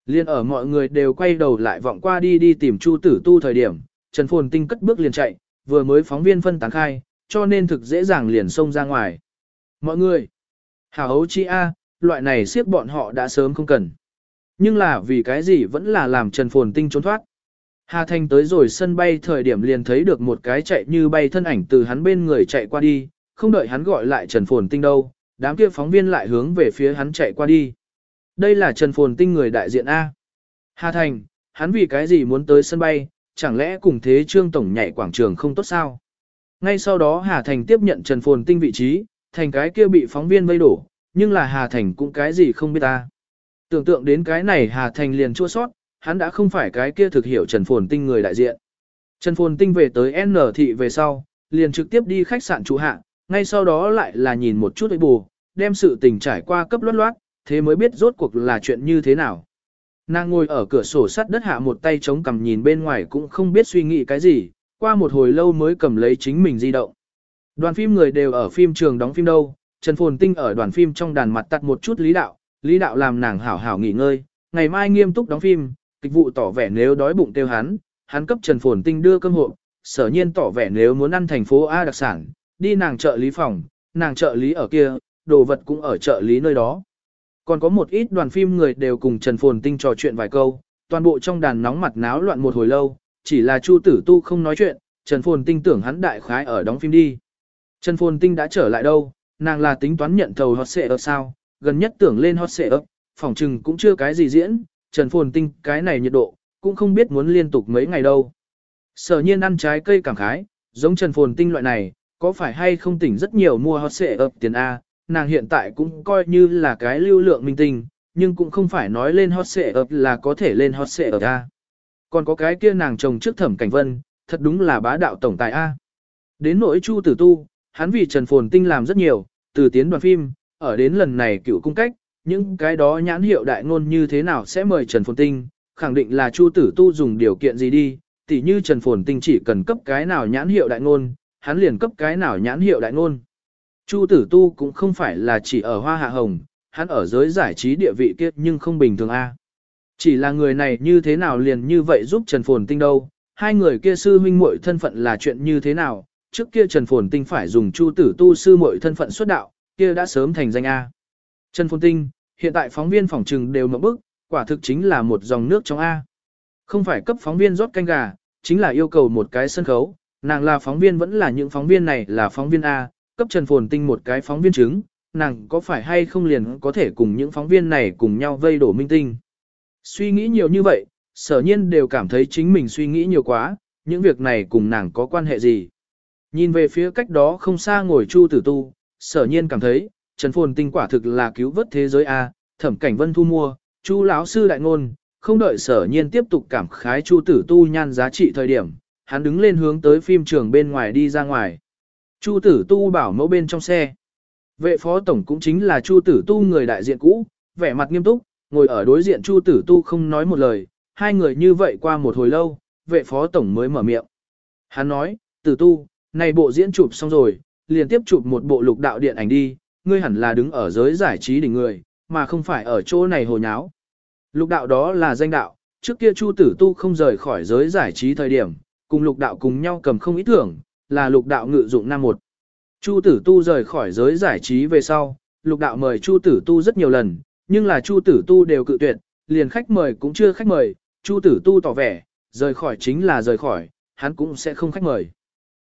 A: Liên ở mọi người đều quay đầu lại vọng qua đi đi tìm Chu Tử Tu thời điểm, Trần Phồn Tinh cất bước liền chạy, vừa mới phóng viên phân tán khai, cho nên thực dễ dàng liền xông ra ngoài. Mọi người, hảo hấu chi a, loại này siết bọn họ đã sớm không cần. Nhưng là vì cái gì vẫn là làm Trần Phồn Tinh trốn thoát. Hà Thanh tới rồi sân bay thời điểm liền thấy được một cái chạy như bay thân ảnh từ hắn bên người chạy qua đi, không đợi hắn gọi lại Trần Phồn Tinh đâu, đám kia phóng viên lại hướng về phía hắn chạy qua đi. Đây là Trần Phồn Tinh người đại diện A. Hà Thành, hắn vì cái gì muốn tới sân bay, chẳng lẽ cùng thế Trương Tổng nhảy quảng trường không tốt sao? Ngay sau đó Hà Thành tiếp nhận Trần Phồn Tinh vị trí, thành cái kia bị phóng viên vây đổ, nhưng là Hà Thành cũng cái gì không biết ta. Tưởng tượng đến cái này Hà Thành liền chua sót, hắn đã không phải cái kia thực hiểu Trần Phồn Tinh người đại diện. Trần Phồn Tinh về tới N thị về sau, liền trực tiếp đi khách sạn chủ hạ, ngay sau đó lại là nhìn một chút ấy bù, đem sự tình trải qua cấp loát loát, thế mới biết rốt cuộc là chuyện như thế nào. Nàng ngồi ở cửa sổ sắt đất hạ một tay chống cằm nhìn bên ngoài cũng không biết suy nghĩ cái gì, qua một hồi lâu mới cầm lấy chính mình di động. Đoàn phim người đều ở phim trường đóng phim đâu, Trần Phồn Tinh ở đoàn phim trong đàn mặt tắt một chút lý đạo, lý đạo làm nàng hảo hảo nghỉ ngơi, ngày mai nghiêm túc đóng phim, kịch vụ tỏ vẻ nếu đói bụng tiêu hắn, hắn cấp Trần Phồn Tinh đưa cơm hộ, sở nhiên tỏ vẻ nếu muốn ăn thành phố A đặc sản, đi nàng trợ lý phòng, nàng trợ lý ở kia, đồ vật cũng ở trợ lý nơi đó. Còn có một ít đoàn phim người đều cùng Trần Phồn Tinh trò chuyện vài câu, toàn bộ trong đàn nóng mặt náo loạn một hồi lâu, chỉ là Chu Tử Tu không nói chuyện, Trần Phồn Tinh tưởng hắn đại khái ở đóng phim đi. Trần Phồn Tinh đã trở lại đâu, nàng là tính toán nhận thầu hot xệ ở sao, gần nhất tưởng lên hot xệ ấp, phòng trừng cũng chưa cái gì diễn, Trần Phồn Tinh cái này nhiệt độ, cũng không biết muốn liên tục mấy ngày đâu. Sở nhiên ăn trái cây cảm khái, giống Trần Phồn Tinh loại này, có phải hay không tỉnh rất nhiều mua hot xệ ập tiền A, nàng hiện tại cũng coi như là cái lưu lượng minh tinh, nhưng cũng không phải nói lên hot xệ ập là có thể lên hot xệ ập A. Còn có cái kia nàng chồng trước thẩm cảnh vân, thật đúng là bá đạo tổng tài A. Đến nỗi chu tử tu, hắn vì Trần Phồn Tinh làm rất nhiều, từ tiến đoàn phim, ở đến lần này cựu cung cách, những cái đó nhãn hiệu đại ngôn như thế nào sẽ mời Trần Phồn Tinh, khẳng định là Chu Tử Tu dùng điều kiện gì đi, tỉ như Trần Phồn Tinh chỉ cần cấp cái nào nhãn hiệu đại ngôn, hắn liền cấp cái nào nhãn hiệu đại ngôn. Chu tử tu cũng không phải là chỉ ở hoa hạ hồng, hắn ở giới giải trí địa vị kia nhưng không bình thường a. Chỉ là người này như thế nào liền như vậy giúp Trần Phồn Tinh đâu, hai người kia sư huynh muội thân phận là chuyện như thế nào, trước kia Trần Phồn Tinh phải dùng Chu tử tu sư muội thân phận xuất đạo, kia đã sớm thành danh A. Trần Phồn Tinh, hiện tại phóng viên phòng trừng đều mộng bức, quả thực chính là một dòng nước trong A. Không phải cấp phóng viên rót canh gà, chính là yêu cầu một cái sân khấu, nàng là phóng viên vẫn là những phóng viên này là phóng viên A, cấp Trần Phồn Tinh một cái phóng viên chứng, nàng có phải hay không liền có thể cùng những phóng viên này cùng nhau vây đổ minh tinh. Suy nghĩ nhiều như vậy, sở nhiên đều cảm thấy chính mình suy nghĩ nhiều quá, những việc này cùng nàng có quan hệ gì. Nhìn về phía cách đó không xa ngồi Chu Tử Tu, sở nhiên cảm thấy, Trần Phồn Tinh quả thực là cứu vớt thế giới A, thẩm cảnh vân thu mua, Chu lão sư đại ngôn, không đợi sở nhiên tiếp tục cảm khái Chu Tử Tu nhan giá trị thời điểm, hắn đứng lên hướng tới phim trường bên ngoài đi ra ngoài. Chu Tử Tu bảo mẫu bên trong xe. Vệ phó tổng cũng chính là Chu Tử Tu người đại diện cũ, vẻ mặt nghiêm túc, ngồi ở đối diện Chu Tử Tu không nói một lời, hai người như vậy qua một hồi lâu, vệ phó tổng mới mở miệng. Hắn nói, Tử Tu, này bộ diễn chụp xong rồi, liền tiếp chụp một bộ lục đạo điện ảnh đi, ngươi hẳn là đứng ở giới giải trí đỉnh người, mà không phải ở chỗ này hồ nháo. Lục đạo đó là danh đạo, trước kia Chu Tử Tu không rời khỏi giới giải trí thời điểm, cùng lục đạo cùng nhau cầm không ý tưởng, là lục đạo ngự dụng năm một. Chu Tử Tu rời khỏi giới giải trí về sau, lục đạo mời Chu Tử Tu rất nhiều lần, nhưng là Chu Tử Tu đều cự tuyệt, liền khách mời cũng chưa khách mời, Chu Tử Tu tỏ vẻ, rời khỏi chính là rời khỏi, hắn cũng sẽ không khách mời.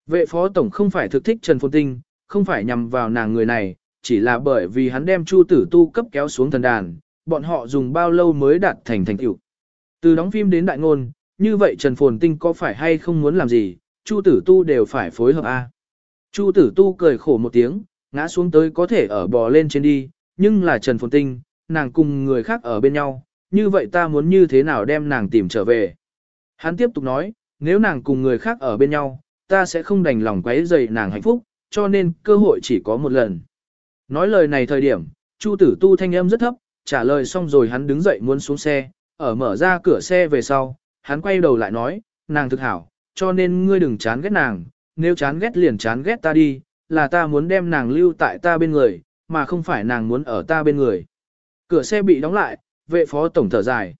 A: Vệ phó tổng không phải thực thích Trần Phồn Tinh, không phải nhằm vào nàng người này, chỉ là bởi vì hắn đem Chu Tử Tu cấp kéo xuống thần đàn, bọn họ dùng bao lâu mới đạt thành thành tựu. Từ đóng phim đến đại ngôn, như vậy Trần Phồn Tinh có phải hay không muốn làm gì, Chu Tử Tu đều phải phối hợp a. Chu Tử Tu cười khổ một tiếng, ngã xuống tới có thể ở bò lên trên đi, nhưng là Trần Phồn Tinh, nàng cùng người khác ở bên nhau, như vậy ta muốn như thế nào đem nàng tìm trở về. Hắn tiếp tục nói, nếu nàng cùng người khác ở bên nhau, ta sẽ không đành lòng quấy rầy nàng hạnh phúc, cho nên cơ hội chỉ có một lần. Nói lời này thời điểm, Chu tử tu thanh âm rất thấp, trả lời xong rồi hắn đứng dậy muốn xuống xe, ở mở ra cửa xe về sau, hắn quay đầu lại nói, nàng thực hảo, cho nên ngươi đừng chán ghét nàng, nếu chán ghét liền chán ghét ta đi, là ta muốn đem nàng lưu tại ta bên người, mà không phải nàng muốn ở ta bên người. Cửa xe bị đóng lại, vệ phó tổng thở dài.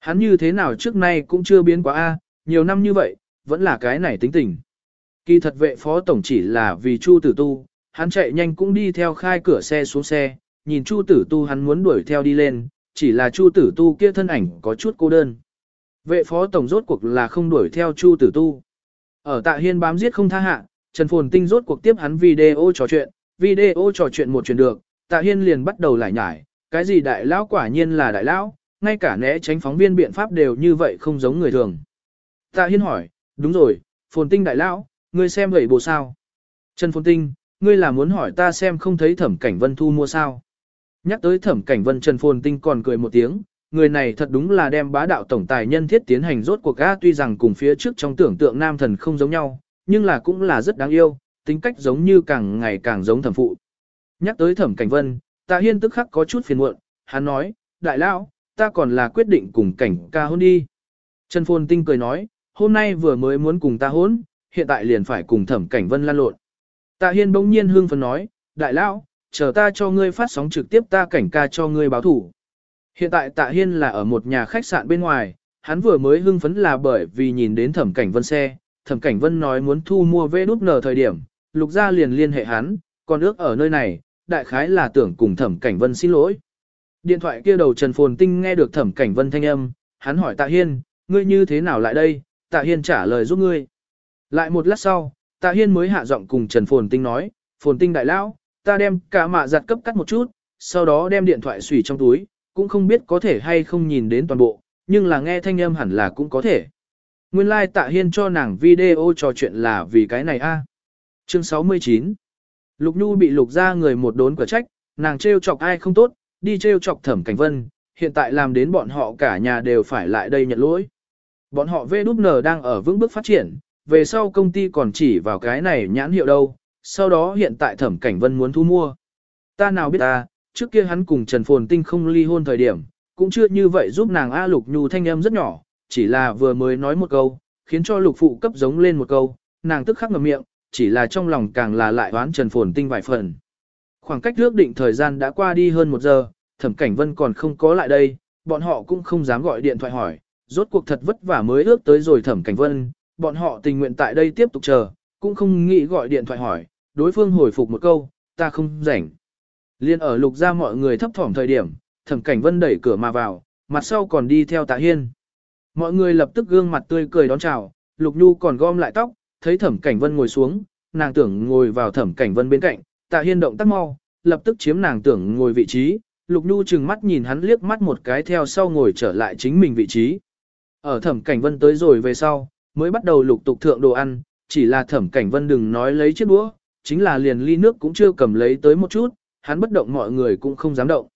A: Hắn như thế nào trước nay cũng chưa biến quá a, nhiều năm như vậy, vẫn là cái này tính tình. Kỳ thật vệ phó tổng chỉ là vì Chu Tử Tu, hắn chạy nhanh cũng đi theo khai cửa xe xuống xe, nhìn Chu Tử Tu hắn muốn đuổi theo đi lên, chỉ là Chu Tử Tu kia thân ảnh có chút cô đơn. Vệ phó tổng rốt cuộc là không đuổi theo Chu Tử Tu. Ở Tạ Hiên bám giết không tha hạ, Trần Phồn Tinh rốt cuộc tiếp hắn video trò chuyện, video trò chuyện một chuyện được, Tạ Hiên liền bắt đầu lại nhải, cái gì đại lão quả nhiên là đại lão, ngay cả né tránh phóng viên biện pháp đều như vậy không giống người thường. Tạ Hiên hỏi, đúng rồi, Phồn Tinh đại lão, ngươi xem vậy bộ sao? Trần Phồn Tinh, ngươi là muốn hỏi ta xem không thấy thẩm cảnh vân thu mua sao? Nhắc tới thẩm cảnh vân Trần Phồn Tinh còn cười một tiếng, người này thật đúng là đem bá đạo tổng tài nhân thiết tiến hành rốt cuộc ga tuy rằng cùng phía trước trong tưởng tượng nam thần không giống nhau, nhưng là cũng là rất đáng yêu, tính cách giống như càng ngày càng giống thẩm phụ. Nhắc tới thẩm cảnh vân, tạ hiên tức khắc có chút phiền muộn, hắn nói, đại lão, ta còn là quyết định cùng cảnh ca hôn đi. Trần Phồn Tinh cười nói, hôm nay vừa mới muốn cùng ta hôn, hiện tại liền phải cùng thẩm cảnh vân lan lộn. Tạ Hiên bỗng nhiên hương phấn nói, đại lão, chờ ta cho ngươi phát sóng trực tiếp ta cảnh ca cho ngươi báo thủ. Hiện tại Tạ Hiên là ở một nhà khách sạn bên ngoài, hắn vừa mới hưng phấn là bởi vì nhìn đến thẩm cảnh vân xe, thẩm cảnh vân nói muốn thu mua vé đút nở thời điểm, lục gia liền liên hệ hắn, còn ước ở nơi này, đại khái là tưởng cùng thẩm cảnh vân xin lỗi. Điện thoại kia đầu Trần Phồn Tinh nghe được thẩm cảnh vân thanh âm, hắn hỏi Tạ Hiên, ngươi như thế nào lại đây, Tạ Hiên trả lời giúp ngươi. Lại một lát sau, Tạ Hiên mới hạ giọng cùng Trần Phồn Tinh nói, Phồn Tinh đại lão, ta đem cả mạ giặt cấp cắt một chút, sau đó đem điện thoại xùy trong túi, cũng không biết có thể hay không nhìn đến toàn bộ, nhưng là nghe thanh âm hẳn là cũng có thể. Nguyên lai like Tạ Hiên cho nàng video trò chuyện là vì cái này a. Chương 69 Lục Nhu bị lục ra người một đốn quả trách, nàng trêu chọc ai không tốt, đi trêu chọc thẩm cảnh vân, hiện tại làm đến bọn họ cả nhà đều phải lại đây nhận lỗi. Bọn họ VWN đang ở vững bước phát triển, về sau công ty còn chỉ vào cái này nhãn hiệu đâu, sau đó hiện tại thẩm cảnh vân muốn thu mua. Ta nào biết ta, trước kia hắn cùng Trần Phồn Tinh không ly hôn thời điểm, cũng chưa như vậy giúp nàng A Lục Nhu thanh âm rất nhỏ, chỉ là vừa mới nói một câu, khiến cho Lục Phụ cấp giống lên một câu, nàng tức khắc ngậm miệng, chỉ là trong lòng càng là lại đoán Trần Phồn Tinh vài phần. Khoảng cách ước định thời gian đã qua đi hơn một giờ, thẩm cảnh vân còn không có lại đây, bọn họ cũng không dám gọi điện thoại hỏi, rốt cuộc thật vất vả mới ước tới rồi thẩm cảnh vân, bọn họ tình nguyện tại đây tiếp tục chờ, cũng không nghĩ gọi điện thoại hỏi, đối phương hồi phục một câu, ta không rảnh. Liên ở lục ra mọi người thấp thỏm thời điểm, thẩm cảnh vân đẩy cửa mà vào, mặt sau còn đi theo tạ hiên. Mọi người lập tức gương mặt tươi cười đón chào, lục nhu còn gom lại tóc, thấy thẩm cảnh vân ngồi xuống, nàng tưởng ngồi vào thẩm cảnh vân bên cạnh, tạ hiên động tác mau, lập tức chiếm nàng tưởng ngồi vị trí, lục nhu chừng mắt nhìn hắn liếc mắt một cái theo sau ngồi trở lại chính mình vị trí. Ở thẩm cảnh vân tới rồi về sau, mới bắt đầu lục tục thượng đồ ăn, chỉ là thẩm cảnh vân đừng nói lấy chiếc đũa, chính là liền ly nước cũng chưa cầm lấy tới một chút, hắn bất động mọi người cũng không dám động.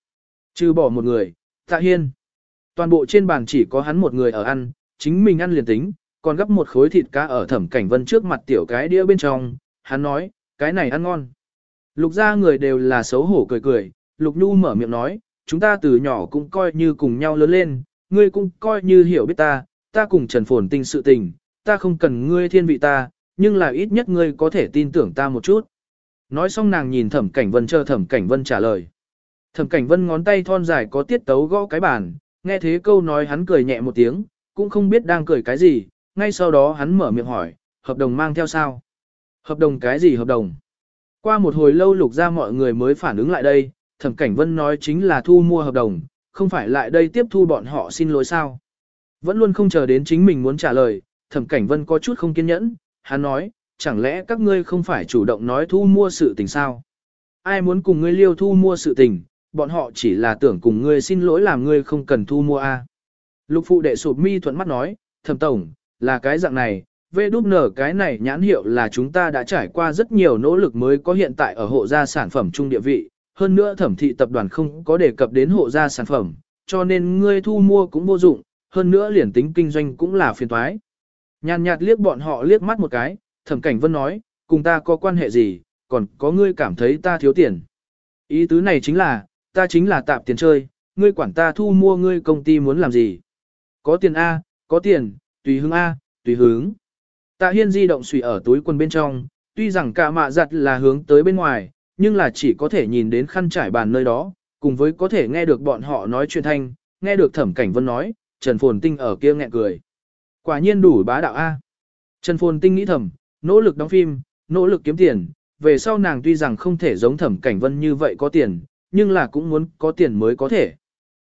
A: Trừ bỏ một người, tạ hiên. Toàn bộ trên bàn chỉ có hắn một người ở ăn, chính mình ăn liền tính, còn gấp một khối thịt cá ở thẩm cảnh vân trước mặt tiểu cái đĩa bên trong, hắn nói, cái này ăn ngon. Lục ra người đều là xấu hổ cười cười, Lục Nhu mở miệng nói, chúng ta từ nhỏ cũng coi như cùng nhau lớn lên, ngươi cũng coi như hiểu biết ta, ta cùng Trần Phồn Tinh sự tình, ta không cần ngươi thiên vị ta, nhưng là ít nhất ngươi có thể tin tưởng ta một chút. Nói xong nàng nhìn Thẩm Cảnh Vân chờ Thẩm Cảnh Vân trả lời. Thẩm Cảnh Vân ngón tay thon dài có tiết tấu gõ cái bàn, nghe thế câu nói hắn cười nhẹ một tiếng, cũng không biết đang cười cái gì, ngay sau đó hắn mở miệng hỏi, hợp đồng mang theo sao? Hợp đồng cái gì hợp đồng? Qua một hồi lâu lục ra mọi người mới phản ứng lại đây, Thẩm Cảnh Vân nói chính là thu mua hợp đồng, không phải lại đây tiếp thu bọn họ xin lỗi sao. Vẫn luôn không chờ đến chính mình muốn trả lời, Thẩm Cảnh Vân có chút không kiên nhẫn, hắn nói, chẳng lẽ các ngươi không phải chủ động nói thu mua sự tình sao? Ai muốn cùng ngươi liêu thu mua sự tình, bọn họ chỉ là tưởng cùng ngươi xin lỗi làm ngươi không cần thu mua a. Lục phụ đệ sụp mi thuận mắt nói, Thẩm Tổng, là cái dạng này, Vê đúp nở cái này nhãn hiệu là chúng ta đã trải qua rất nhiều nỗ lực mới có hiện tại ở hộ gia sản phẩm trung địa vị, hơn nữa thẩm thị tập đoàn không có đề cập đến hộ gia sản phẩm, cho nên ngươi thu mua cũng vô dụng, hơn nữa liền tính kinh doanh cũng là phiền toái. Nhàn nhạt liếc bọn họ liếc mắt một cái, thẩm cảnh vân nói, cùng ta có quan hệ gì, còn có ngươi cảm thấy ta thiếu tiền. Ý tứ này chính là, ta chính là tạp tiền chơi, ngươi quản ta thu mua ngươi công ty muốn làm gì. Có tiền A, có tiền, tùy hướng A, tùy hướng. Tạ hiên di động xùy ở túi quần bên trong, tuy rằng cả mạ giặt là hướng tới bên ngoài, nhưng là chỉ có thể nhìn đến khăn trải bàn nơi đó, cùng với có thể nghe được bọn họ nói chuyện thanh, nghe được thẩm cảnh vân nói, Trần Phồn Tinh ở kia nghẹn cười. Quả nhiên đủ bá đạo A. Trần Phồn Tinh nghĩ thầm, nỗ lực đóng phim, nỗ lực kiếm tiền, về sau nàng tuy rằng không thể giống thẩm cảnh vân như vậy có tiền, nhưng là cũng muốn có tiền mới có thể.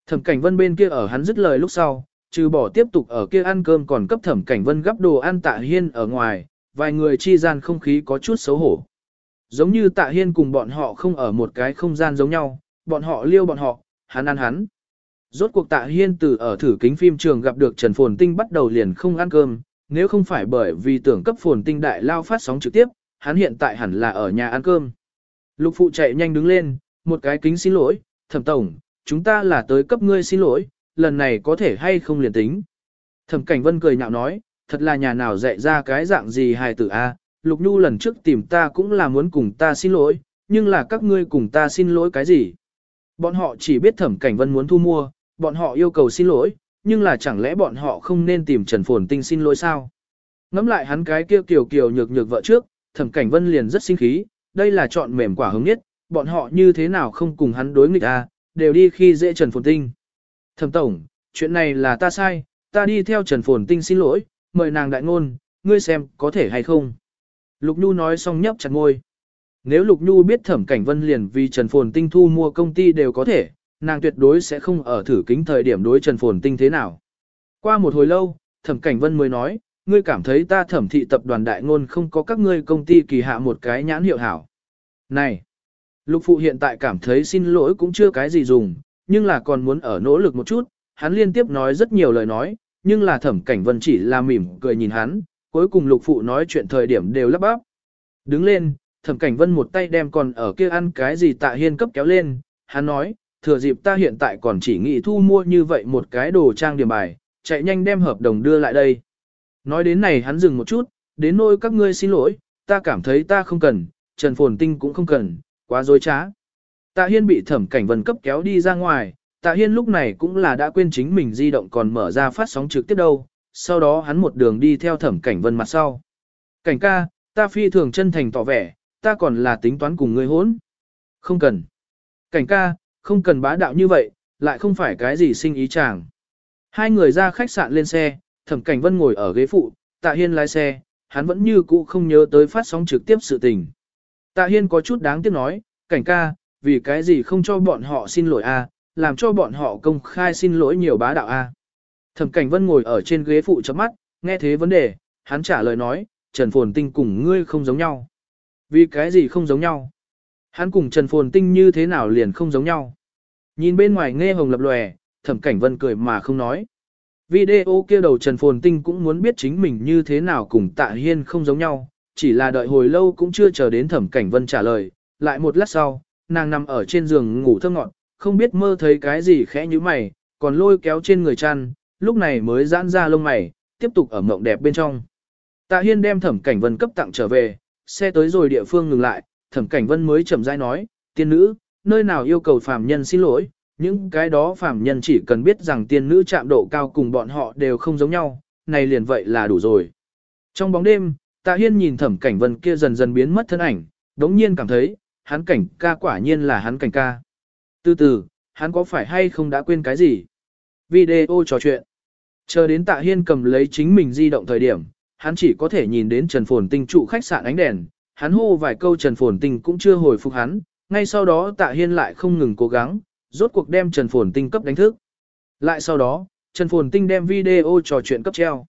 A: Thẩm cảnh vân bên kia ở hắn dứt lời lúc sau, trừ bỏ tiếp tục ở kia ăn cơm còn cấp thẩm cảnh vân gấp đồ ăn tạ hiên ở ngoài, vài người chi gian không khí có chút xấu hổ. Giống như tạ hiên cùng bọn họ không ở một cái không gian giống nhau, bọn họ liêu bọn họ, hắn ăn hắn. Rốt cuộc tạ hiên từ ở thử kính phim trường gặp được Trần Phồn Tinh bắt đầu liền không ăn cơm, nếu không phải bởi vì tưởng cấp Phồn Tinh đại lao phát sóng trực tiếp, hắn hiện tại hẳn là ở nhà ăn cơm. Lục phụ chạy nhanh đứng lên, một cái kính xin lỗi, thẩm tổng, chúng ta là tới cấp ngươi xin lỗi, lần này có thể hay không liền tính. Thẩm cảnh vân cười nhạo nói, thật là nhà nào dạy ra cái dạng gì hài tử a Lục Nhu lần trước tìm ta cũng là muốn cùng ta xin lỗi, nhưng là các ngươi cùng ta xin lỗi cái gì? Bọn họ chỉ biết thẩm cảnh vân muốn thu mua, bọn họ yêu cầu xin lỗi, nhưng là chẳng lẽ bọn họ không nên tìm Trần Phồn Tinh xin lỗi sao? Ngắm lại hắn cái kia kiều kiều nhược nhược vợ trước, thẩm cảnh vân liền rất sinh khí, đây là chọn mềm quả hứng nhất, bọn họ như thế nào không cùng hắn đối nghịch à, đều đi khi dễ Trần Phồn Tinh. Thẩm tổng, chuyện này là ta sai, ta đi theo Trần Phồn Tinh xin lỗi, mời nàng đại ngôn, ngươi xem có thể hay không. Lục Nhu nói xong nhấp chặt ngôi. Nếu Lục Nhu biết thẩm cảnh vân liền vì Trần Phồn Tinh thu mua công ty đều có thể, nàng tuyệt đối sẽ không ở thử kính thời điểm đối Trần Phồn Tinh thế nào. Qua một hồi lâu, thẩm cảnh vân mới nói, ngươi cảm thấy ta thẩm thị tập đoàn đại ngôn không có các ngươi công ty kỳ hạ một cái nhãn hiệu hảo. Này, Lục Phụ hiện tại cảm thấy xin lỗi cũng chưa cái gì dùng, nhưng là còn muốn ở nỗ lực một chút, hắn liên tiếp nói rất nhiều lời nói, nhưng là thẩm cảnh vân chỉ là mỉm cười nhìn hắn, cuối cùng lục phụ nói chuyện thời điểm đều lắp bắp. Đứng lên, thẩm cảnh vân một tay đem còn ở kia ăn cái gì tạ hiên cấp kéo lên, hắn nói, thừa dịp ta hiện tại còn chỉ nghĩ thu mua như vậy một cái đồ trang điểm bài, chạy nhanh đem hợp đồng đưa lại đây. Nói đến này hắn dừng một chút, đến nôi các ngươi xin lỗi, ta cảm thấy ta không cần, Trần Phồn Tinh cũng không cần, quá dối trá. Tạ Hiên bị thẩm cảnh vân cấp kéo đi ra ngoài, Tạ Hiên lúc này cũng là đã quên chính mình di động còn mở ra phát sóng trực tiếp đâu, sau đó hắn một đường đi theo thẩm cảnh vân mặt sau. Cảnh ca, ta phi thường chân thành tỏ vẻ, ta còn là tính toán cùng ngươi hốn. Không cần. Cảnh ca, không cần bá đạo như vậy, lại không phải cái gì sinh ý chàng. Hai người ra khách sạn lên xe, thẩm cảnh vân ngồi ở ghế phụ, tạ hiên lái xe, hắn vẫn như cũ không nhớ tới phát sóng trực tiếp sự tình. Tạ hiên có chút đáng tiếc nói, cảnh ca, vì cái gì không cho bọn họ xin lỗi a, làm cho bọn họ công khai xin lỗi nhiều bá đạo a. Thẩm cảnh vân ngồi ở trên ghế phụ chớp mắt, nghe thế vấn đề, hắn trả lời nói, Trần Phồn Tinh cùng ngươi không giống nhau. Vì cái gì không giống nhau? Hắn cùng Trần Phồn Tinh như thế nào liền không giống nhau? Nhìn bên ngoài nghe hồng lập lòe, thẩm cảnh vân cười mà không nói. Video kia đầu Trần Phồn Tinh cũng muốn biết chính mình như thế nào cùng tạ hiên không giống nhau, chỉ là đợi hồi lâu cũng chưa chờ đến thẩm cảnh vân trả lời, lại một lát sau, nàng nằm ở trên giường ngủ thơ ngọn, không biết mơ thấy cái gì khẽ như mày, còn lôi kéo trên người chăn, lúc này mới giãn ra lông mày, tiếp tục ở mộng đẹp bên trong. Tạ Hiên đem thẩm cảnh vân cấp tặng trở về, xe tới rồi địa phương ngừng lại, thẩm cảnh vân mới chậm rãi nói, tiên nữ, nơi nào yêu cầu phàm nhân xin lỗi, những cái đó phàm nhân chỉ cần biết rằng tiên nữ chạm độ cao cùng bọn họ đều không giống nhau, này liền vậy là đủ rồi. Trong bóng đêm, Tạ Hiên nhìn thẩm cảnh vân kia dần dần biến mất thân ảnh, đống nhiên cảm thấy, hắn cảnh ca quả nhiên là hắn cảnh ca. Từ từ, hắn có phải hay không đã quên cái gì? Video trò chuyện. Chờ đến Tạ Hiên cầm lấy chính mình di động thời điểm, hắn chỉ có thể nhìn đến Trần Phồn Tinh trụ khách sạn ánh đèn, hắn hô vài câu Trần Phồn Tinh cũng chưa hồi phục hắn, ngay sau đó Tạ Hiên lại không ngừng cố gắng, rốt cuộc đem Trần Phồn Tinh cấp đánh thức. Lại sau đó, Trần Phồn Tinh đem video trò chuyện cấp treo.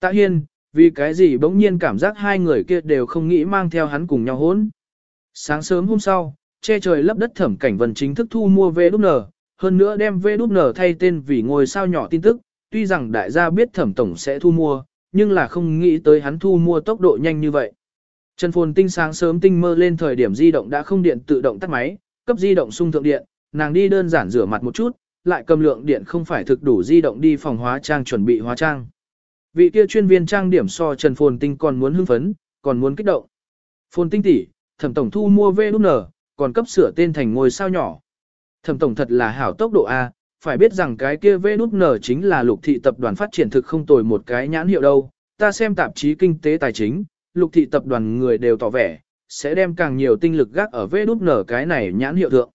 A: Tạ Hiên, vì cái gì bỗng nhiên cảm giác hai người kia đều không nghĩ mang theo hắn cùng nhau hốn. Sáng sớm hôm sau, che trời lấp đất thẩm cảnh vân chính thức thu mua VWN, hơn nữa đem VWN thay tên vì ngôi sao nhỏ tin tức, tuy rằng đại gia biết thẩm tổng sẽ thu mua, nhưng là không nghĩ tới hắn thu mua tốc độ nhanh như vậy. Trần Phồn Tinh sáng sớm tinh mơ lên thời điểm di động đã không điện tự động tắt máy, cấp di động sung thượng điện, nàng đi đơn giản rửa mặt một chút, lại cầm lượng điện không phải thực đủ di động đi phòng hóa trang chuẩn bị hóa trang. Vị kia chuyên viên trang điểm so Trần Phồn Tinh còn muốn hưng phấn, còn muốn kích động. Phồn Tinh tỷ, thẩm tổng thu mua VN, còn cấp sửa tên thành ngôi sao nhỏ. Thẩm tổng thật là hảo tốc độ A, phải biết rằng cái kia VN chính là lục thị tập đoàn phát triển thực không tồi một cái nhãn hiệu đâu. Ta xem tạp chí kinh tế tài chính, lục thị tập đoàn người đều tỏ vẻ, sẽ đem càng nhiều tinh lực gác ở VN cái này nhãn hiệu thượng.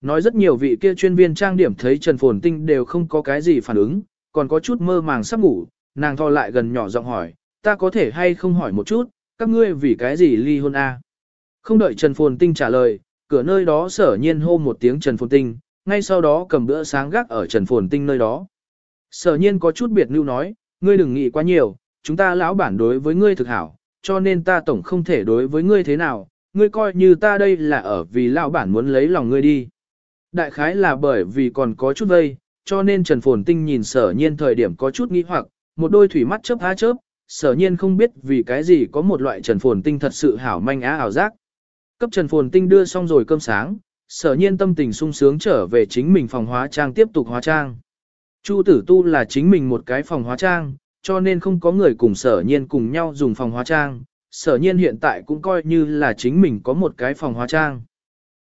A: Nói rất nhiều vị kia chuyên viên trang điểm thấy Trần Phồn Tinh đều không có cái gì phản ứng, còn có chút mơ màng sắp ngủ, nàng thò lại gần nhỏ giọng hỏi, ta có thể hay không hỏi một chút, các ngươi vì cái gì ly hôn a? Không đợi Trần Phồn Tinh trả lời, cửa nơi đó sở nhiên hô một tiếng Trần Phồn Tinh, ngay sau đó cầm bữa sáng gác ở Trần Phồn Tinh nơi đó. Sở nhiên có chút biệt lưu nói, ngươi đừng nghĩ quá nhiều, chúng ta lão bản đối với ngươi thực hảo, cho nên ta tổng không thể đối với ngươi thế nào, ngươi coi như ta đây là ở vì lão bản muốn lấy lòng ngươi đi. Đại khái là bởi vì còn có chút vây, cho nên Trần Phồn Tinh nhìn sở nhiên thời điểm có chút nghĩ hoặc, một đôi thủy mắt chớp há chớp, sở nhiên không biết vì cái gì có một loại Trần Phồn Tinh thật sự hảo manh á ảo giác. Cấp Trần Phồn Tinh đưa xong rồi cơm sáng, sở nhiên tâm tình sung sướng trở về chính mình phòng hóa trang tiếp tục hóa trang. Chu tử tu là chính mình một cái phòng hóa trang, cho nên không có người cùng sở nhiên cùng nhau dùng phòng hóa trang. Sở nhiên hiện tại cũng coi như là chính mình có một cái phòng hóa trang.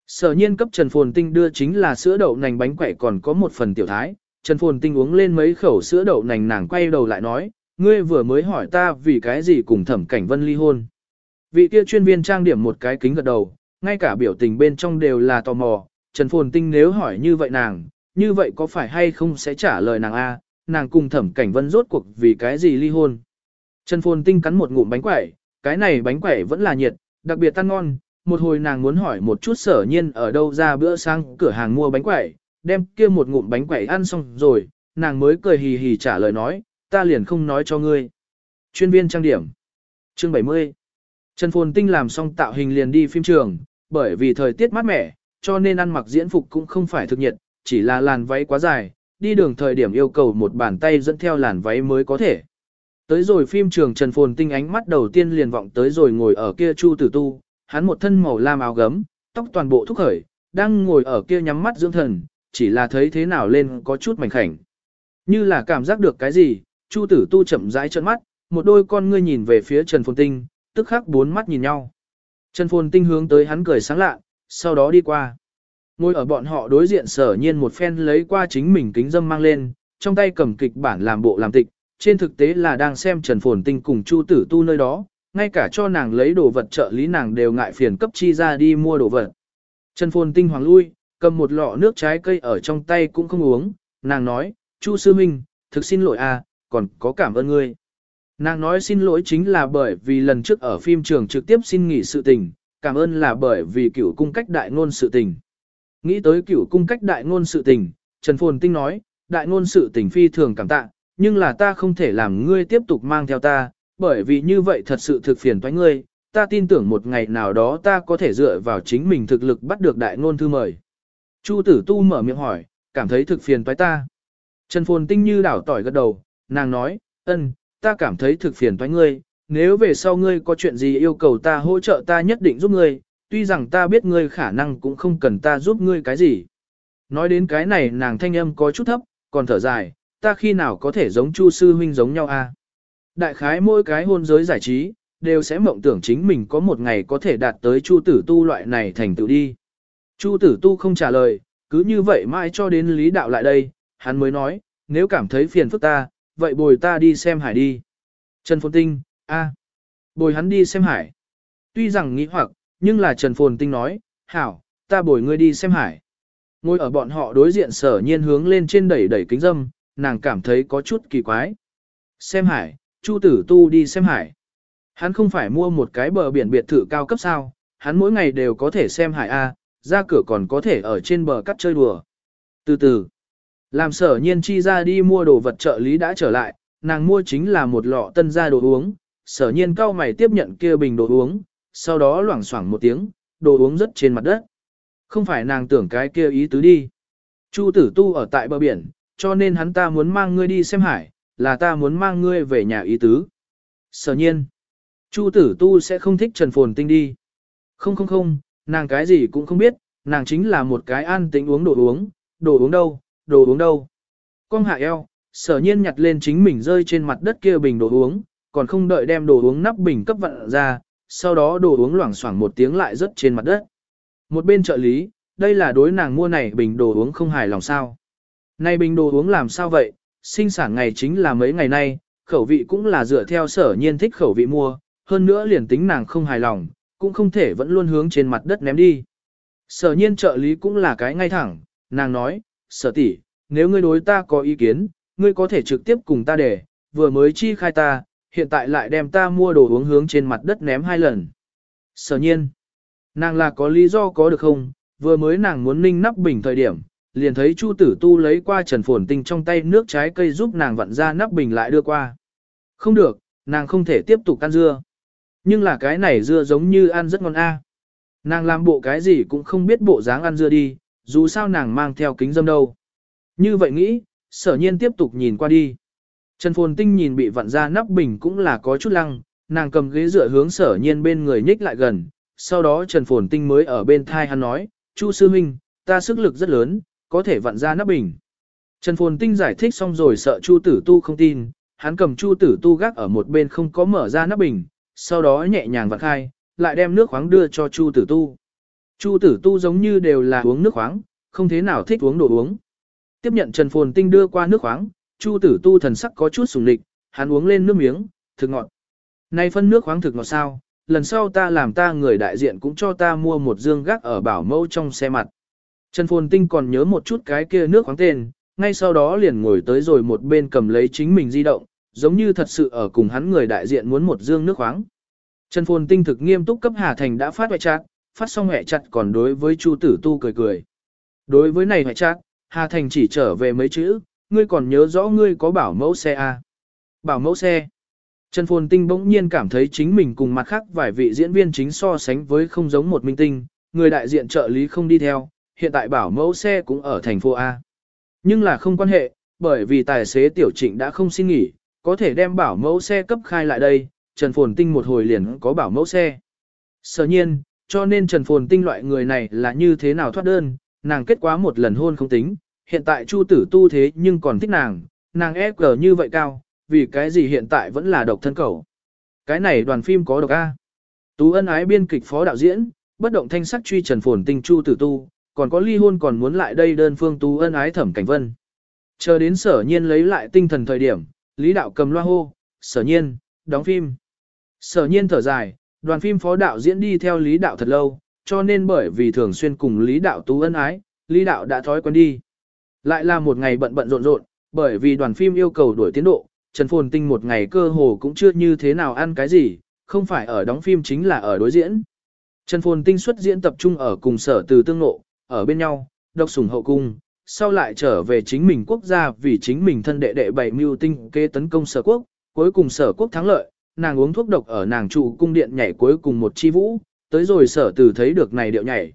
A: Sở nhiên cấp Trần Phồn Tinh đưa chính là sữa đậu nành bánh quẩy còn có một phần tiểu thái. Trần Phồn Tinh uống lên mấy khẩu sữa đậu nành nàng quay đầu lại nói, ngươi vừa mới hỏi ta vì cái gì cùng thẩm cảnh vân ly hôn. Vị kia chuyên viên trang điểm một cái kính gật đầu, ngay cả biểu tình bên trong đều là tò mò, Trần Phồn Tinh nếu hỏi như vậy nàng, như vậy có phải hay không sẽ trả lời nàng A, nàng cùng thẩm cảnh vân rốt cuộc vì cái gì ly hôn. Trần Phồn Tinh cắn một ngụm bánh quẩy, cái này bánh quẩy vẫn là nhiệt, đặc biệt tan ngon, một hồi nàng muốn hỏi một chút sở nhiên ở đâu ra bữa sáng cửa hàng mua bánh quẩy, đem kia một ngụm bánh quẩy ăn xong rồi, nàng mới cười hì hì trả lời nói, ta liền không nói cho ngươi. Chuyên viên trang điểm. Chương 70. Trần Phồn Tinh làm xong tạo hình liền đi phim trường, bởi vì thời tiết mát mẻ, cho nên ăn mặc diễn phục cũng không phải thực nhiệt, chỉ là làn váy quá dài, đi đường thời điểm yêu cầu một bàn tay dẫn theo làn váy mới có thể. Tới rồi phim trường Trần Phồn Tinh ánh mắt đầu tiên liền vọng tới rồi ngồi ở kia Chu Tử Tu, hắn một thân màu lam áo gấm, tóc toàn bộ thúc khởi, đang ngồi ở kia nhắm mắt dưỡng thần, chỉ là thấy thế nào lên có chút mảnh khảnh. Như là cảm giác được cái gì, Chu Tử Tu chậm rãi trợn mắt, một đôi con ngươi nhìn về phía Trần Phồn Tinh, tức khắc bốn mắt nhìn nhau. Trần Phồn Tinh hướng tới hắn cười sáng lạ, sau đó đi qua. Ngồi ở bọn họ đối diện sở nhiên một phen lấy qua chính mình kính dâm mang lên, trong tay cầm kịch bản làm bộ làm tịch, trên thực tế là đang xem Trần Phồn Tinh cùng Chu Tử Tu nơi đó, ngay cả cho nàng lấy đồ vật trợ lý nàng đều ngại phiền cấp chi ra đi mua đồ vật. Trần Phồn tinh hoàng lui, cầm một lọ nước trái cây ở trong tay cũng không uống, nàng nói, Chu sư minh, thực xin lỗi à, còn có cảm ơn ngươi. Nàng nói xin lỗi chính là bởi vì lần trước ở phim trường trực tiếp xin nghỉ sự tình, cảm ơn là bởi vì cửu cung cách đại ngôn sự tình. Nghĩ tới cửu cung cách đại ngôn sự tình, Trần Phồn Tinh nói, đại ngôn sự tình phi thường cảm tạ, nhưng là ta không thể làm ngươi tiếp tục mang theo ta, bởi vì như vậy thật sự thực phiền toái ngươi, ta tin tưởng một ngày nào đó ta có thể dựa vào chính mình thực lực bắt được đại ngôn thư mời. Chu tử tu mở miệng hỏi, cảm thấy thực phiền toái ta. Trần Phồn Tinh như đảo tỏi gật đầu, nàng nói, ân, ta cảm thấy thực phiền toái ngươi, nếu về sau ngươi có chuyện gì yêu cầu ta hỗ trợ ta nhất định giúp ngươi, tuy rằng ta biết ngươi khả năng cũng không cần ta giúp ngươi cái gì. Nói đến cái này nàng thanh âm có chút thấp, còn thở dài, ta khi nào có thể giống Chu sư huynh giống nhau a? Đại khái mỗi cái hôn giới giải trí, đều sẽ mộng tưởng chính mình có một ngày có thể đạt tới Chu tử tu loại này thành tựu đi. Chu tử tu không trả lời, cứ như vậy mãi cho đến lý đạo lại đây, hắn mới nói, nếu cảm thấy phiền phức ta, vậy bồi ta đi xem hải đi. Trần Phồn Tinh, a, bồi hắn đi xem hải. Tuy rằng nghĩ hoặc, nhưng là Trần Phồn Tinh nói, hảo, ta bồi ngươi đi xem hải. Ngồi ở bọn họ đối diện sở nhiên hướng lên trên đẩy đẩy kính dâm, nàng cảm thấy có chút kỳ quái. Xem hải, Chu tử tu đi xem hải. Hắn không phải mua một cái bờ biển biệt thự cao cấp sao, hắn mỗi ngày đều có thể xem hải A, ra cửa còn có thể ở trên bờ cắt chơi đùa. Từ từ, làm sở nhiên chi ra đi mua đồ vật trợ lý đã trở lại, nàng mua chính là một lọ tân gia đồ uống, sở nhiên cao mày tiếp nhận kia bình đồ uống, sau đó loảng xoảng một tiếng, đồ uống rất trên mặt đất. Không phải nàng tưởng cái kia ý tứ đi. Chu tử tu ở tại bờ biển, cho nên hắn ta muốn mang ngươi đi xem hải, là ta muốn mang ngươi về nhà ý tứ. Sở nhiên, Chu tử tu sẽ không thích Trần Phồn Tinh đi. Không không không, nàng cái gì cũng không biết, nàng chính là một cái an tĩnh uống đồ uống, đồ uống đâu, đồ uống đâu. Con hạ eo, sở nhiên nhặt lên chính mình rơi trên mặt đất kia bình đồ uống, còn không đợi đem đồ uống nắp bình cấp vận ra, sau đó đồ uống loảng xoảng một tiếng lại rớt trên mặt đất. Một bên trợ lý, đây là đối nàng mua này bình đồ uống không hài lòng sao. Này bình đồ uống làm sao vậy, sinh sản ngày chính là mấy ngày nay, khẩu vị cũng là dựa theo sở nhiên thích khẩu vị mua, hơn nữa liền tính nàng không hài lòng, cũng không thể vẫn luôn hướng trên mặt đất ném đi. Sở nhiên trợ lý cũng là cái ngay thẳng, nàng nói, sở tỷ, nếu ngươi đối ta có ý kiến, ngươi có thể trực tiếp cùng ta để, vừa mới chi khai ta, hiện tại lại đem ta mua đồ uống hướng trên mặt đất ném hai lần. Sở nhiên, nàng là có lý do có được không, vừa mới nàng muốn ninh nắp bình thời điểm, liền thấy Chu Tử Tu lấy qua Trần Phồn Tinh trong tay nước trái cây giúp nàng vặn ra nắp bình lại đưa qua. Không được, nàng không thể tiếp tục ăn dưa. Nhưng là cái này dưa giống như ăn rất ngon a. Nàng làm bộ cái gì cũng không biết bộ dáng ăn dưa đi, dù sao nàng mang theo kính dâm đâu. Như vậy nghĩ, sở nhiên tiếp tục nhìn qua đi. Trần Phồn Tinh nhìn bị vặn ra nắp bình cũng là có chút lăng, nàng cầm ghế dựa hướng sở nhiên bên người nhích lại gần, sau đó Trần Phồn Tinh mới ở bên thai hắn nói, Chu Sư Minh, ta sức lực rất lớn, có thể vặn ra nắp bình. Trần Phồn Tinh giải thích xong rồi sợ Chu Tử Tu không tin, hắn cầm Chu Tử Tu gác ở một bên không có mở ra nắp bình, sau đó nhẹ nhàng vặn khai, lại đem nước khoáng đưa cho Chu Tử Tu. Chu Tử Tu giống như đều là uống nước khoáng, không thế nào thích uống đồ uống. Tiếp nhận Trần Phồn Tinh đưa qua nước khoáng, Chu Tử Tu thần sắc có chút sùng lịch, hắn uống lên nước miếng, thực ngọt. Nay phân nước khoáng thực ngọt sao, lần sau ta làm ta người đại diện cũng cho ta mua một dương gác ở bảo mẫu trong xe mặt. Trần Phồn Tinh còn nhớ một chút cái kia nước khoáng tên, ngay sau đó liền ngồi tới rồi một bên cầm lấy chính mình di động, giống như thật sự ở cùng hắn người đại diện muốn một dương nước khoáng. Trần Phồn Tinh thực nghiêm túc cấp Hà Thành đã phát hoại chặt, phát xong hoại chặt còn đối với Chu Tử Tu cười cười. Đối với này hoại chặt, Hà Thành chỉ trở về mấy chữ, ngươi còn nhớ rõ ngươi có bảo mẫu xe à? Bảo mẫu xe. Trần Phồn Tinh bỗng nhiên cảm thấy chính mình cùng mặt khác vài vị diễn viên chính so sánh với không giống một minh tinh, người đại diện trợ lý không đi theo, hiện tại bảo mẫu xe cũng ở thành phố A. Nhưng là không quan hệ, bởi vì tài xế tiểu trịnh đã không xin nghỉ, có thể đem bảo mẫu xe cấp khai lại đây, Trần Phồn Tinh một hồi liền có bảo mẫu xe. Sở nhiên, cho nên Trần Phồn Tinh loại người này là như thế nào thoát đơn, nàng kết quá một lần hôn không tính, hiện tại Chu tử tu thế nhưng còn thích nàng, nàng e cờ như vậy cao, vì cái gì hiện tại vẫn là độc thân cầu. Cái này đoàn phim có độc A. Tú ân ái biên kịch phó đạo diễn, bất động thanh sắc truy Trần Phồn Tinh Chu tử tu, còn có ly hôn còn muốn lại đây đơn phương tú ân ái thẩm cảnh vân. Chờ đến sở nhiên lấy lại tinh thần thời điểm, Lý Đạo cầm loa hô, sở nhiên, đóng phim. Sở nhiên thở dài, đoàn phim phó đạo diễn đi theo Lý Đạo thật lâu, cho nên bởi vì thường xuyên cùng Lý Đạo Tú ân ái, Lý Đạo đã thói quen đi. Lại là một ngày bận bận rộn rộn, bởi vì đoàn phim yêu cầu đuổi tiến độ, Trần Phồn Tinh một ngày cơ hồ cũng chưa như thế nào ăn cái gì, không phải ở đóng phim chính là ở đối diễn. Trần Phồn Tinh xuất diễn tập trung ở cùng sở từ tương nộ, ở bên nhau, độc sủng hậu cung, sau lại trở về chính mình quốc gia vì chính mình thân đệ đệ bảy mưu tinh kế tấn công sở quốc, cuối cùng sở quốc thắng lợi, nàng uống thuốc độc ở nàng trụ cung điện nhảy cuối cùng một chi vũ, tới rồi sở từ thấy được này điệu nhảy.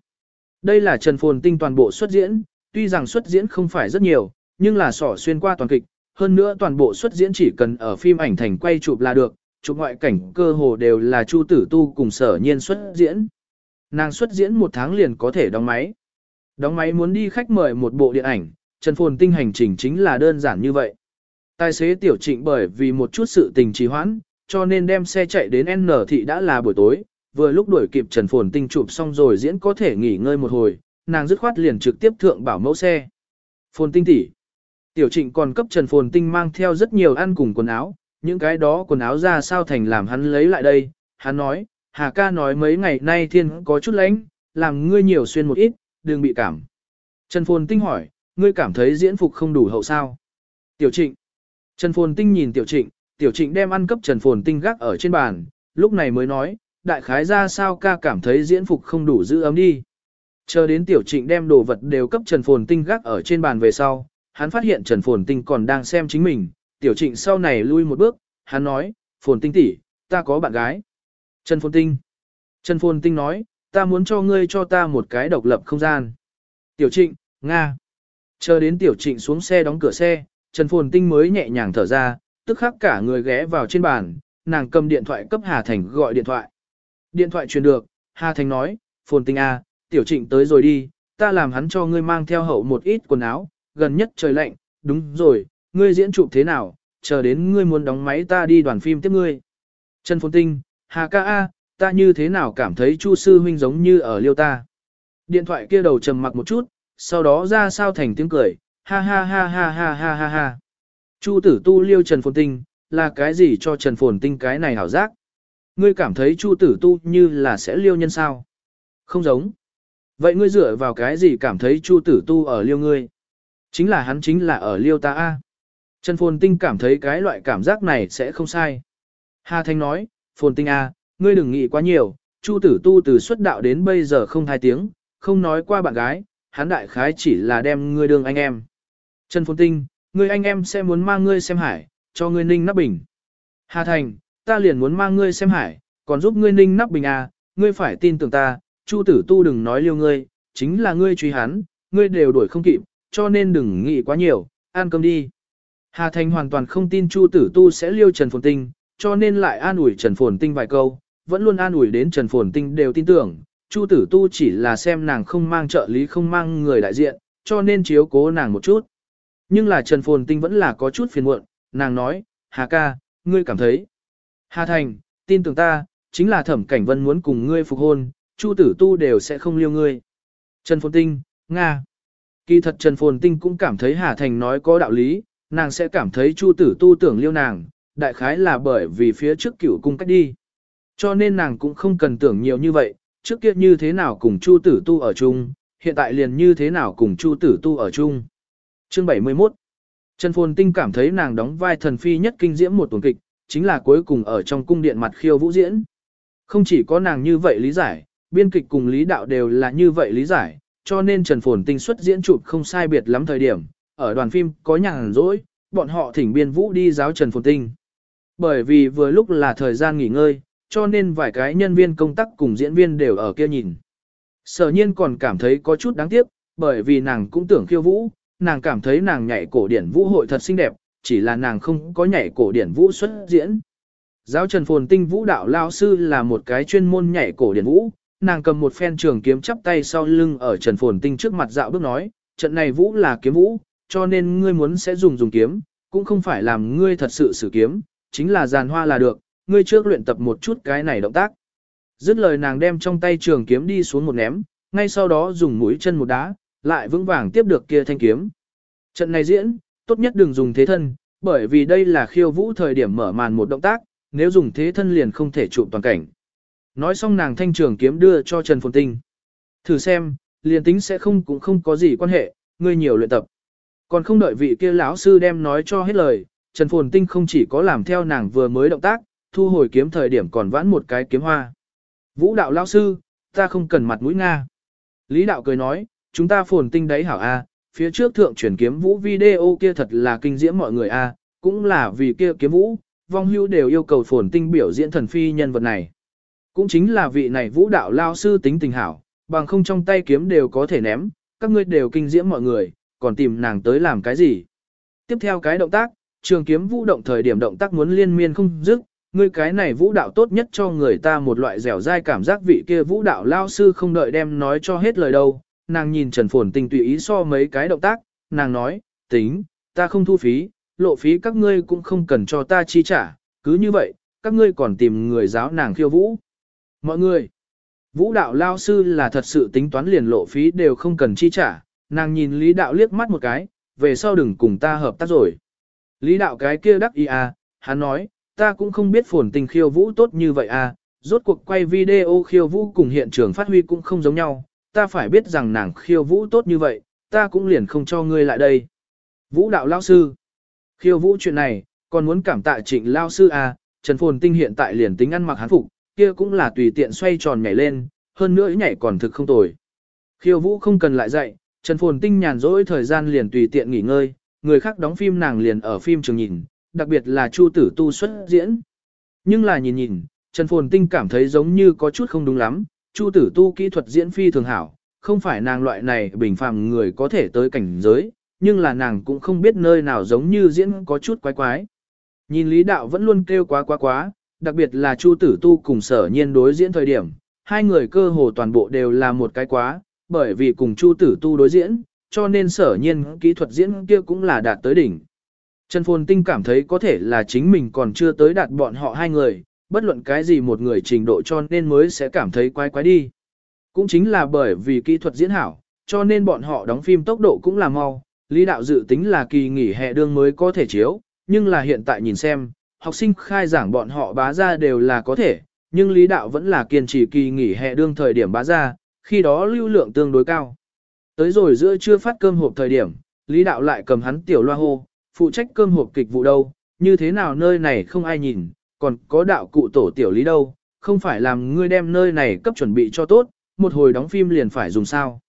A: Đây là Trần Phồn Tinh toàn bộ xuất diễn, tuy rằng xuất diễn không phải rất nhiều, nhưng là sỏ xuyên qua toàn kịch, hơn nữa toàn bộ xuất diễn chỉ cần ở phim ảnh thành quay chụp là được, chụp ngoại cảnh cơ hồ đều là Chu Tử Tu cùng sở nhiên xuất diễn. Nàng xuất diễn một tháng liền có thể đóng máy. Đóng máy muốn đi khách mời một bộ điện ảnh, Trần Phồn Tinh hành trình chính là đơn giản như vậy. Tài xế tiểu trịnh bởi vì một chút sự tình trì hoãn, cho nên đem xe chạy đến N thị đã là buổi tối, vừa lúc đuổi kịp Trần Phồn Tinh chụp xong rồi diễn có thể nghỉ ngơi một hồi, nàng dứt khoát liền trực tiếp thượng bảo mẫu xe. Phồn Tinh tỷ, Tiểu Trịnh còn cấp Trần Phồn Tinh mang theo rất nhiều ăn cùng quần áo, những cái đó quần áo ra sao thành làm hắn lấy lại đây, hắn nói, Hà ca nói mấy ngày nay thiên có chút lạnh, làm ngươi nhiều xuyên một ít, đừng bị cảm. Trần Phồn Tinh hỏi, ngươi cảm thấy diễn phục không đủ hậu sao? Tiểu Trịnh. Trần Phồn Tinh nhìn Tiểu Trịnh, Tiểu Trịnh đem ăn cấp Trần Phồn Tinh gác ở trên bàn, lúc này mới nói, đại khái ra sao ca cảm thấy diễn phục không đủ giữ ấm đi. Chờ đến Tiểu Trịnh đem đồ vật đều cấp Trần Phồn Tinh gác ở trên bàn về sau, hắn phát hiện Trần Phồn Tinh còn đang xem chính mình, Tiểu Trịnh sau này lui một bước, hắn nói, Phồn Tinh tỷ, ta có bạn gái. Trần Phồn Tinh. Trần Phồn Tinh nói, ta muốn cho ngươi cho ta một cái độc lập không gian. Tiểu Trịnh, Nga. Chờ đến Tiểu Trịnh xuống xe đóng cửa xe, Trần Phồn Tinh mới nhẹ nhàng thở ra, tức khắc cả người ghé vào trên bàn, nàng cầm điện thoại cấp Hà Thành gọi điện thoại. Điện thoại truyền được, Hà Thành nói, Phồn Tinh A, Tiểu Trịnh tới rồi đi, ta làm hắn cho ngươi mang theo hậu một ít quần áo, gần nhất trời lạnh, đúng rồi, ngươi diễn chụp thế nào, chờ đến ngươi muốn đóng máy ta đi đoàn phim tiếp ngươi. Trần Phồn Tinh, Hà ca A, ta như thế nào cảm thấy Chu sư huynh giống như ở liêu ta. Điện thoại kia đầu trầm mặc một chút, sau đó ra sao thành tiếng cười, ha ha ha ha ha ha ha ha. Chu tử tu liêu Trần Phồn Tinh, là cái gì cho Trần Phồn Tinh cái này hảo giác? Ngươi cảm thấy Chu tử tu như là sẽ liêu nhân sao? Không giống. Vậy ngươi dựa vào cái gì cảm thấy Chu tử tu ở liêu ngươi? Chính là hắn chính là ở liêu ta A. Trần Phồn Tinh cảm thấy cái loại cảm giác này sẽ không sai. Hà Thanh nói, Phồn Tinh A, ngươi đừng nghĩ quá nhiều, Chu tử tu từ xuất đạo đến bây giờ không hai tiếng, không nói qua bạn gái, hắn đại khái chỉ là đem ngươi đương anh em. Trần Phồn Tinh, ngươi anh em sẽ muốn mang ngươi xem hải, cho ngươi ninh nắp bình. Hà Thành, ta liền muốn mang ngươi xem hải, còn giúp ngươi ninh nắp bình à, ngươi phải tin tưởng ta, Chu tử tu đừng nói liêu ngươi, chính là ngươi truy hắn, ngươi đều đuổi không kịp, cho nên đừng nghĩ quá nhiều, ăn cơm đi. Hà Thành hoàn toàn không tin Chu tử tu sẽ liêu Trần Phồn Tinh, cho nên lại an ủi Trần Phồn Tinh vài câu, vẫn luôn an ủi đến Trần Phồn Tinh đều tin tưởng, Chu tử tu chỉ là xem nàng không mang trợ lý không mang người đại diện, cho nên chiếu cố nàng một chút. Nhưng là Trần Phồn Tinh vẫn là có chút phiền muộn, nàng nói, Hà ca, ngươi cảm thấy. Hà Thành, tin tưởng ta, chính là thẩm cảnh vân muốn cùng ngươi phục hôn, Chu tử tu đều sẽ không liêu ngươi. Trần Phồn Tinh, Nga. Kỳ thật Trần Phồn Tinh cũng cảm thấy Hà Thành nói có đạo lý, nàng sẽ cảm thấy Chu tử tu tưởng liêu nàng, đại khái là bởi vì phía trước cửu cung cách đi. Cho nên nàng cũng không cần tưởng nhiều như vậy, trước kia như thế nào cùng Chu tử tu ở chung, hiện tại liền như thế nào cùng Chu tử tu ở chung. Chương 71 Trần Phồn Tinh cảm thấy nàng đóng vai thần phi nhất kinh diễm một tuần kịch, chính là cuối cùng ở trong cung điện mặt khiêu vũ diễn. Không chỉ có nàng như vậy lý giải, biên kịch cùng lý đạo đều là như vậy lý giải, cho nên Trần Phồn Tinh xuất diễn chụp không sai biệt lắm thời điểm, ở đoàn phim có nhàn rỗi, bọn họ thỉnh biên vũ đi giáo Trần Phồn Tinh. Bởi vì vừa lúc là thời gian nghỉ ngơi, cho nên vài cái nhân viên công tác cùng diễn viên đều ở kia nhìn. Sở nhiên còn cảm thấy có chút đáng tiếc, bởi vì nàng cũng tưởng khiêu vũ, nàng cảm thấy nàng nhảy cổ điển vũ hội thật xinh đẹp, chỉ là nàng không có nhảy cổ điển vũ xuất diễn. Giáo Trần Phồn Tinh vũ đạo lao sư là một cái chuyên môn nhảy cổ điển vũ, nàng cầm một phen trường kiếm chắp tay sau lưng ở Trần Phồn Tinh trước mặt dạo bước nói, trận này vũ là kiếm vũ, cho nên ngươi muốn sẽ dùng dùng kiếm, cũng không phải làm ngươi thật sự sử kiếm, chính là giàn hoa là được, ngươi trước luyện tập một chút cái này động tác. Dứt lời nàng đem trong tay trường kiếm đi xuống một ném, ngay sau đó dùng mũi chân một đá, lại vững vàng tiếp được kia thanh kiếm. Trận này diễn, tốt nhất đừng dùng thế thân, bởi vì đây là khiêu vũ thời điểm mở màn một động tác, nếu dùng thế thân liền không thể chụp toàn cảnh. Nói xong nàng thanh trường kiếm đưa cho Trần Phồn Tinh. Thử xem, liền tính sẽ không cũng không có gì quan hệ, ngươi nhiều luyện tập. Còn không đợi vị kia lão sư đem nói cho hết lời, Trần Phồn Tinh không chỉ có làm theo nàng vừa mới động tác, thu hồi kiếm thời điểm còn vãn một cái kiếm hoa. Vũ đạo lão sư, ta không cần mặt mũi Nga. Lý đạo cười nói, chúng ta Phồn Tinh đấy hảo A, phía trước thượng chuyển kiếm vũ video kia thật là kinh diễm mọi người A, cũng là vì kia kiếm vũ, vong hưu đều yêu cầu Phồn Tinh biểu diễn thần phi nhân vật này. Cũng chính là vị này vũ đạo lao sư tính tình hảo, bằng không trong tay kiếm đều có thể ném, các ngươi đều kinh diễm mọi người, còn tìm nàng tới làm cái gì. Tiếp theo cái động tác, trường kiếm vũ động thời điểm động tác muốn liên miên không dứt, ngươi cái này vũ đạo tốt nhất cho người ta một loại dẻo dai cảm giác vị kia vũ đạo lao sư không đợi đem nói cho hết lời đâu. Nàng nhìn Trần Phồn tình tùy ý so mấy cái động tác, nàng nói, tính, ta không thu phí, lộ phí các ngươi cũng không cần cho ta chi trả, cứ như vậy, các ngươi còn tìm người giáo nàng khiêu vũ. Mọi người, vũ đạo lao sư là thật sự tính toán liền lộ phí đều không cần chi trả, nàng nhìn lý đạo liếc mắt một cái, về sau đừng cùng ta hợp tác rồi. Lý đạo cái kia đắc ý à, hắn nói, ta cũng không biết phồn tình khiêu vũ tốt như vậy à, rốt cuộc quay video khiêu vũ cùng hiện trường phát huy cũng không giống nhau, ta phải biết rằng nàng khiêu vũ tốt như vậy, ta cũng liền không cho ngươi lại đây. Vũ đạo lao sư, khiêu vũ chuyện này, còn muốn cảm tạ trịnh lao sư à, Trần Phồn Tinh hiện tại liền tính ăn mặc hán phục, kia cũng là tùy tiện xoay tròn nhảy lên, hơn nữa nhảy còn thực không tồi. Khiêu vũ không cần lại dạy, Trần Phồn Tinh nhàn rỗi thời gian liền tùy tiện nghỉ ngơi, người khác đóng phim nàng liền ở phim trường nhìn, đặc biệt là Chu Tử Tu xuất diễn. Nhưng là nhìn nhìn, Trần Phồn Tinh cảm thấy giống như có chút không đúng lắm, Chu Tử Tu kỹ thuật diễn phi thường hảo, không phải nàng loại này bình phàm người có thể tới cảnh giới, nhưng là nàng cũng không biết nơi nào giống như diễn có chút quái quái. Nhìn Lý Đạo vẫn luôn kêu quá quá quá, đặc biệt là Chu Tử Tu cùng sở nhiên đối diễn thời điểm, hai người cơ hồ toàn bộ đều là một cái quá, bởi vì cùng Chu Tử Tu đối diễn, cho nên sở nhiên kỹ thuật diễn kia cũng là đạt tới đỉnh. Trần Phồn Tinh cảm thấy có thể là chính mình còn chưa tới đạt bọn họ hai người, bất luận cái gì một người trình độ cho nên mới sẽ cảm thấy quái quái đi. Cũng chính là bởi vì kỹ thuật diễn hảo, cho nên bọn họ đóng phim tốc độ cũng là mau, lý đạo dự tính là kỳ nghỉ hè đương mới có thể chiếu, nhưng là hiện tại nhìn xem, học sinh khai giảng bọn họ bá ra đều là có thể, nhưng lý đạo vẫn là kiên trì kỳ nghỉ hè đương thời điểm bá ra, khi đó lưu lượng tương đối cao. Tới rồi giữa trưa phát cơm hộp thời điểm, lý đạo lại cầm hắn tiểu loa hô, phụ trách cơm hộp kịch vụ đâu, như thế nào nơi này không ai nhìn, còn có đạo cụ tổ tiểu lý đâu, không phải làm ngươi đem nơi này cấp chuẩn bị cho tốt, một hồi đóng phim liền phải dùng sao.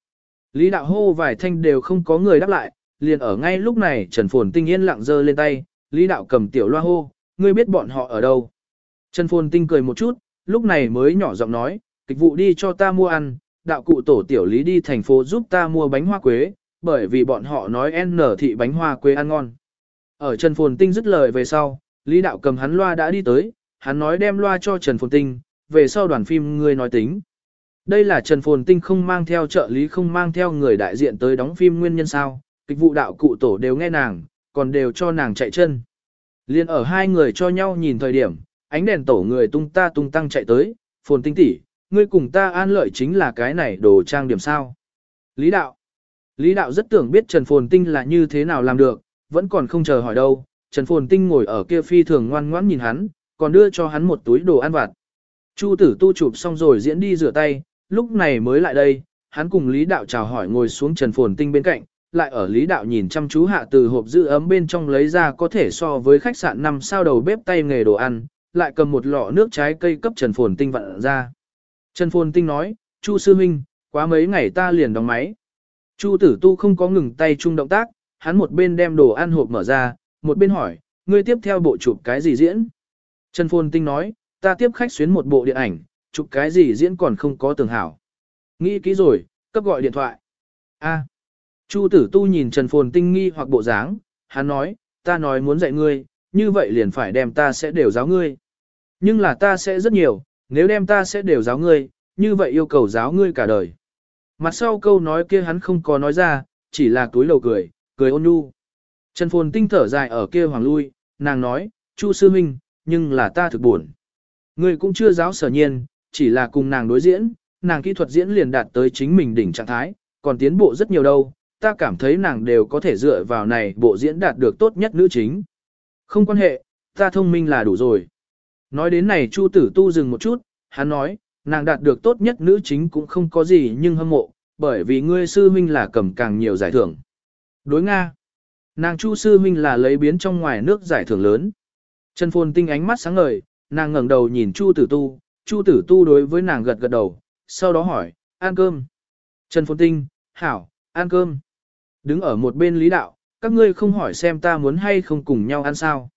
A: Lý đạo hô vài thanh đều không có người đáp lại, liền ở ngay lúc này Trần Phồn Tinh yên lặng giơ lên tay, Lý đạo cầm tiểu loa hô, ngươi biết bọn họ ở đâu. Trần Phồn Tinh cười một chút, lúc này mới nhỏ giọng nói, kịch vụ đi cho ta mua ăn, đạo cụ tổ tiểu lý đi thành phố giúp ta mua bánh hoa quế, bởi vì bọn họ nói N thị bánh hoa quế ăn ngon. Ở Trần Phồn Tinh dứt lời về sau, Lý Đạo cầm hắn loa đã đi tới, hắn nói đem loa cho Trần Phồn Tinh, về sau đoàn phim ngươi nói tính. Đây là Trần Phồn Tinh không mang theo trợ lý không mang theo người đại diện tới đóng phim nguyên nhân sao, kịch vụ đạo cụ tổ đều nghe nàng, còn đều cho nàng chạy chân. Liên ở hai người cho nhau nhìn thời điểm, ánh đèn tổ người tung ta tung tăng chạy tới, Phồn Tinh tỷ, ngươi cùng ta an lợi chính là cái này đồ trang điểm sao. Lý Đạo Lý Đạo rất tưởng biết Trần Phồn Tinh là như thế nào làm được, vẫn còn không chờ hỏi đâu, Trần Phồn Tinh ngồi ở kia phi thường ngoan ngoãn nhìn hắn, còn đưa cho hắn một túi đồ ăn vặt. Chu tử tu chụp xong rồi diễn đi rửa tay, lúc này mới lại đây, hắn cùng Lý Đạo chào hỏi ngồi xuống Trần Phồn Tinh bên cạnh, lại ở Lý Đạo nhìn chăm chú hạ từ hộp giữ ấm bên trong lấy ra có thể so với khách sạn năm sao đầu bếp tay nghề đồ ăn, lại cầm một lọ nước trái cây cấp Trần Phồn Tinh vặn ra. Trần Phồn Tinh nói, Chu Sư Minh, quá mấy ngày ta liền đóng máy. Chu tử tu không có ngừng tay chung động tác, hắn một bên đem đồ ăn hộp mở ra, một bên hỏi, ngươi tiếp theo bộ chụp cái gì diễn? Trần Phồn Tinh nói, ta tiếp khách xuyến một bộ điện ảnh, chụp cái gì diễn còn không có tường hảo. Nghĩ kỹ rồi, cấp gọi điện thoại. A. Chu tử tu nhìn Trần Phồn Tinh nghi hoặc bộ dáng, hắn nói, ta nói muốn dạy ngươi, như vậy liền phải đem ta sẽ đều giáo ngươi. Nhưng là ta sẽ rất nhiều, nếu đem ta sẽ đều giáo ngươi, như vậy yêu cầu giáo ngươi cả đời. Mặt sau câu nói kia hắn không có nói ra, chỉ là túi lầu cười, cười ôn nhu. Trần Phồn Tinh thở dài ở kia hoàng lui, nàng nói, Chu sư minh, nhưng là ta thực buồn. Ngươi cũng chưa giáo sở nhiên, chỉ là cùng nàng đối diễn, nàng kỹ thuật diễn liền đạt tới chính mình đỉnh trạng thái, còn tiến bộ rất nhiều đâu, ta cảm thấy nàng đều có thể dựa vào này bộ diễn đạt được tốt nhất nữ chính. Không quan hệ, ta thông minh là đủ rồi. Nói đến này Chu tử tu dừng một chút, hắn nói, nàng đạt được tốt nhất nữ chính cũng không có gì nhưng hâm mộ, bởi vì ngươi sư huynh là cầm càng nhiều giải thưởng. Đối Nga, nàng Chu sư huynh là lấy biến trong ngoài nước giải thưởng lớn. Trần Phồn Tinh ánh mắt sáng ngời, nàng ngẩng đầu nhìn Chu Tử Tu, Chu Tử Tu đối với nàng gật gật đầu, sau đó hỏi, ăn cơm. Trần Phồn Tinh, hảo, ăn cơm. Đứng ở một bên lý đạo, các ngươi không hỏi xem ta muốn hay không cùng nhau ăn sao.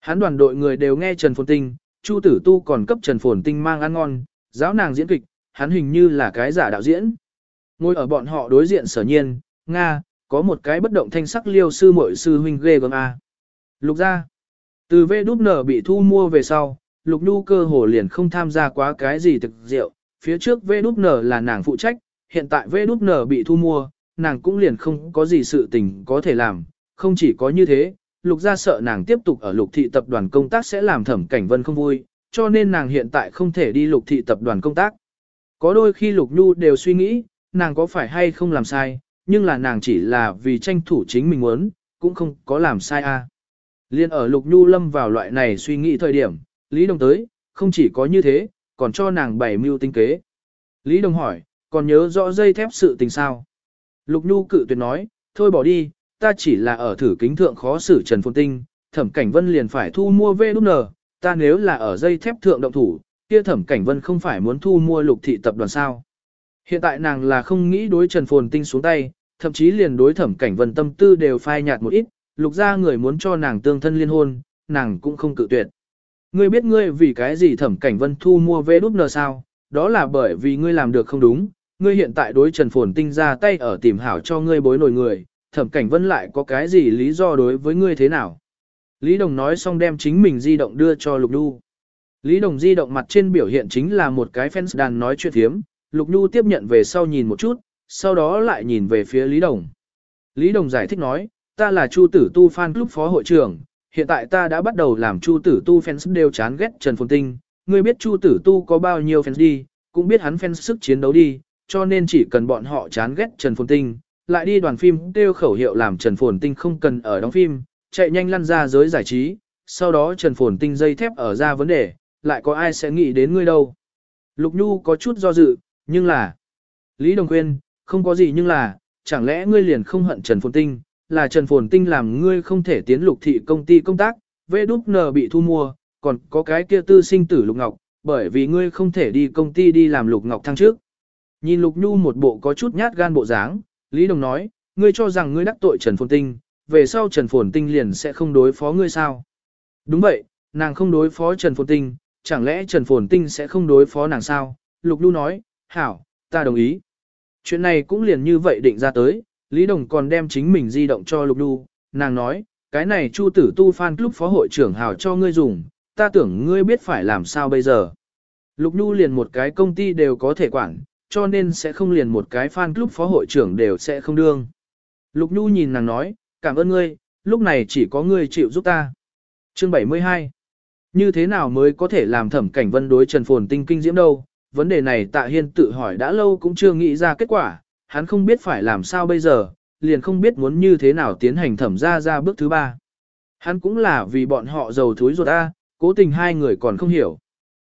A: Hắn đoàn đội người đều nghe Trần Phồn Tinh, Chu Tử Tu còn cấp Trần Phồn Tinh mang ăn ngon, giáo nàng diễn kịch, hắn hình như là cái giả đạo diễn. Ngồi ở bọn họ đối diện sở nhiên, Nga, có một cái bất động thanh sắc liêu sư mội sư huynh ghê gớm A. Lục ra, từ V đút nở bị thu mua về sau, Lục Nhu cơ hồ liền không tham gia quá cái gì thực rượu, phía trước V đút nở là nàng phụ trách, hiện tại V đút nở bị thu mua, nàng cũng liền không có gì sự tình có thể làm, không chỉ có như thế, lục gia sợ nàng tiếp tục ở lục thị tập đoàn công tác sẽ làm thẩm cảnh vân không vui, cho nên nàng hiện tại không thể đi lục thị tập đoàn công tác. Có đôi khi lục nhu đều suy nghĩ, nàng có phải hay không làm sai, nhưng là nàng chỉ là vì tranh thủ chính mình muốn, cũng không có làm sai a. À. Liên ở lục nhu lâm vào loại này suy nghĩ thời điểm, Lý Đồng tới, không chỉ có như thế, còn cho nàng bảy mưu tinh kế. Lý Đồng hỏi, còn nhớ rõ dây thép sự tình sao? Lục Nhu cự tuyệt nói, thôi bỏ đi, ta chỉ là ở thử kính thượng khó xử Trần Phồn Tinh, thẩm cảnh vân liền phải thu mua vê ta nếu là ở dây thép thượng động thủ, kia thẩm cảnh vân không phải muốn thu mua lục thị tập đoàn sao. Hiện tại nàng là không nghĩ đối Trần Phồn Tinh xuống tay, thậm chí liền đối thẩm cảnh vân tâm tư đều phai nhạt một ít, lục ra người muốn cho nàng tương thân liên hôn, nàng cũng không cự tuyệt. Ngươi biết ngươi vì cái gì thẩm cảnh vân thu mua vê sao, đó là bởi vì ngươi làm được không đúng, ngươi hiện tại đối Trần Phồn Tinh ra tay ở tìm hảo cho ngươi bối nổi người, thẩm cảnh vân lại có cái gì lý do đối với ngươi thế nào. Lý Đồng nói xong đem chính mình di động đưa cho Lục Nhu. Lý Đồng di động mặt trên biểu hiện chính là một cái fans đàn nói chuyện thiếm, Lục Nhu tiếp nhận về sau nhìn một chút, sau đó lại nhìn về phía Lý Đồng. Lý Đồng giải thích nói, ta là Chu Tử Tu fan club phó hội trưởng, hiện tại ta đã bắt đầu làm Chu Tử Tu fans đều chán ghét Trần Phồn Tinh, ngươi biết Chu Tử Tu có bao nhiêu fans đi, cũng biết hắn fans sức chiến đấu đi, cho nên chỉ cần bọn họ chán ghét Trần Phồn Tinh, lại đi đoàn phim kêu khẩu hiệu làm Trần Phồn Tinh không cần ở đóng phim, chạy nhanh lăn ra giới giải trí, sau đó Trần Phồn Tinh dây thép ở ra vấn đề, lại có ai sẽ nghĩ đến ngươi đâu. Lục Nhu có chút do dự, nhưng là... Lý Đồng Quyên, không có gì nhưng là, chẳng lẽ ngươi liền không hận Trần Phồn Tinh, là Trần Phồn Tinh làm ngươi không thể tiến lục thị công ty công tác, vê đúc nờ bị thu mua, còn có cái kia tư sinh tử Lục Ngọc, bởi vì ngươi không thể đi công ty đi làm Lục Ngọc thăng trước. Nhìn Lục Nhu một bộ có chút nhát gan bộ dáng, Lý Đồng nói, ngươi cho rằng ngươi đắc tội Trần Phồn Tinh, về sau Trần Phồn Tinh liền sẽ không đối phó ngươi sao? Đúng vậy, nàng không đối phó Trần Phồn Tinh, chẳng lẽ Trần Phồn Tinh sẽ không đối phó nàng sao? Lục Nhu nói, hảo, ta đồng ý. Chuyện này cũng liền như vậy định ra tới, Lý Đồng còn đem chính mình di động cho Lục Nhu, nàng nói, cái này Chu Tử Tu fan club phó hội trưởng hảo cho ngươi dùng, ta tưởng ngươi biết phải làm sao bây giờ. Lục Nhu liền một cái công ty đều có thể quản, cho nên sẽ không liền một cái fan club phó hội trưởng đều sẽ không đương. Lục Nhu nhìn nàng nói, cảm ơn ngươi, lúc này chỉ có ngươi chịu giúp ta. Chương 72 Như thế nào mới có thể làm thẩm cảnh vân đối Trần Phồn Tinh kinh diễm đâu? Vấn đề này Tạ Hiên tự hỏi đã lâu cũng chưa nghĩ ra kết quả, hắn không biết phải làm sao bây giờ, liền không biết muốn như thế nào tiến hành thẩm ra ra bước thứ ba. Hắn cũng là vì bọn họ giàu thúi ruột A, cố tình hai người còn không hiểu.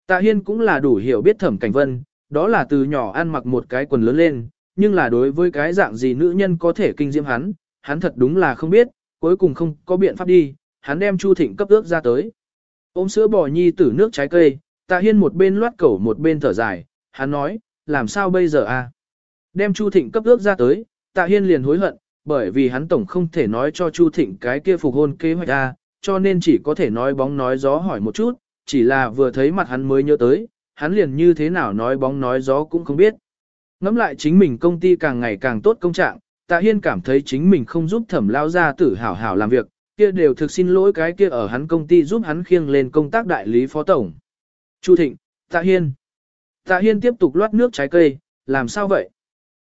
A: Tạ Hiên cũng là đủ hiểu biết thẩm cảnh vân, đó là từ nhỏ ăn mặc một cái quần lớn lên, nhưng là đối với cái dạng gì nữ nhân có thể kinh diễm hắn, hắn thật đúng là không biết, cuối cùng không có biện pháp đi, hắn đem Chu Thịnh cấp ước ra tới. Ôm sữa bò nhi tử nước trái cây, Tạ Hiên một bên loát cẩu một bên thở dài, hắn nói, làm sao bây giờ a? Đem Chu Thịnh cấp ước ra tới, Tạ Hiên liền hối hận, bởi vì hắn tổng không thể nói cho Chu Thịnh cái kia phục hôn kế hoạch a, cho nên chỉ có thể nói bóng nói gió hỏi một chút, chỉ là vừa thấy mặt hắn mới nhớ tới, hắn liền như thế nào nói bóng nói gió cũng không biết. Ngắm lại chính mình công ty càng ngày càng tốt công trạng, Tạ Hiên cảm thấy chính mình không giúp thẩm lao ra tử hảo hảo làm việc, kia đều thực xin lỗi cái kia ở hắn công ty giúp hắn khiêng lên công tác đại lý phó tổng. Chu Thịnh, Tạ Hiên. Tạ Hiên tiếp tục loát nước trái cây, làm sao vậy?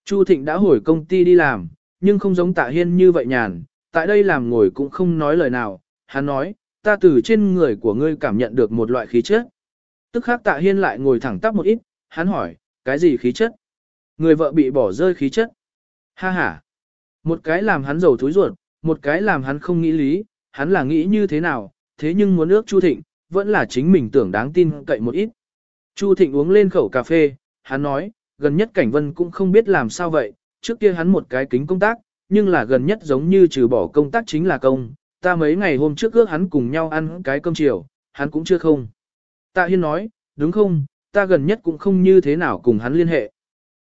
A: Chu Thịnh đã hồi công ty đi làm, nhưng không giống Tạ Hiên như vậy nhàn, tại đây làm ngồi cũng không nói lời nào, hắn nói, ta từ trên người của ngươi cảm nhận được một loại khí chất. Tức khắc tạ hiên lại ngồi thẳng tắp một ít, hắn hỏi, cái gì khí chất? Người vợ bị bỏ rơi khí chất. Ha ha. Một cái làm hắn giàu thúi ruột, một cái làm hắn không nghĩ lý, hắn là nghĩ như thế nào, thế nhưng muốn ước Chu Thịnh, vẫn là chính mình tưởng đáng tin cậy một ít. Chu Thịnh uống lên khẩu cà phê, hắn nói, gần nhất Cảnh Vân cũng không biết làm sao vậy, trước kia hắn một cái kính công tác, nhưng là gần nhất giống như trừ bỏ công tác chính là công, ta mấy ngày hôm trước ước hắn cùng nhau ăn cái cơm chiều, hắn cũng chưa không. Tạ Hiên nói, đúng không, ta gần nhất cũng không như thế nào cùng hắn liên hệ.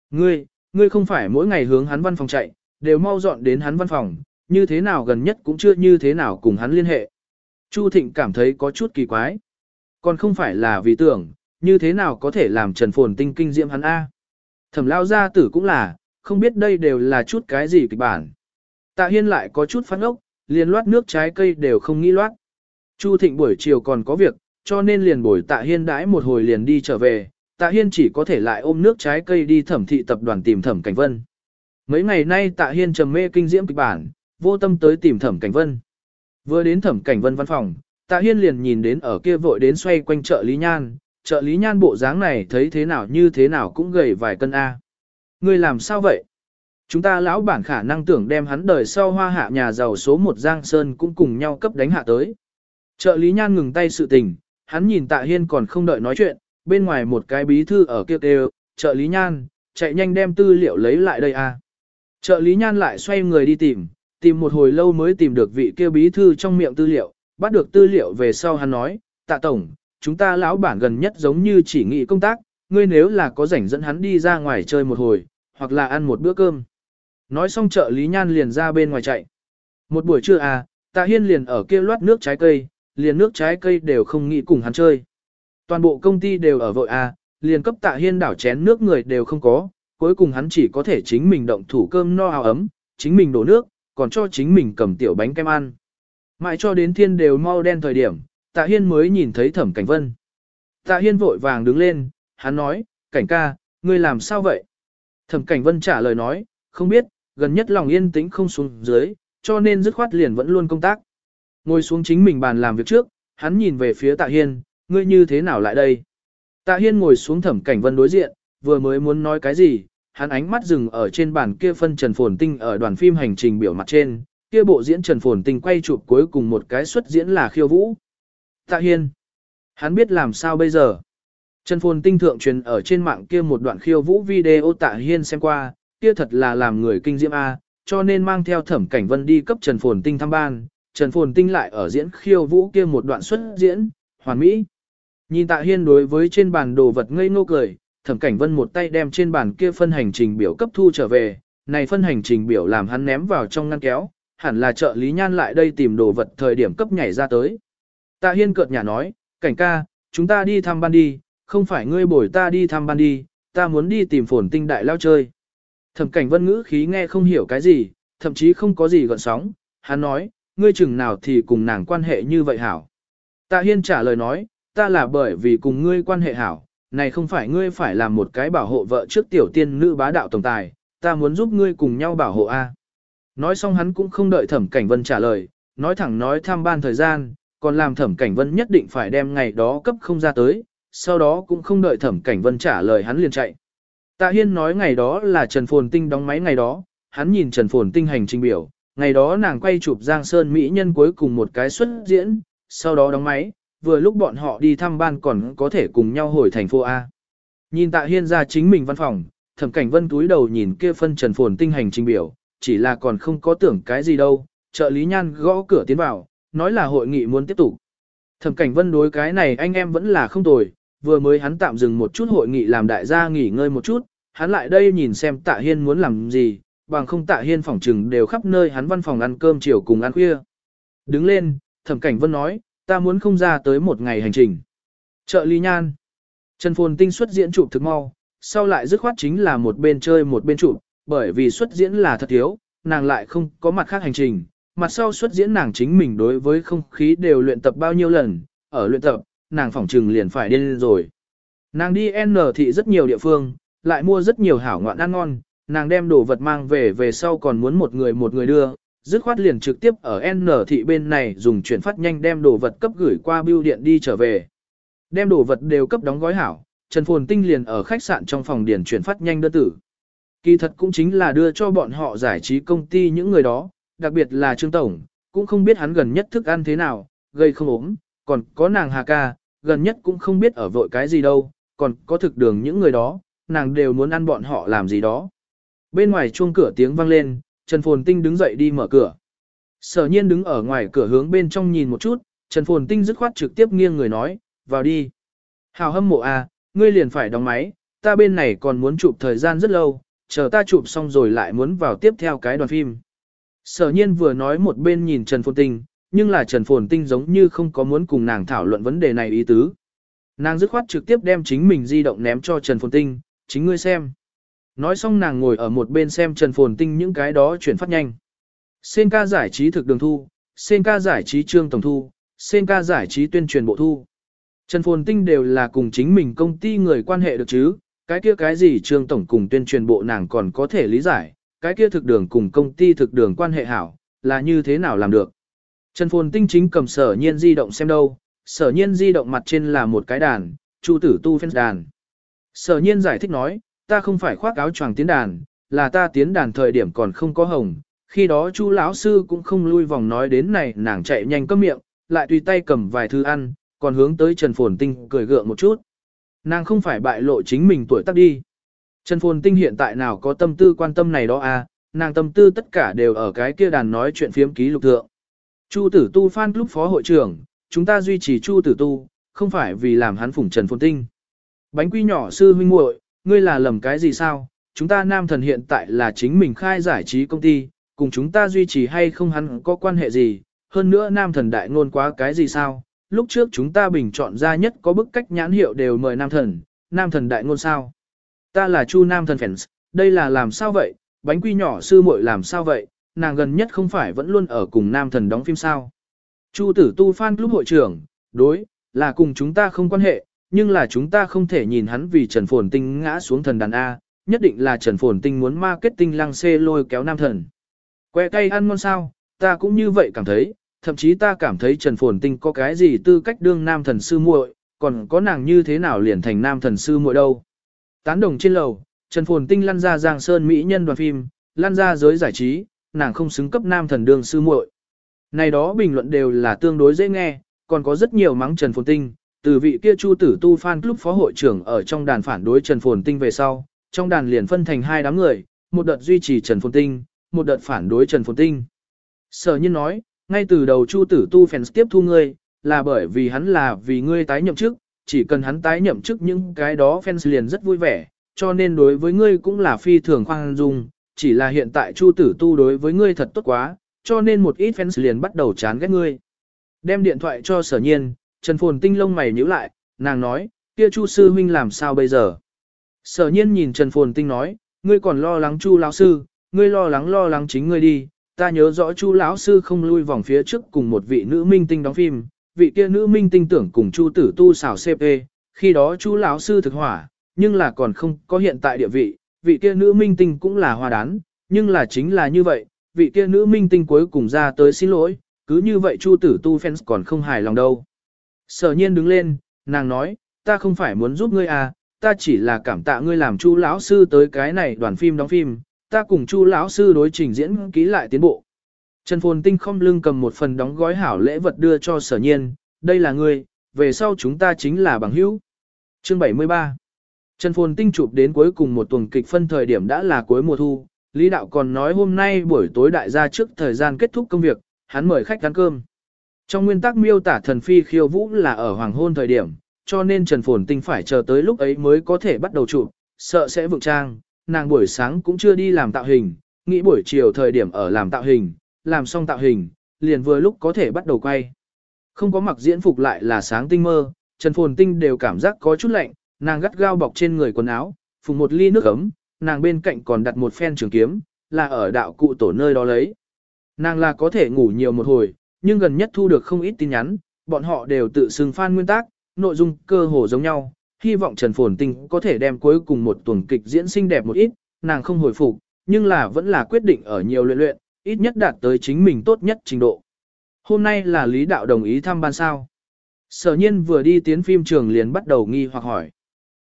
A: Ngươi, ngươi không phải mỗi ngày hướng hắn văn phòng chạy, đều mau dọn đến hắn văn phòng, như thế nào gần nhất cũng chưa như thế nào cùng hắn liên hệ. Chu Thịnh cảm thấy có chút kỳ quái. Còn không phải là vì tưởng, như thế nào có thể làm Trần Phồn Tinh kinh diễm hắn A. Thẩm lao gia tử cũng là, không biết đây đều là chút cái gì kịch bản. Tạ Hiên lại có chút phát ốc, liền loát nước trái cây đều không nghĩ loát. Chu Thịnh buổi chiều còn có việc, cho nên liền bồi Tạ Hiên đãi một hồi liền đi trở về, Tạ Hiên chỉ có thể lại ôm nước trái cây đi thẩm thị tập đoàn tìm thẩm cảnh vân. Mấy ngày nay Tạ Hiên trầm mê kinh diễm kịch bản, vô tâm tới tìm thẩm cảnh vân. Vừa đến thẩm cảnh vân văn phòng, Tạ Hiên liền nhìn đến ở kia vội đến xoay quanh chợ Lý Nhan, chợ lý nhan bộ dáng này thấy thế nào như thế nào cũng gầy vài cân A. Người làm sao vậy? Chúng ta lão bản khả năng tưởng đem hắn đời sau hoa hạ nhà giàu số một Giang Sơn cũng cùng nhau cấp đánh hạ tới. Trợ lý nhan ngừng tay sự tình, hắn nhìn tạ hiên còn không đợi nói chuyện, bên ngoài một cái bí thư ở kia kêu, trợ lý nhan, chạy nhanh đem tư liệu lấy lại đây a. Trợ lý nhan lại xoay người đi tìm, tìm một hồi lâu mới tìm được vị kia bí thư trong miệng tư liệu, bắt được tư liệu về sau hắn nói, tạ tổng, chúng ta lão bản gần nhất giống như chỉ nghị công tác, ngươi nếu là có rảnh dẫn hắn đi ra ngoài chơi một hồi, hoặc là ăn một bữa cơm. Nói xong trợ lý nhan liền ra bên ngoài chạy. Một buổi trưa à, tạ hiên liền ở kia loát nước trái cây, liền nước trái cây đều không nghĩ cùng hắn chơi. Toàn bộ công ty đều ở vội à, liền cấp tạ hiên đảo chén nước người đều không có, cuối cùng hắn chỉ có thể chính mình động thủ cơm no áo ấm, chính mình đổ nước, còn cho chính mình cầm tiểu bánh kem ăn. Mãi cho đến thiên đều mau đen thời điểm, Tạ Hiên mới nhìn thấy Thẩm Cảnh Vân. Tạ Hiên vội vàng đứng lên, hắn nói, Cảnh ca, ngươi làm sao vậy? Thẩm Cảnh Vân trả lời nói, không biết, gần nhất lòng yên tĩnh không xuống dưới, cho nên dứt khoát liền vẫn luôn công tác. Ngồi xuống chính mình bàn làm việc trước, hắn nhìn về phía Tạ Hiên, ngươi như thế nào lại đây? Tạ Hiên ngồi xuống Thẩm Cảnh Vân đối diện, vừa mới muốn nói cái gì, hắn ánh mắt dừng ở trên bàn kia phân Trần Phồn Tinh ở đoàn phim hành trình biểu mặt trên, kia bộ diễn Trần Phồn Tinh quay chụp cuối cùng một cái xuất diễn là khiêu vũ. Tạ Hiên. Hắn biết làm sao bây giờ. Trần Phồn Tinh thượng truyền ở trên mạng kia một đoạn khiêu vũ video Tạ Hiên xem qua, kia thật là làm người kinh diễm A, cho nên mang theo thẩm cảnh vân đi cấp Trần Phồn Tinh thăm ban, Trần Phồn Tinh lại ở diễn khiêu vũ kia một đoạn xuất diễn, hoàn mỹ. Nhìn Tạ Hiên đối với trên bàn đồ vật ngây ngô cười, thẩm cảnh vân một tay đem trên bàn kia phân hành trình biểu cấp thu trở về, này phân hành trình biểu làm hắn ném vào trong ngăn kéo, hẳn là trợ lý nhan lại đây tìm đồ vật thời điểm cấp nhảy ra tới. Tạ Hiên cợt nhà nói, cảnh ca, chúng ta đi thăm ban đi, không phải ngươi bồi ta đi thăm ban đi, ta muốn đi tìm phồn tinh đại lao chơi. Thẩm cảnh vân ngữ khí nghe không hiểu cái gì, thậm chí không có gì gợn sóng, hắn nói, ngươi chừng nào thì cùng nàng quan hệ như vậy hảo. Tạ Hiên trả lời nói, ta là bởi vì cùng ngươi quan hệ hảo, này không phải ngươi phải làm một cái bảo hộ vợ trước tiểu tiên nữ bá đạo tổng tài, ta muốn giúp ngươi cùng nhau bảo hộ A. Nói xong hắn cũng không đợi thẩm cảnh vân trả lời, nói thẳng nói tham ban thời gian, còn làm thẩm cảnh vân nhất định phải đem ngày đó cấp không ra tới, sau đó cũng không đợi thẩm cảnh vân trả lời hắn liền chạy. Tạ Hiên nói ngày đó là Trần Phồn Tinh đóng máy ngày đó, hắn nhìn Trần Phồn Tinh hành trình biểu, ngày đó nàng quay chụp Giang Sơn Mỹ nhân cuối cùng một cái xuất diễn, sau đó đóng máy, vừa lúc bọn họ đi thăm ban còn có thể cùng nhau hồi thành phố A. Nhìn Tạ Hiên ra chính mình văn phòng, thẩm cảnh vân túi đầu nhìn kia phân Trần Phồn Tinh hành trình biểu, chỉ là còn không có tưởng cái gì đâu, trợ lý nhan gõ cửa tiến vào, nói là hội nghị muốn tiếp tục. Thẩm cảnh vân đối cái này anh em vẫn là không tồi, vừa mới hắn tạm dừng một chút hội nghị làm đại gia nghỉ ngơi một chút, hắn lại đây nhìn xem tạ hiên muốn làm gì, bằng không tạ hiên phòng trừng đều khắp nơi hắn văn phòng ăn cơm chiều cùng ăn khuya. Đứng lên, thẩm cảnh vân nói, ta muốn không ra tới một ngày hành trình. Trợ lý nhan. Trần Phồn Tinh xuất diễn chụp thực mau, sau lại dứt khoát chính là một bên chơi một bên chụp, bởi vì xuất diễn là thật thiếu, nàng lại không có mặt khác hành trình, mặt sau xuất diễn nàng chính mình đối với không khí đều luyện tập bao nhiêu lần, ở luyện tập, nàng phỏng trừng liền phải điên rồi. Nàng đi N thị rất nhiều địa phương, lại mua rất nhiều hảo ngoạn ăn ngon, nàng đem đồ vật mang về về sau còn muốn một người một người đưa, dứt khoát liền trực tiếp ở N thị bên này dùng chuyển phát nhanh đem đồ vật cấp gửi qua bưu điện đi trở về. Đem đồ vật đều cấp đóng gói hảo, Trần Phồn Tinh liền ở khách sạn trong phòng điền chuyển phát nhanh đơn tử. Kỳ thật cũng chính là đưa cho bọn họ giải trí công ty những người đó, đặc biệt là Trương Tổng, cũng không biết hắn gần nhất thức ăn thế nào, gây không ốm, còn có nàng Hà Ca, gần nhất cũng không biết ở vội cái gì đâu, còn có thực đường những người đó, nàng đều muốn ăn bọn họ làm gì đó. Bên ngoài chuông cửa tiếng vang lên, Trần Phồn Tinh đứng dậy đi mở cửa. Sở nhiên đứng ở ngoài cửa hướng bên trong nhìn một chút, Trần Phồn Tinh dứt khoát trực tiếp nghiêng người nói, vào đi. Hào hâm mộ à, ngươi liền phải đóng máy, ta bên này còn muốn chụp thời gian rất lâu, chờ ta chụp xong rồi lại muốn vào tiếp theo cái đoàn phim. Sở nhiên vừa nói một bên nhìn Trần Phồn Tinh, nhưng là Trần Phồn Tinh giống như không có muốn cùng nàng thảo luận vấn đề này ý tứ. Nàng dứt khoát trực tiếp đem chính mình di động ném cho Trần Phồn Tinh, chính ngươi xem. Nói xong nàng ngồi ở một bên xem Trần Phồn Tinh những cái đó chuyển phát nhanh. Sen ca giải trí thực đường thu, sen ca giải trí trương tổng thu, sen ca giải trí tuyên truyền bộ thu. Trần Phồn Tinh đều là cùng chính mình công ty người quan hệ được chứ, cái kia cái gì trương tổng cùng tuyên truyền bộ nàng còn có thể lý giải, cái kia thực đường cùng công ty thực đường quan hệ hảo, là như thế nào làm được. Trần Phồn Tinh chính cầm sở nhiên di động xem đâu, sở nhiên di động mặt trên là một cái đàn, chu tử tu phên đàn. Sở nhiên giải thích nói, ta không phải khoác áo choàng tiến đàn, là ta tiến đàn thời điểm còn không có hồng, khi đó chu lão sư cũng không lui vòng nói đến này nàng chạy nhanh cấm miệng, lại tùy tay cầm vài thứ ăn, còn hướng tới Trần Phồn Tinh cười gượng một chút. Nàng không phải bại lộ chính mình tuổi tác đi. Trần Phồn Tinh hiện tại nào có tâm tư quan tâm này đó à, nàng tâm tư tất cả đều ở cái kia đàn nói chuyện phiếm ký lục thượng. Chu tử tu fan club phó hội trưởng, chúng ta duy trì chu tử tu, không phải vì làm hắn phủng Trần Phồn Tinh. Bánh quy nhỏ sư huynh muội, ngươi là lầm cái gì sao? Chúng ta nam thần hiện tại là chính mình khai giải trí công ty, cùng chúng ta duy trì hay không hắn có quan hệ gì, hơn nữa nam thần đại ngôn quá cái gì sao? Lúc trước chúng ta bình chọn ra nhất có bức cách nhãn hiệu đều mời nam thần, nam thần đại ngôn sao? Ta là Chu Nam thần fans, đây là làm sao vậy? Bánh quy nhỏ sư muội làm sao vậy? Nàng gần nhất không phải vẫn luôn ở cùng nam thần đóng phim sao? Chu tử tu fan club hội trưởng, đối, là cùng chúng ta không quan hệ, nhưng là chúng ta không thể nhìn hắn vì Trần Phồn Tinh ngã xuống thần đàn A, nhất định là Trần Phồn Tinh muốn marketing lăng xê lôi kéo nam thần. Que cây ăn ngon sao, ta cũng như vậy cảm thấy, thậm chí ta cảm thấy Trần Phồn Tinh có cái gì tư cách đương nam thần sư muội, còn có nàng như thế nào liền thành nam thần sư muội đâu. Tán đồng trên lầu, Trần Phồn Tinh lăn ra Giang Sơn Mỹ nhân đoàn phim, lăn ra giới giải trí, nàng không xứng cấp nam thần đương sư muội. Này đó bình luận đều là tương đối dễ nghe, còn có rất nhiều mắng Trần Phồn Tinh, từ vị kia Chu Tử Tu fan club phó hội trưởng ở trong đàn phản đối Trần Phồn Tinh về sau, trong đàn liền phân thành hai đám người, một đợt duy trì Trần Phồn Tinh, một đợt phản đối Trần Phồn Tinh. Sở Nhiên nói, ngay từ đầu Chu Tử Tu fans tiếp thu ngươi, là bởi vì hắn là vì ngươi tái nhậm chức, chỉ cần hắn tái nhậm chức những cái đó fans liền rất vui vẻ, cho nên đối với ngươi cũng là phi thường khoan dung, chỉ là hiện tại Chu Tử Tu đối với ngươi thật tốt quá, cho nên một ít fans liền bắt đầu chán ghét ngươi. Đem điện thoại cho sở nhiên, Trần Phồn Tinh lông mày nhíu lại, nàng nói, kia Chu sư huynh làm sao bây giờ? Sở nhiên nhìn Trần Phồn Tinh nói, ngươi còn lo lắng Chu lão sư, ngươi lo lắng lo lắng chính ngươi đi, ta nhớ rõ Chu lão sư không lui vòng phía trước cùng một vị nữ minh tinh đóng phim, vị kia nữ minh tinh tưởng cùng Chu tử tu xảo CP, khi đó Chu lão sư thực hỏa, nhưng là còn không có hiện tại địa vị, vị kia nữ minh tinh cũng là hoa đán, nhưng là chính là như vậy, vị kia nữ minh tinh cuối cùng ra tới xin lỗi, cứ như vậy Chu tử tu fans còn không hài lòng đâu. Sở nhiên đứng lên, nàng nói, ta không phải muốn giúp ngươi à, ta chỉ là cảm tạ ngươi làm Chu lão sư tới cái này đoàn phim đóng phim, ta cùng Chu lão sư đối trình diễn ký lại tiến bộ. Trần Phồn Tinh không lưng cầm một phần đóng gói hảo lễ vật đưa cho sở nhiên, đây là ngươi, về sau chúng ta chính là bằng hữu. Chương 73 Trần Phồn Tinh chụp đến cuối cùng một tuần kịch phân thời điểm đã là cuối mùa thu, Lý Đạo còn nói hôm nay buổi tối đại gia trước thời gian kết thúc công việc, hắn mời khách ăn cơm. Trong nguyên tắc miêu tả thần phi khiêu vũ là ở hoàng hôn thời điểm, cho nên Trần Phồn Tinh phải chờ tới lúc ấy mới có thể bắt đầu chụp, sợ sẽ vượng trang, nàng buổi sáng cũng chưa đi làm tạo hình, nghĩ buổi chiều thời điểm ở làm tạo hình, làm xong tạo hình, liền vừa lúc có thể bắt đầu quay. Không có mặc diễn phục lại là sáng tinh mơ, Trần Phồn Tinh đều cảm giác có chút lạnh, nàng gắt gao bọc trên người quần áo, phùng một ly nước ấm, nàng bên cạnh còn đặt một phen trường kiếm, là ở đạo cụ tổ nơi đó lấy. Nàng là có thể ngủ nhiều một hồi, nhưng gần nhất thu được không ít tin nhắn, bọn họ đều tự xưng fan nguyên tắc, nội dung cơ hồ giống nhau, hy vọng Trần Phồn Tinh có thể đem cuối cùng một tuần kịch diễn xinh đẹp một ít, nàng không hồi phục, nhưng là vẫn là quyết định ở nhiều luyện luyện, ít nhất đạt tới chính mình tốt nhất trình độ. Hôm nay là Lý Đạo đồng ý thăm ban sao. Sở nhiên vừa đi tiến phim trường liền bắt đầu nghi hoặc hỏi.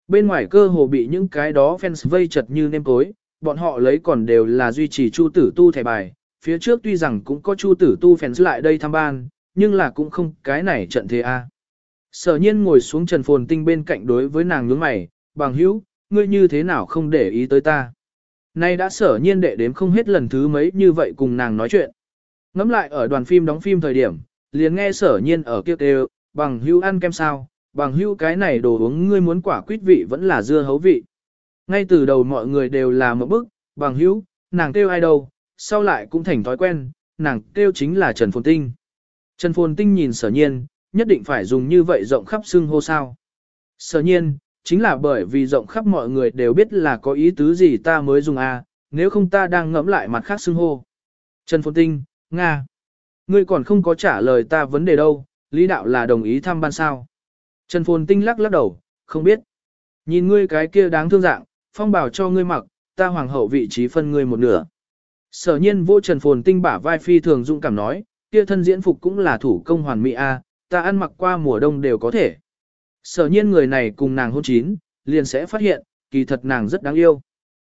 A: Bên ngoài cơ hồ bị những cái đó fans vây chật như nêm cối, bọn họ lấy còn đều là duy trì chu tử tu thẻ bài, phía trước tuy rằng cũng có chu tử tu phèn lại đây thăm ban, nhưng là cũng không cái này trận thế a. Sở nhiên ngồi xuống Trần Phồn Tinh bên cạnh đối với nàng nhướng mày, bằng hữu, ngươi như thế nào không để ý tới ta. Nay đã sở nhiên đệ đếm không hết lần thứ mấy như vậy cùng nàng nói chuyện. Ngắm lại ở đoàn phim đóng phim thời điểm, liền nghe sở nhiên ở kia kêu, bằng hữu ăn kem sao, bằng hữu cái này đồ uống ngươi muốn quả quýt vị vẫn là dưa hấu vị. Ngay từ đầu mọi người đều là một bức, bằng hữu, nàng kêu ai đâu, sau lại cũng thành thói quen, nàng kêu chính là Trần Phồn Tinh. Trần Phồn Tinh nhìn sở nhiên, nhất định phải dùng như vậy rộng khắp xưng hô sao. Sở nhiên, chính là bởi vì rộng khắp mọi người đều biết là có ý tứ gì ta mới dùng A, nếu không ta đang ngẫm lại mặt khác xưng hô. Trần Phồn Tinh, Nga. Ngươi còn không có trả lời ta vấn đề đâu, lý đạo là đồng ý thăm ban sao. Trần Phồn Tinh lắc lắc đầu, không biết. Nhìn ngươi cái kia đáng thương dạng, phong bảo cho ngươi mặc, ta hoàng hậu vị trí phân ngươi một nửa. Sở nhiên vô Trần Phồn Tinh bả vai phi thường dũng cảm nói, kia thân diễn phục cũng là thủ công hoàn mỹ a, ta ăn mặc qua mùa đông đều có thể. Sở nhiên người này cùng nàng hôn chín, liền sẽ phát hiện, kỳ thật nàng rất đáng yêu.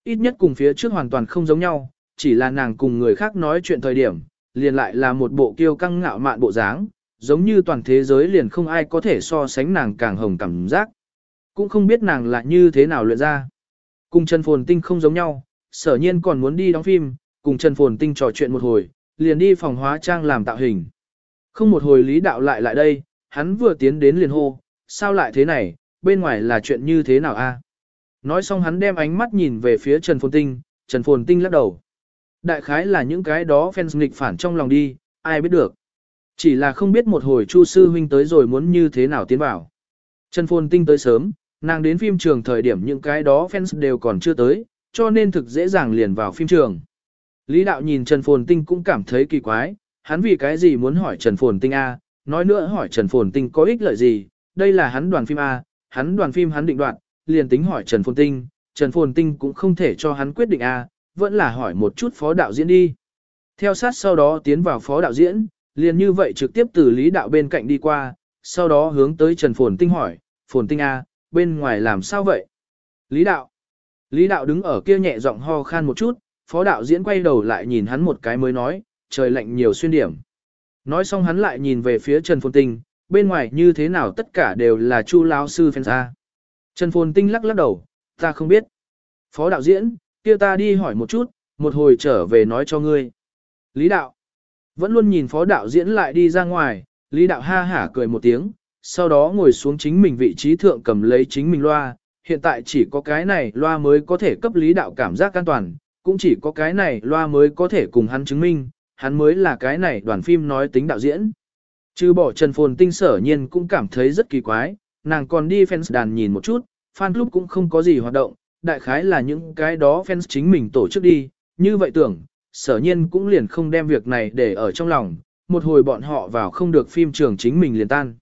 A: Ít nhất cùng phía trước hoàn toàn không giống nhau, chỉ là nàng cùng người khác nói chuyện thời điểm, liền lại là một bộ kiêu căng ngạo mạn bộ dáng, giống như toàn thế giới liền không ai có thể so sánh nàng càng hồng cảm giác. Cũng không biết nàng là như thế nào luyện ra. Cùng Trần Phồn Tinh không giống nhau, sở nhiên còn muốn đi đóng phim, cùng Trần Phồn Tinh trò chuyện một hồi, liền đi phòng hóa trang làm tạo hình. Không một hồi lý đạo lại lại đây, hắn vừa tiến đến liền hô, sao lại thế này, bên ngoài là chuyện như thế nào a? Nói xong hắn đem ánh mắt nhìn về phía Trần Phồn Tinh, Trần Phồn Tinh lắc đầu. Đại khái là những cái đó fans nghịch phản trong lòng đi, ai biết được. Chỉ là không biết một hồi Chu sư huynh tới rồi muốn như thế nào tiến vào. Trần Phồn Tinh tới sớm, nàng đến phim trường thời điểm những cái đó fans đều còn chưa tới, cho nên thực dễ dàng liền vào phim trường. Lý đạo nhìn Trần Phồn Tinh cũng cảm thấy kỳ quái, hắn vì cái gì muốn hỏi Trần Phồn Tinh A, nói nữa hỏi Trần Phồn Tinh có ích lợi gì, đây là hắn đoàn phim A, hắn đoàn phim hắn định đoạn, liền tính hỏi Trần Phồn Tinh, Trần Phồn Tinh cũng không thể cho hắn quyết định A, vẫn là hỏi một chút phó đạo diễn đi. Theo sát sau đó tiến vào phó đạo diễn, liền như vậy trực tiếp từ lý đạo bên cạnh đi qua, sau đó hướng tới Trần Phồn Tinh hỏi, Phồn Tinh A, bên ngoài làm sao vậy? Lý đạo. Lý đạo đứng ở kia nhẹ giọng ho khan một chút, phó đạo diễn quay đầu lại nhìn hắn một cái mới nói, trời lạnh nhiều xuyên điểm. Nói xong hắn lại nhìn về phía Trần Phồn Tinh, bên ngoài như thế nào tất cả đều là chu lão sư fan ra. Trần Phồn Tinh lắc lắc đầu, ta không biết. Phó đạo diễn, kia ta đi hỏi một chút, một hồi trở về nói cho ngươi. Lý đạo, vẫn luôn nhìn phó đạo diễn lại đi ra ngoài, Lý đạo ha hả cười một tiếng, sau đó ngồi xuống chính mình vị trí thượng cầm lấy chính mình loa, hiện tại chỉ có cái này loa mới có thể cấp Lý đạo cảm giác an toàn, cũng chỉ có cái này loa mới có thể cùng hắn chứng minh, hắn mới là cái này đoàn phim nói tính đạo diễn. Trừ bỏ Trần Phồn Tinh sở nhiên cũng cảm thấy rất kỳ quái, nàng còn đi fans đàn nhìn một chút, fan club cũng không có gì hoạt động, đại khái là những cái đó fans chính mình tổ chức đi, như vậy tưởng, sở nhiên cũng liền không đem việc này để ở trong lòng, một hồi bọn họ vào không được phim trường chính mình liền tan.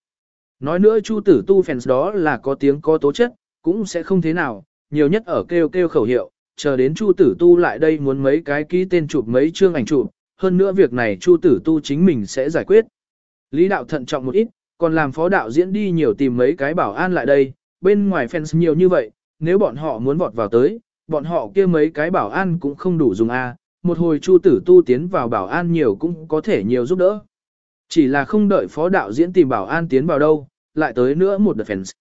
A: Nói nữa Chu tử tu fans đó là có tiếng có tố chất, cũng sẽ không thế nào, nhiều nhất ở kêu kêu khẩu hiệu, chờ đến Chu tử tu lại đây muốn mấy cái ký tên chụp mấy chương ảnh chụp, hơn nữa việc này Chu tử tu chính mình sẽ giải quyết. Lý đạo thận trọng một ít, còn làm phó đạo diễn đi nhiều tìm mấy cái bảo an lại đây, bên ngoài fans nhiều như vậy, nếu bọn họ muốn vọt vào tới, bọn họ kia mấy cái bảo an cũng không đủ dùng a. một hồi Chu tử tu tiến vào bảo an nhiều cũng có thể nhiều giúp đỡ. Chỉ là không đợi phó đạo diễn tìm bảo an tiến vào đâu, lại tới nữa một đợt fans.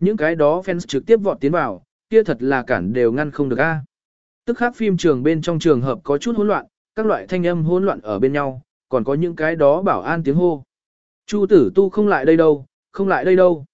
A: Những cái đó fans trực tiếp vọt tiến vào, kia thật là cản đều ngăn không được a. Tức khắc phim trường bên trong trường hợp có chút hỗn loạn, các loại thanh âm hỗn loạn ở bên nhau, còn có những cái đó bảo an tiếng hô. Chu tử tu không lại đây đâu, không lại đây đâu.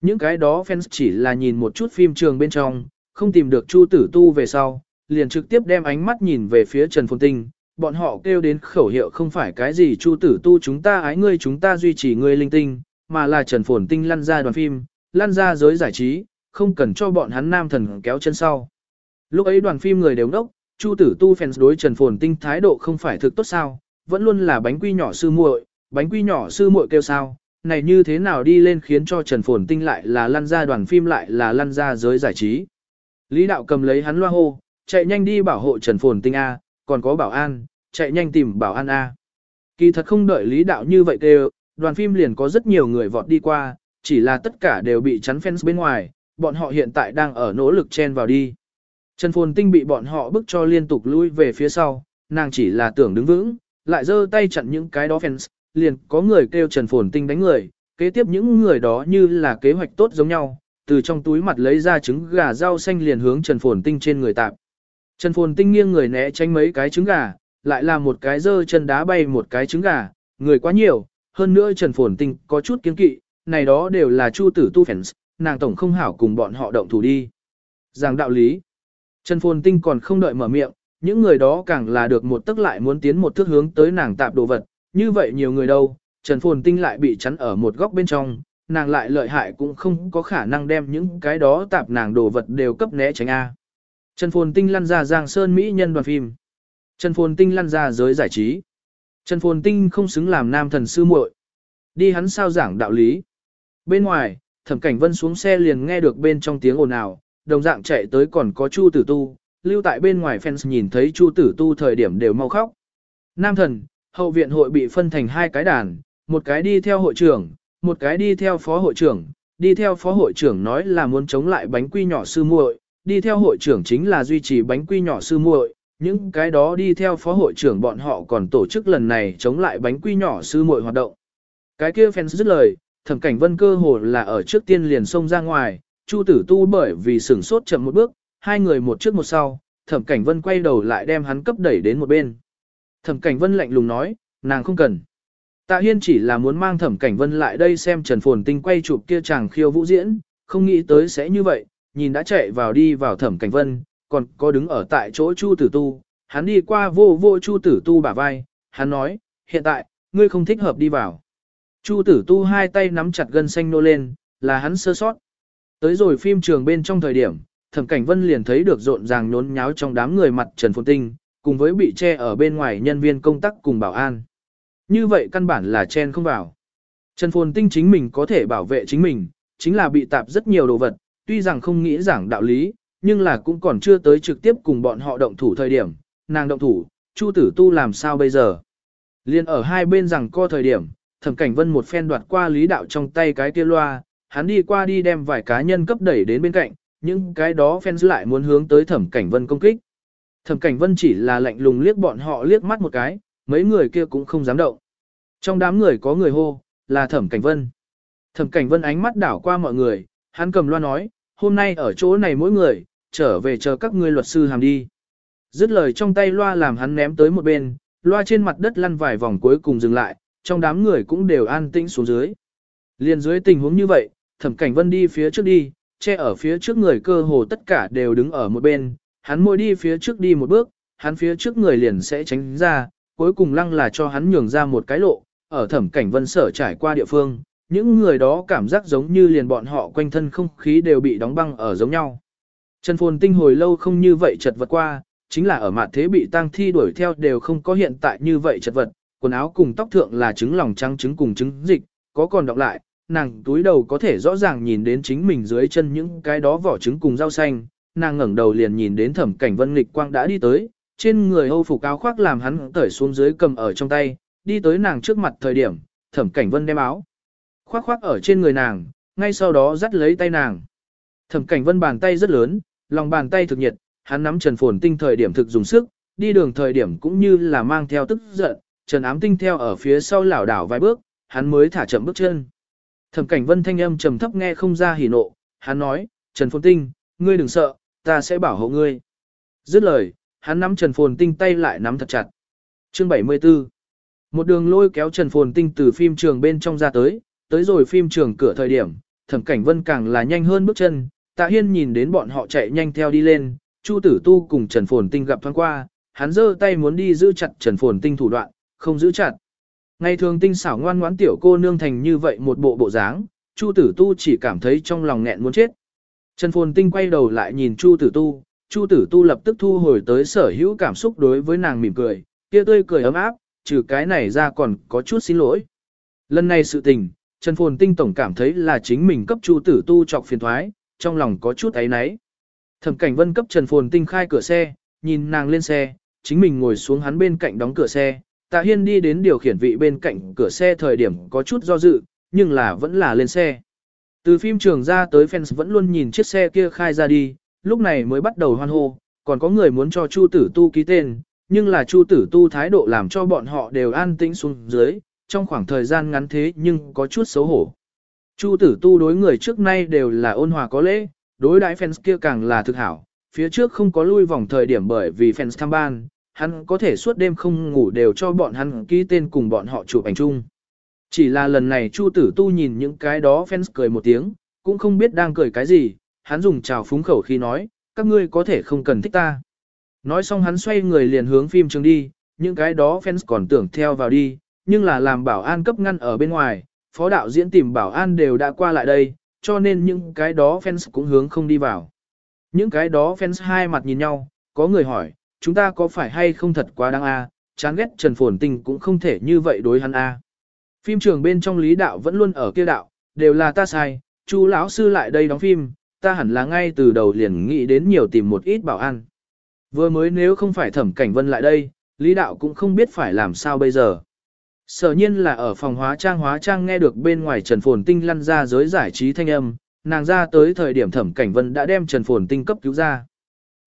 A: Những cái đó fans chỉ là nhìn một chút phim trường bên trong, không tìm được Chu tử tu về sau, liền trực tiếp đem ánh mắt nhìn về phía Trần Phồn Tinh. Bọn họ kêu đến khẩu hiệu không phải cái gì Chu tử tu chúng ta ái ngươi chúng ta duy trì ngươi linh tinh, mà là Trần Phồn Tinh lăn ra đoàn phim, lăn ra giới giải trí, không cần cho bọn hắn nam thần kéo chân sau. Lúc ấy đoàn phim người đều đốc, Chu tử tu fans đối Trần Phồn Tinh thái độ không phải thực tốt sao, vẫn luôn là bánh quy nhỏ sư muội, bánh quy nhỏ sư muội kêu sao, này như thế nào đi lên khiến cho Trần Phồn Tinh lại là lăn ra đoàn phim lại là lăn ra giới giải trí. Lý đạo cầm lấy hắn loa hô, chạy nhanh đi bảo hộ Trần Phồn Tinh A, còn có bảo an, chạy nhanh tìm bảo an A. Kỳ thật không đợi lý đạo như vậy kêu, đoàn phim liền có rất nhiều người vọt đi qua, chỉ là tất cả đều bị chắn fans bên ngoài, bọn họ hiện tại đang ở nỗ lực chen vào đi. Trần Phồn Tinh bị bọn họ bức cho liên tục lui về phía sau, nàng chỉ là tưởng đứng vững, lại giơ tay chặn những cái đó fans, liền có người kêu Trần Phồn Tinh đánh người, Kế tiếp những người đó như là kế hoạch tốt giống nhau, từ trong túi mặt lấy ra trứng gà rau xanh liền hướng Trần Phồn Tinh trên người tạp. Trần Phồn Tinh nghiêng người né tránh mấy cái trứng gà, lại là một cái dơ chân đá bay một cái trứng gà, người quá nhiều, hơn nữa Trần Phồn Tinh có chút kiên kỵ, này đó đều là chu tử tu fans, nàng tổng không hảo cùng bọn họ động thủ đi. Giảng đạo lý, Trần Phồn Tinh còn không đợi mở miệng, những người đó càng là được một tức lại muốn tiến một thước hướng tới nàng tạp đồ vật, như vậy nhiều người đâu, Trần Phồn Tinh lại bị chắn ở một góc bên trong, nàng lại lợi hại cũng không có khả năng đem những cái đó tạp nàng đồ vật đều cấp né tránh A. Trần Phồn Tinh lăn ra Giang Sơn Mỹ nhân đoàn phim. Trần Phồn Tinh lăn ra giới giải trí. Trần Phồn Tinh không xứng làm nam thần sư muội. Đi hắn sao giảng đạo lý. Bên ngoài, thẩm cảnh vân xuống xe liền nghe được bên trong tiếng ồn ào, đồng dạng chạy tới còn có Chu Tử Tu, lưu tại bên ngoài fans nhìn thấy Chu Tử Tu thời điểm đều mau khóc. Nam thần, hậu viện hội bị phân thành hai cái đàn, một cái đi theo hội trưởng, một cái đi theo phó hội trưởng, đi theo phó hội trưởng nói là muốn chống lại bánh quy nhỏ sư muội, đi theo hội trưởng chính là duy trì bánh quy nhỏ sư muội, những cái đó đi theo phó hội trưởng bọn họ còn tổ chức lần này chống lại bánh quy nhỏ sư muội hoạt động. Cái kia fans dứt lời, thẩm cảnh vân cơ hồ là ở trước tiên liền xông ra ngoài, Chu tử tu bởi vì sửng sốt chậm một bước, hai người một trước một sau, thẩm cảnh vân quay đầu lại đem hắn cấp đẩy đến một bên. Thẩm cảnh vân lạnh lùng nói, nàng không cần. Tạ Hiên chỉ là muốn mang thẩm cảnh vân lại đây xem Trần Phồn Tinh quay chụp kia chàng khiêu vũ diễn, không nghĩ tới sẽ như vậy, nhìn đã chạy vào đi vào thẩm cảnh vân, còn có đứng ở tại chỗ Chu Tử Tu, hắn đi qua vô vô Chu Tử Tu bả vai, hắn nói, hiện tại, ngươi không thích hợp đi vào. Chu Tử Tu hai tay nắm chặt gân xanh nô lên, là hắn sơ sót. Tới rồi phim trường bên trong thời điểm, thẩm cảnh vân liền thấy được rộn ràng nhốn nháo trong đám người mặt Trần Phồn Tinh, cùng với bị che ở bên ngoài nhân viên công tác cùng bảo an. Như vậy căn bản là chen không vào. Trần Phồn Tinh chính mình có thể bảo vệ chính mình, chính là bị tạp rất nhiều đồ vật, tuy rằng không nghĩ giảng đạo lý, nhưng là cũng còn chưa tới trực tiếp cùng bọn họ động thủ thời điểm, nàng động thủ, Chu Tử Tu làm sao bây giờ? Liên ở hai bên rằng co thời điểm, Thẩm Cảnh Vân một phen đoạt qua lý đạo trong tay cái kia loa, hắn đi qua đi đem vài cá nhân cấp đẩy đến bên cạnh, những cái đó fans lại muốn hướng tới Thẩm Cảnh Vân công kích. Thẩm Cảnh Vân chỉ là lạnh lùng liếc bọn họ liếc mắt một cái, mấy người kia cũng không dám động. Trong đám người có người hô, là Thẩm Cảnh Vân. Thẩm Cảnh Vân ánh mắt đảo qua mọi người, hắn cầm loa nói, hôm nay ở chỗ này mỗi người, trở về chờ các ngươi luật sư hàm đi. Dứt lời trong tay loa làm hắn ném tới một bên, loa trên mặt đất lăn vài vòng cuối cùng dừng lại, trong đám người cũng đều an tĩnh xuống dưới. Liên dưới tình huống như vậy, Thẩm Cảnh Vân đi phía trước đi, che ở phía trước người cơ hồ tất cả đều đứng ở một bên, hắn môi đi phía trước đi một bước, hắn phía trước người liền sẽ tránh ra, cuối cùng lăng là cho hắn nhường ra một cái lộ, ở thẩm cảnh vân sở trải qua địa phương, những người đó cảm giác giống như liền bọn họ quanh thân không khí đều bị đóng băng ở giống nhau. Trần Phồn Tinh hồi lâu không như vậy chật vật qua, chính là ở mặt thế bị tang thi đuổi theo đều không có hiện tại như vậy chật vật, quần áo cùng tóc thượng là trứng lòng trắng trứng cùng trứng dịch, có còn đọc lại, nàng túi đầu có thể rõ ràng nhìn đến chính mình dưới chân những cái đó vỏ trứng cùng rau xanh, nàng ngẩng đầu liền nhìn đến thẩm cảnh vân nghịch quang đã đi tới, trên người hâu phục áo khoác làm hắn tởi xuống dưới cầm ở trong tay, đi tới nàng trước mặt thời điểm, thẩm cảnh vân đem áo. Khoác khoác ở trên người nàng, ngay sau đó dắt lấy tay nàng. Thẩm cảnh vân bàn tay rất lớn, lòng bàn tay thực nhiệt, hắn nắm trần phồn tinh thời điểm thực dùng sức, đi đường thời điểm cũng như là mang theo tức giận, trần ám tinh theo ở phía sau lảo đảo vài bước, hắn mới thả chậm bước chân. Thẩm cảnh vân thanh âm trầm thấp nghe không ra hỉ nộ, hắn nói, Trần Phồn Tinh, ngươi đừng sợ, ta sẽ bảo hộ ngươi. Dứt lời, hắn nắm Trần Phồn Tinh tay lại nắm thật chặt. Chương 74 Một đường lôi kéo Trần Phồn Tinh từ phim trường bên trong ra tới, tới rồi phim trường cửa thời điểm, thẩm cảnh vân càng là nhanh hơn bước chân, tạ hiên nhìn đến bọn họ chạy nhanh theo đi lên, Chu tử tu cùng Trần Phồn Tinh gặp thoáng qua, hắn giơ tay muốn đi giữ chặt Trần Phồn Tinh thủ đoạn, không giữ chặt. Ngày thường tinh xảo ngoan ngoãn tiểu cô nương thành như vậy một bộ bộ dáng, Chu tử tu chỉ cảm thấy trong lòng nghẹn muốn chết. Trần Phồn Tinh quay đầu lại nhìn Chu tử tu, Chu tử tu lập tức thu hồi tới sở hữu cảm xúc đối với nàng mỉm cười, kia tươi cười ấm áp, trừ cái này ra còn có chút xin lỗi. Lần này sự tình, Trần Phồn Tinh tổng cảm thấy là chính mình cấp Chu tử tu chọc phiền thoái, trong lòng có chút ấy náy. Thẩm cảnh vân cấp Trần Phồn Tinh khai cửa xe, nhìn nàng lên xe, chính mình ngồi xuống hắn bên cạnh đóng cửa xe. Tạ Hiên đi đến điều khiển vị bên cạnh cửa xe thời điểm có chút do dự, nhưng là vẫn là lên xe. Từ phim trường ra tới fans vẫn luôn nhìn chiếc xe kia khai ra đi, lúc này mới bắt đầu hoan hô, còn có người muốn cho Chu Tử Tu ký tên, nhưng là Chu Tử Tu thái độ làm cho bọn họ đều an tĩnh xuống dưới, trong khoảng thời gian ngắn thế nhưng có chút xấu hổ. Chu tử tu đối người trước nay đều là ôn hòa có lễ, đối đãi fans kia càng là thực hảo, phía trước không có lui vòng thời điểm bởi vì fans tham ban, hắn có thể suốt đêm không ngủ đều cho bọn hắn ký tên cùng bọn họ chụp ảnh chung. Chỉ là lần này Chu tử tu nhìn những cái đó fans cười một tiếng, cũng không biết đang cười cái gì, hắn dùng trào phúng khẩu khi nói, các ngươi có thể không cần thích ta. Nói xong hắn xoay người liền hướng phim trường đi, những cái đó fans còn tưởng theo vào đi, nhưng là làm bảo an cấp ngăn ở bên ngoài, phó đạo diễn tìm bảo an đều đã qua lại đây, cho nên những cái đó fans cũng hướng không đi vào. Những cái đó fans hai mặt nhìn nhau, có người hỏi, chúng ta có phải hay không thật quá đáng a? chán ghét Trần Phồn Tinh cũng không thể như vậy đối hắn a. Phim trường bên trong lý đạo vẫn luôn ở kia đạo, đều là ta sai, chú lão sư lại đây đóng phim, ta hẳn là ngay từ đầu liền nghĩ đến nhiều tìm một ít bảo an. Vừa mới nếu không phải thẩm cảnh vân lại đây, lý đạo cũng không biết phải làm sao bây giờ. Sở nhiên là ở phòng hóa trang hóa trang nghe được bên ngoài Trần Phồn Tinh lăn ra giới giải trí thanh âm, nàng ra tới thời điểm thẩm cảnh vân đã đem Trần Phồn Tinh cấp cứu ra.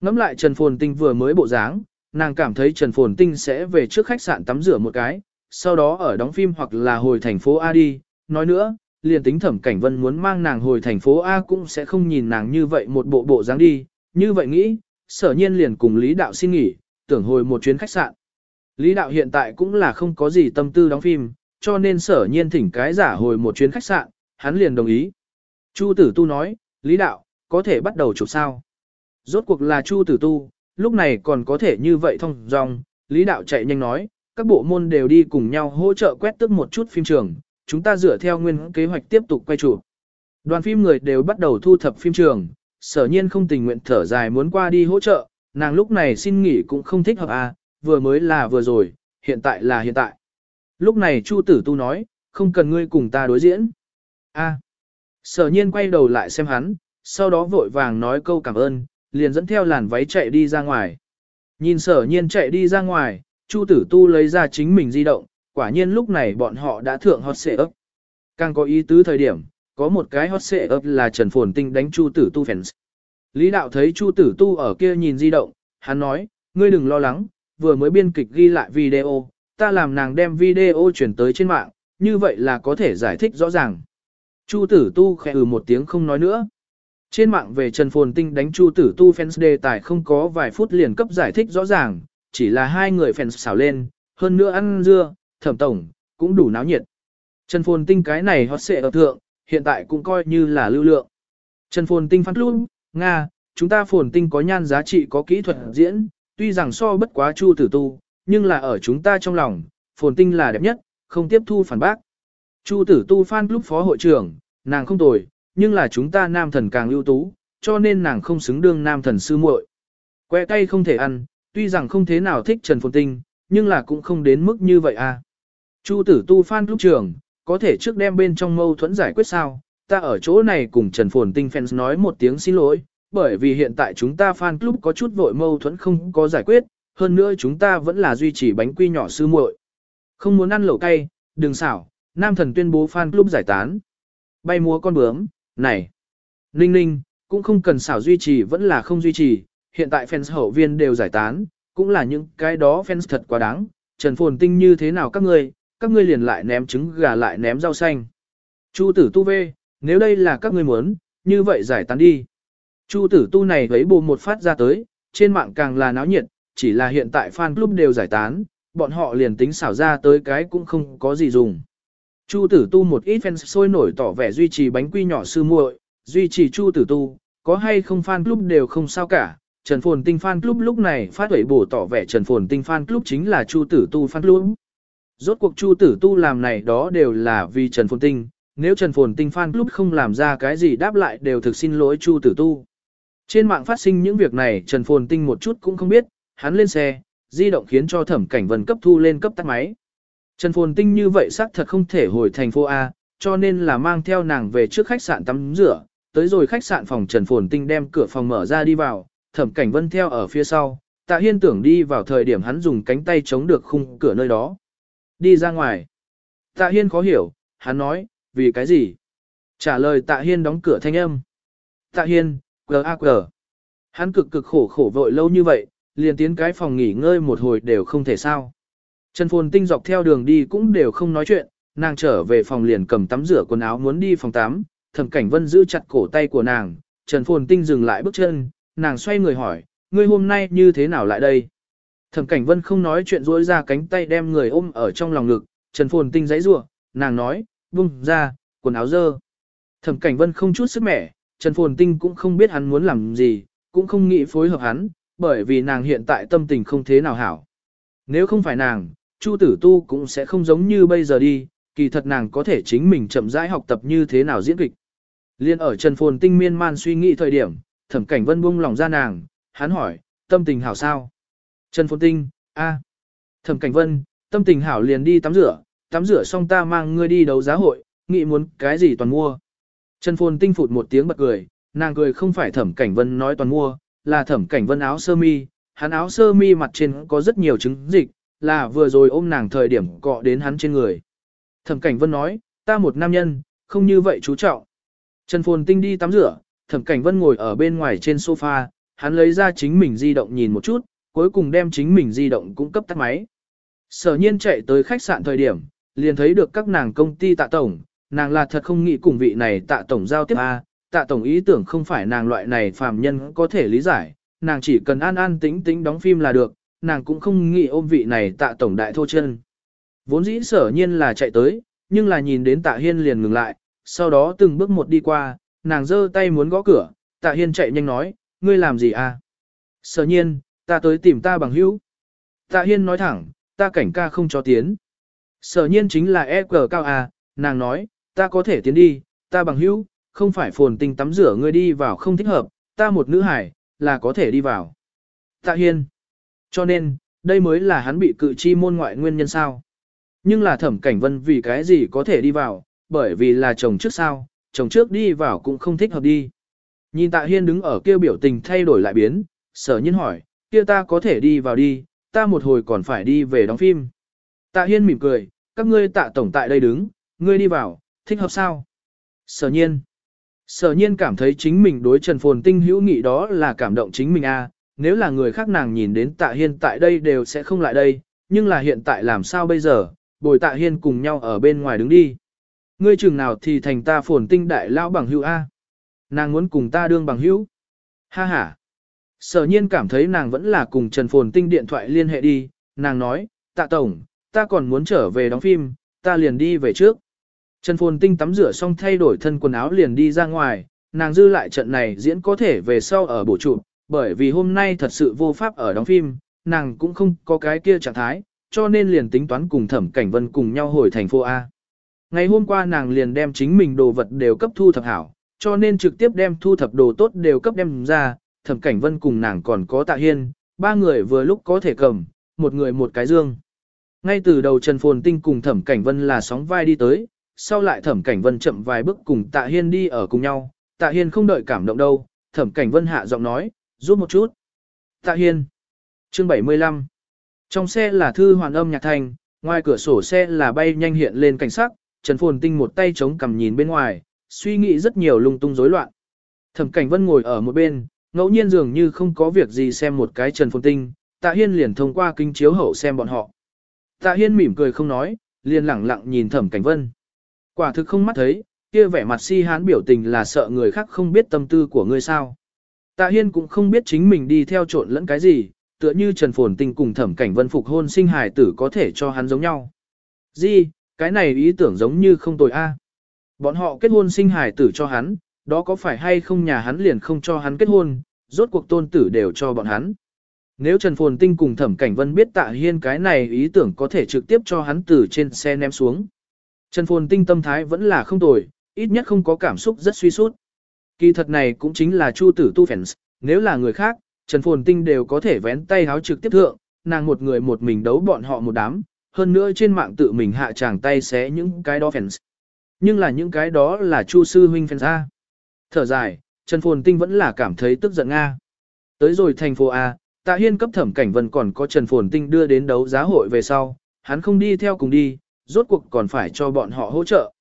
A: Ngắm lại Trần Phồn Tinh vừa mới bộ dáng, nàng cảm thấy Trần Phồn Tinh sẽ về trước khách sạn tắm rửa một cái, sau đó ở đóng phim hoặc là hồi thành phố A đi. Nói nữa, liền tính thẩm cảnh vân muốn mang nàng hồi thành phố A cũng sẽ không nhìn nàng như vậy một bộ bộ dáng đi. Như vậy nghĩ, sở nhiên liền cùng Lý Đạo xin nghỉ, tưởng hồi một chuyến khách sạn. Lý Đạo hiện tại cũng là không có gì tâm tư đóng phim, cho nên sở nhiên thỉnh cái giả hồi một chuyến khách sạn, hắn liền đồng ý. Chu tử tu nói, Lý Đạo, có thể bắt đầu chụp sao. Rốt cuộc là Chu tử tu, lúc này còn có thể như vậy thông dòng, Lý Đạo chạy nhanh nói, các bộ môn đều đi cùng nhau hỗ trợ quét tức một chút phim trường, chúng ta dựa theo nguyên kế hoạch tiếp tục quay chụp. Đoàn phim người đều bắt đầu thu thập phim trường, sở nhiên không tình nguyện thở dài muốn qua đi hỗ trợ, nàng lúc này xin nghỉ cũng không thích hợp à, vừa mới là vừa rồi, hiện tại là hiện tại. Lúc này Chu Tử Tu nói, không cần ngươi cùng ta đối diễn. A. Sở nhiên quay đầu lại xem hắn, sau đó vội vàng nói câu cảm ơn, liền dẫn theo làn váy chạy đi ra ngoài. Nhìn sở nhiên chạy đi ra ngoài, Chu Tử Tu lấy ra chính mình di động, quả nhiên lúc này bọn họ đã thượng hot xệ ấp. Càng có ý tứ thời điểm, có một cái hot xệ ấp là Trần Phồn Tinh đánh Chu Tử Tu fans. Lý đạo thấy Chu Tử Tu ở kia nhìn di động, hắn nói, ngươi đừng lo lắng, vừa mới biên kịch ghi lại video, ta làm nàng đem video chuyển tới trên mạng, như vậy là có thể giải thích rõ ràng. Chu tử tu khẽ ừ một tiếng không nói nữa. Trên mạng về Trần Phồn Tinh đánh Chu tử tu fans đề tài không có vài phút liền cấp giải thích rõ ràng, chỉ là hai người fans xảo lên, hơn nữa ăn dưa, thẩm tổng, cũng đủ náo nhiệt. Trần Phồn Tinh cái này hot xệ ở thượng, hiện tại cũng coi như là lưu lượng. Trần Phồn Tinh phát luôn, Nga, chúng ta Phồn Tinh có nhan giá trị có kỹ thuật diễn, tuy rằng so bất quá chu tử tu, nhưng là ở chúng ta trong lòng, phồn tinh là đẹp nhất, không tiếp thu phản bác. Chu tử tu fan club phó hội trưởng, nàng không tồi, nhưng là chúng ta nam thần càng ưu tú, cho nên nàng không xứng đương nam thần sư muội. Que cay không thể ăn, tuy rằng không thế nào thích Trần Phồn Tinh, nhưng là cũng không đến mức như vậy à. Chu tử tu fan lúc trưởng, có thể trước đem bên trong mâu thuẫn giải quyết sao, ta ở chỗ này cùng Trần Phồn Tinh fans nói một tiếng xin lỗi, bởi vì hiện tại chúng ta fan club có chút vội mâu thuẫn không có giải quyết, hơn nữa chúng ta vẫn là duy trì bánh quy nhỏ sư muội. Không muốn ăn lẩu cay, đừng xảo, nam thần tuyên bố fan club giải tán. Bay múa con bướm, này. Ninh ninh, cũng không cần xảo duy trì vẫn là không duy trì, hiện tại fans hậu viên đều giải tán, cũng là những cái đó fans thật quá đáng. Trần Phồn Tinh như thế nào các ngươi, các ngươi liền lại ném trứng gà lại ném rau xanh. Chu tử tu vê, nếu đây là các ngươi muốn, như vậy giải tán đi. Chu tử tu này thấy bù một phát ra tới, trên mạng càng là náo nhiệt, chỉ là hiện tại fan club đều giải tán, bọn họ liền tính xảo ra tới cái cũng không có gì dùng. Chu tử tu một ít fans sôi nổi tỏ vẻ duy trì bánh quy nhỏ sư muội, duy trì chu tử tu, có hay không fan club đều không sao cả. Trần Phồn Tinh fan club lúc này phát huẩy bổ tỏ vẻ Trần Phồn Tinh fan club chính là Chu Tử Tu fan club. Rốt cuộc Chu Tử Tu làm này đó đều là vì Trần Phồn Tinh, nếu Trần Phồn Tinh fan club không làm ra cái gì đáp lại đều thực xin lỗi Chu Tử Tu. Trên mạng phát sinh những việc này Trần Phồn Tinh một chút cũng không biết, hắn lên xe, di động khiến cho thẩm cảnh vân cấp thu lên cấp tắt máy. Trần Phồn Tinh như vậy xác thật không thể hồi thành phố A, cho nên là mang theo nàng về trước khách sạn tắm rửa, tới rồi khách sạn phòng Trần Phồn Tinh đem cửa phòng mở ra đi vào, thẩm cảnh vân theo ở phía sau, tạ hiên tưởng đi vào thời điểm hắn dùng cánh tay chống được khung cửa nơi đó. Đi ra ngoài. Tạ hiên khó hiểu, hắn nói, vì cái gì? Trả lời tạ hiên đóng cửa thanh âm. Tạ hiên, G.A.G. Hắn cực cực khổ khổ vội lâu như vậy, liền tiến cái phòng nghỉ ngơi một hồi đều không thể sao. Trần Phồn Tinh dọc theo đường đi cũng đều không nói chuyện, nàng trở về phòng liền cầm tắm rửa quần áo muốn đi phòng tắm, thẩm cảnh vân giữ chặt cổ tay của nàng, Trần Phồn Tinh dừng lại bước chân, nàng xoay người hỏi, ngươi hôm nay như thế nào lại đây? Thẩm cảnh vân không nói chuyện duỗi ra cánh tay đem người ôm ở trong lòng ngực, Trần Phồn Tinh giãy rủa, nàng nói, buông ra, quần áo dơ. Thẩm cảnh vân không chút sức mẻ, Trần Phồn Tinh cũng không biết hắn muốn làm gì, cũng không nghĩ phối hợp hắn, bởi vì nàng hiện tại tâm tình không thế nào hảo. Nếu không phải nàng, Chu Tử Tu cũng sẽ không giống như bây giờ đi, kỳ thật nàng có thể chính mình chậm rãi học tập như thế nào diễn kịch. Liên ở Trần Phồn Tinh miên man suy nghĩ thời điểm, Thẩm Cảnh Vân buông lòng ra nàng, hắn hỏi, tâm tình hảo sao? Trần Phồn Tinh, a. Thẩm Cảnh Vân, tâm tình hảo liền đi tắm rửa, tắm rửa xong ta mang ngươi đi đấu giá hội, nghĩ muốn cái gì toàn mua. Trần Phồn Tinh phụt một tiếng bật cười, nàng cười không phải Thẩm Cảnh Vân nói toàn mua, là Thẩm Cảnh Vân áo sơ mi, hắn áo sơ mi mặt trên có rất nhiều trứng dịch, là vừa rồi ôm nàng thời điểm cọ đến hắn trên người. Thẩm Cảnh Vân nói, ta một nam nhân, không như vậy chú trọng. Trần Phồn Tinh đi tắm rửa, Thẩm Cảnh Vân ngồi ở bên ngoài trên sofa, hắn lấy ra chính mình di động nhìn một chút, cuối cùng đem chính mình di động cũng cấp tắt máy. Sở nhiên chạy tới khách sạn thời điểm, liền thấy được các nàng công ty tạ tổng, nàng là thật không nghĩ cùng vị này tạ tổng giao tiếp A, tạ tổng ý tưởng không phải nàng loại này phàm nhân có thể lý giải, nàng chỉ cần an an tĩnh tĩnh đóng phim là được, nàng cũng không nghĩ ôm vị này tạ tổng đại thô chân. Vốn dĩ sở nhiên là chạy tới, nhưng là nhìn đến tạ hiên liền ngừng lại, sau đó từng bước một đi qua, nàng giơ tay muốn gõ cửa, tạ hiên chạy nhanh nói, ngươi làm gì à? Sở nhiên, ta tới tìm ta bằng hữu. Tạ hiên nói thẳng, ta cảnh ca không cho tiến. Sở nhiên chính là e cờ cao à, nàng nói, ta có thể tiến đi, ta bằng hữu, không phải phồn tình tắm rửa ngươi đi vào không thích hợp, ta một nữ hải, là có thể đi vào. Tạ hiên. Cho nên, đây mới là hắn bị cự chi môn ngoại nguyên nhân sao. Nhưng là thẩm cảnh vân vì cái gì có thể đi vào, bởi vì là chồng trước sao, chồng trước đi vào cũng không thích hợp đi. Nhìn tạ hiên đứng ở kia biểu tình thay đổi lại biến, sở nhiên hỏi, kia ta có thể đi vào đi, ta một hồi còn phải đi về đóng phim. Tạ hiên mỉm cười, các ngươi tạ tổng tại đây đứng, ngươi đi vào, thích hợp sao? Sở nhiên. Sở nhiên cảm thấy chính mình đối Trần Phồn Tinh hữu nghị đó là cảm động chính mình a. À, nếu là người khác nàng nhìn đến tạ hiên tại đây đều sẽ không lại đây, nhưng là hiện tại làm sao bây giờ, bồi tạ hiên cùng nhau ở bên ngoài đứng đi. Ngươi chừng nào thì thành ta phồn tinh đại lão bằng hữu A. Nàng muốn cùng ta đương bằng hữu. Ha ha. Sở nhiên cảm thấy nàng vẫn là cùng Trần Phồn Tinh điện thoại liên hệ đi, nàng nói, tạ tổng, ta còn muốn trở về đóng phim, ta liền đi về trước. Trần Phồn Tinh tắm rửa xong thay đổi thân quần áo liền đi ra ngoài, nàng dư lại trận này diễn có thể về sau ở bổ trụ, bởi vì hôm nay thật sự vô pháp ở đóng phim, nàng cũng không có cái kia trạng thái, cho nên liền tính toán cùng Thẩm Cảnh Vân cùng nhau hồi thành phố A. Ngày hôm qua nàng liền đem chính mình đồ vật đều cấp thu thập hảo, cho nên trực tiếp đem thu thập đồ tốt đều cấp đem ra, Thẩm Cảnh Vân cùng nàng còn có Tạ Hiên, ba người vừa lúc có thể cầm, một người một cái dương. Ngay từ đầu Trần Phồn Tinh cùng Thẩm Cảnh Vân là sóng vai đi tới, sau lại Thẩm Cảnh Vân chậm vài bước cùng Tạ Hiên đi ở cùng nhau, Tạ Hiên không đợi cảm động đâu, Thẩm Cảnh Vân hạ giọng nói, giúp một chút. Tạ Hiên. Chương 75. Trong xe là thư hoàn âm nhạc thành, ngoài cửa sổ xe là bay nhanh hiện lên cảnh sắc, Trần Phồn Tinh một tay chống cằm nhìn bên ngoài, suy nghĩ rất nhiều lung tung rối loạn. Thẩm Cảnh Vân ngồi ở một bên, ngẫu nhiên dường như không có việc gì xem một cái Trần Phồn Tinh, Tạ Hiên liền thông qua kính chiếu hậu xem bọn họ. Tạ Hiên mỉm cười không nói, liền lẳng lặng nhìn Thẩm Cảnh Vân. Quả thực không mắt thấy, kia vẻ mặt si hán biểu tình là sợ người khác không biết tâm tư của ngươi sao. Tạ Hiên cũng không biết chính mình đi theo trộn lẫn cái gì, tựa như Trần Phồn Tinh cùng Thẩm Cảnh Vân phục hôn sinh hài tử có thể cho hắn giống nhau. Gì, cái này ý tưởng giống như không tồi a. Bọn họ kết hôn sinh hài tử cho hắn, đó có phải hay không nhà hắn liền không cho hắn kết hôn, rốt cuộc tôn tử đều cho bọn hắn. Nếu Trần Phồn Tinh cùng Thẩm Cảnh Vân biết Tạ Hiên cái này ý tưởng có thể trực tiếp cho hắn từ trên xe ném xuống. Trần Phồn Tinh tâm thái vẫn là không tồi, ít nhất không có cảm xúc rất suy sút. Kỳ thật này cũng chính là Chu tử tu fans, nếu là người khác, Trần Phồn Tinh đều có thể vén tay háo trực tiếp thượng, nàng một người một mình đấu bọn họ một đám, hơn nữa trên mạng tự mình hạ chàng tay xé những cái đó fans. Nhưng là những cái đó là Chu sư huynh fans A. Thở dài, Trần Phồn Tinh vẫn là cảm thấy tức giận Nga. Tới rồi thành phố A, Tạ Hiên cấp thẩm cảnh vân còn có Trần Phồn Tinh đưa đến đấu giá hội về sau, hắn không đi theo cùng đi, rốt cuộc còn phải cho bọn họ hỗ trợ.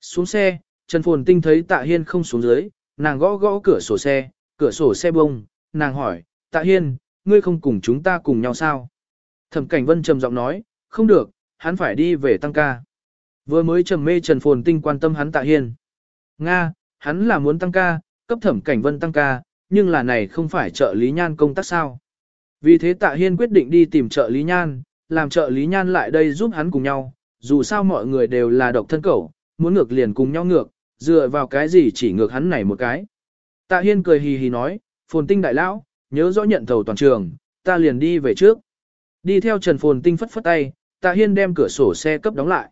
A: Xuống xe, Trần Phồn Tinh thấy Tạ Hiên không xuống dưới, nàng gõ gõ cửa sổ xe, cửa sổ xe bông, nàng hỏi, Tạ Hiên, ngươi không cùng chúng ta cùng nhau sao? Thẩm Cảnh Vân trầm giọng nói, không được, hắn phải đi về tăng ca. Vừa mới trầm mê Trần Phồn Tinh quan tâm hắn Tạ Hiên. Nga, hắn là muốn tăng ca, cấp thẩm cảnh vân tăng ca, nhưng là này không phải trợ lý nhan công tác sao. Vì thế Tạ Hiên quyết định đi tìm trợ lý nhan, làm trợ lý nhan lại đây giúp hắn cùng nhau, dù sao mọi người đều là độc thân cẩu, muốn ngược liền cùng nhau ngược, dựa vào cái gì chỉ ngược hắn này một cái. Tạ Hiên cười hì hì nói, phồn tinh đại lão, nhớ rõ nhận thầu toàn trường, ta liền đi về trước. Đi theo Trần Phồn Tinh phất phất tay, Tạ Hiên đem cửa sổ xe cấp đóng lại.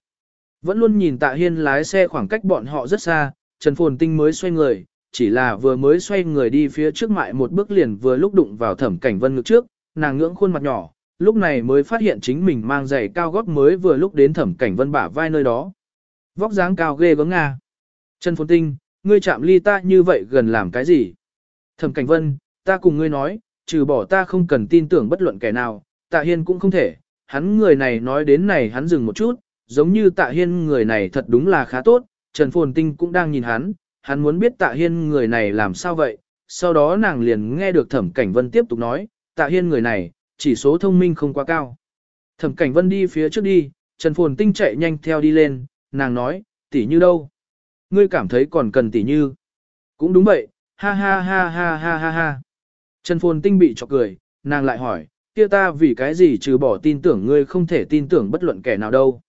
A: Vẫn luôn nhìn Tạ Hiên lái xe khoảng cách bọn họ rất xa, Trần Phồn Tinh mới xoay người, chỉ là vừa mới xoay người đi phía trước mại một bước liền vừa lúc đụng vào thẩm cảnh vân ngực trước, nàng ngưỡng khuôn mặt nhỏ, lúc này mới phát hiện chính mình mang giày cao gót mới vừa lúc đến thẩm cảnh vân bả vai nơi đó. Vóc dáng cao ghê gớm nga. Trần Phồn Tinh, ngươi chạm ly ta như vậy gần làm cái gì? Thẩm cảnh vân, ta cùng ngươi nói, trừ bỏ ta không cần tin tưởng bất luận kẻ nào, tạ hiên cũng không thể, hắn người này nói đến này hắn dừng một chút, giống như tạ hiên người này thật đúng là khá tốt, Trần Phồn Tinh cũng đang nhìn hắn, hắn muốn biết tạ hiên người này làm sao vậy, sau đó nàng liền nghe được thẩm cảnh vân tiếp tục nói, tạ hiên người này, chỉ số thông minh không quá cao. Thẩm cảnh vân đi phía trước đi, Trần Phồn Tinh chạy nhanh theo đi lên, nàng nói, tỷ như đâu? Ngươi cảm thấy còn cần tỷ như? Cũng đúng vậy, ha ha ha ha ha ha ha. Trần Phồn Tinh bị chọc cười, nàng lại hỏi, kia ta vì cái gì trừ bỏ tin tưởng ngươi không thể tin tưởng bất luận kẻ nào đâu.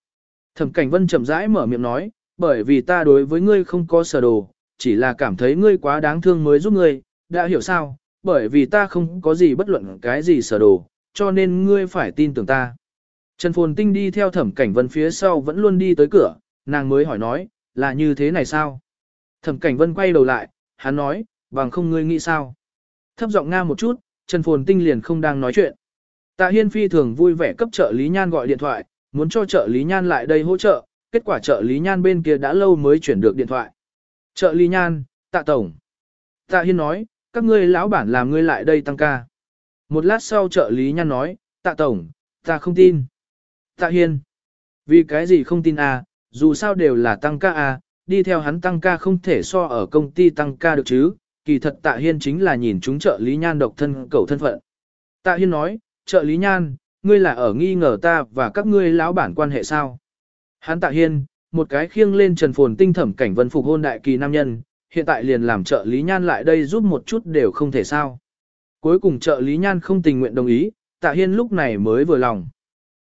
A: Thẩm Cảnh Vân chậm rãi mở miệng nói, bởi vì ta đối với ngươi không có sở đồ, chỉ là cảm thấy ngươi quá đáng thương mới giúp ngươi, đã hiểu sao, bởi vì ta không có gì bất luận cái gì sở đồ, cho nên ngươi phải tin tưởng ta. Trần Phồn Tinh đi theo Thẩm Cảnh Vân phía sau vẫn luôn đi tới cửa, nàng mới hỏi nói, là như thế này sao? Thẩm Cảnh Vân quay đầu lại, hắn nói, bằng không ngươi nghĩ sao? Thấp giọng nga một chút, Trần Phồn Tinh liền không đang nói chuyện. Tạ Hiên phi thường vui vẻ cấp trợ lý nhan gọi điện thoại, muốn cho trợ lý nhan lại đây hỗ trợ, kết quả trợ lý nhan bên kia đã lâu mới chuyển được điện thoại. Trợ lý nhan, tạ tổng. Tạ Hiên nói, các ngươi lão bản làm ngươi lại đây tăng ca. Một lát sau trợ lý nhan nói, tạ tổng, ta không tin. Tạ Hiên, vì cái gì không tin à, dù sao đều là tăng ca à, đi theo hắn tăng ca không thể so ở công ty tăng ca được chứ, kỳ thật tạ hiên chính là nhìn chúng trợ lý nhan độc thân cầu thân phận. Tạ hiên nói, trợ lý nhan, ngươi là ở nghi ngờ ta và các ngươi lão bản quan hệ sao? Hắn tạ hiên, một cái khiêng lên trần phồn tinh thẩm cảnh vân phục hôn đại kỳ nam nhân, hiện tại liền làm trợ lý nhan lại đây giúp một chút đều không thể sao. Cuối cùng trợ lý nhan không tình nguyện đồng ý, tạ hiên lúc này mới vừa lòng.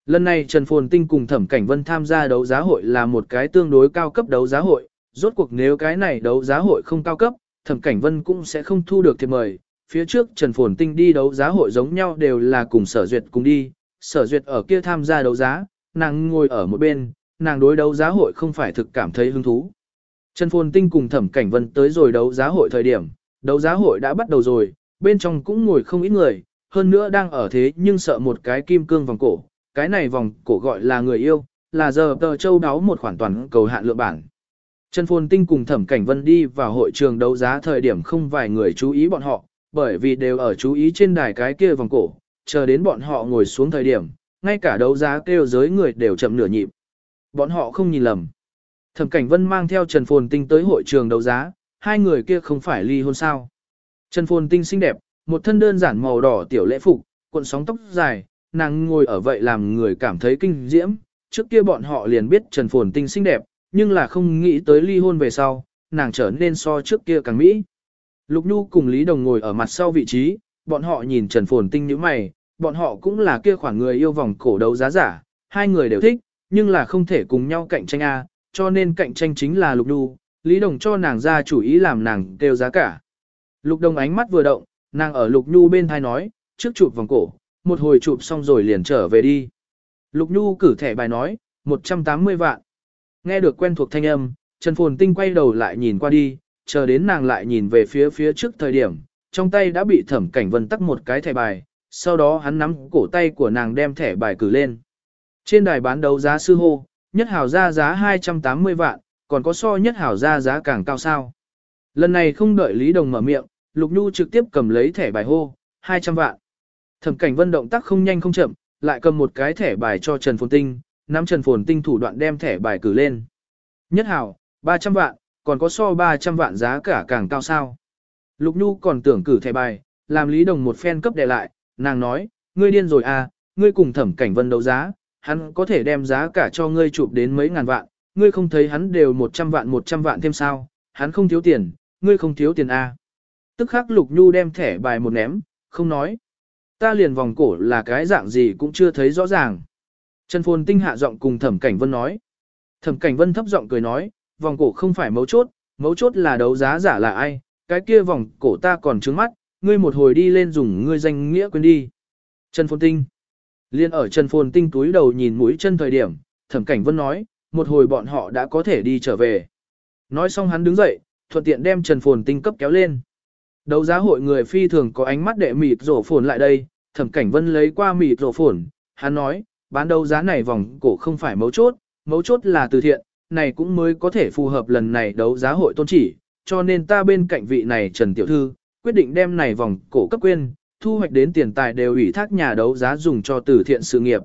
A: Lần này Trần Phồn Tinh cùng Thẩm Cảnh Vân tham gia đấu giá hội là một cái tương đối cao cấp đấu giá hội, rốt cuộc nếu cái này đấu giá hội không cao cấp, Thẩm Cảnh Vân cũng sẽ không thu được thiệp mời. Phía trước Trần Phồn Tinh đi đấu giá hội giống nhau đều là cùng Sở Duyệt cùng đi, Sở Duyệt ở kia tham gia đấu giá, nàng ngồi ở một bên, nàng đối đấu giá hội không phải thực cảm thấy hứng thú. Trần Phồn Tinh cùng Thẩm Cảnh Vân tới rồi đấu giá hội thời điểm, đấu giá hội đã bắt đầu rồi, bên trong cũng ngồi không ít người, hơn nữa đang ở thế nhưng sợ một cái kim cương vòng cổ, cái này vòng cổ gọi là người yêu, là giờ tờ châu đáo một khoản toàn cầu hạn lượng bản. Trần Phồn Tinh cùng Thẩm Cảnh Vân đi vào hội trường đấu giá thời điểm không vài người chú ý bọn họ, bởi vì đều ở chú ý trên đài cái kia vòng cổ, chờ đến bọn họ ngồi xuống thời điểm, ngay cả đấu giá kêu giới người đều chậm nửa nhịp. Bọn họ không nhìn lầm. Thẩm Cảnh Vân mang theo Trần Phồn Tinh tới hội trường đấu giá, hai người kia không phải ly hôn sao. Trần Phồn Tinh xinh đẹp, một thân đơn giản màu đỏ tiểu lễ phục, cuộn sóng tóc dài, nàng ngồi ở vậy làm người cảm thấy kinh diễm. Trước kia bọn họ liền biết Trần Phồn Tinh xinh đẹp, nhưng là không nghĩ tới ly hôn về sau, nàng trở nên so trước kia càng mỹ. Lục Nhu cùng Lý Đồng ngồi ở mặt sau vị trí, bọn họ nhìn Trần Phồn Tinh như mày, bọn họ cũng là kia khoảng người yêu vòng cổ đấu giá giả, hai người đều thích, nhưng là không thể cùng nhau cạnh tranh A, cho nên cạnh tranh chính là Lục Nhu, Lý Đồng cho nàng ra chủ ý làm nàng kêu giá cả. Lục Đồng ánh mắt vừa động, nàng ở Lục Nhu bên thai nói, trước chụp vòng cổ, một hồi chụp xong rồi liền trở về đi. Lục Nhu cử thẻ bài nói, 180 vạn. Nghe được quen thuộc thanh âm, Trần Phồn Tinh quay đầu lại nhìn qua đi, chờ đến nàng lại nhìn về phía phía trước thời điểm, trong tay đã bị thẩm cảnh vân tắt một cái thẻ bài, sau đó hắn nắm cổ tay của nàng đem thẻ bài cử lên. Trên đài bán đấu giá sư hô, nhất hảo ra giá 280 vạn, còn có so nhất hảo ra giá càng cao sao. Lần này không đợi Lý Đồng mở miệng, Lục Nhu trực tiếp cầm lấy thẻ bài hô, 200 vạn. Thẩm cảnh vân động tác không nhanh không chậm, lại cầm một cái thẻ bài cho Trần Phồn Tinh, nắm Trần Phồn Tinh thủ đoạn đem thẻ bài cử lên. Nhất hảo, 300 vạn, còn có so 300 vạn giá cả càng cao sao. Lục Nhu còn tưởng cử thẻ bài, làm Lý Đồng một phen cấp đè lại, nàng nói, ngươi điên rồi à, ngươi cùng thẩm cảnh vân đấu giá, hắn có thể đem giá cả cho ngươi chụp đến mấy ngàn vạn, ngươi không thấy hắn đều 100 vạn 100 vạn thêm sao, hắn không thiếu tiền, ngươi không thiếu tiền à? Tức khắc Lục Nhu đem thẻ bài một ném, không nói. Ta liền vòng cổ là cái dạng gì cũng chưa thấy rõ ràng. Trần Phồn Tinh hạ giọng cùng Thẩm Cảnh Vân nói. Thẩm Cảnh Vân thấp giọng cười nói, vòng cổ không phải mấu chốt, mấu chốt là đấu giá giả là ai, cái kia vòng cổ ta còn trướng mắt, ngươi một hồi đi lên dùng ngươi danh nghĩa quên đi. Trần Phồn Tinh. Liên ở Trần Phồn Tinh túi đầu nhìn mũi chân thời điểm, Thẩm Cảnh Vân nói, một hồi bọn họ đã có thể đi trở về. Nói xong hắn đứng dậy, thuận tiện đem Trần Phồn Tinh cấp kéo lên. Đấu giá hội người phi thường có ánh mắt đệ mịt rổ phồn lại đây, Thẩm Cảnh Vân lấy qua mịt rổ phổn, hắn nói, bán đấu giá này vòng cổ không phải mấu chốt, mấu chốt là từ thiện, này cũng mới có thể phù hợp lần này đấu giá hội tôn chỉ, cho nên ta bên cạnh vị này Trần Tiểu Thư, quyết định đem này vòng cổ cấp quên, thu hoạch đến tiền tài đều ủy thác nhà đấu giá dùng cho từ thiện sự nghiệp.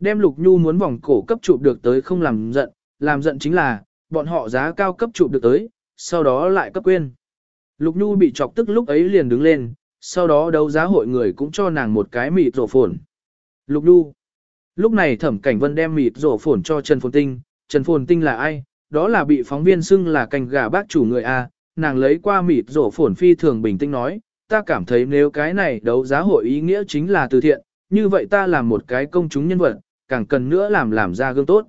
A: Đem Lục Nhu muốn vòng cổ cấp chụp được tới không làm giận, làm giận chính là, bọn họ giá cao cấp chụp được tới, sau đó lại cấp quên. Lục Nhu bị chọc tức lúc ấy liền đứng lên, sau đó đấu giá hội người cũng cho nàng một cái mịt rổ phồn. Lục Nhu. Lúc này Thẩm Cảnh Vân đem mịt rổ phồn cho Trần Phồn Tinh, Trần Phồn Tinh là ai? Đó là bị phóng viên xưng là canh gà bác chủ người A, nàng lấy qua mịt rổ phồn phi thường bình tĩnh nói, ta cảm thấy nếu cái này đấu giá hội ý nghĩa chính là từ thiện, như vậy ta làm một cái công chúng nhân vật, càng cần nữa làm làm ra gương tốt.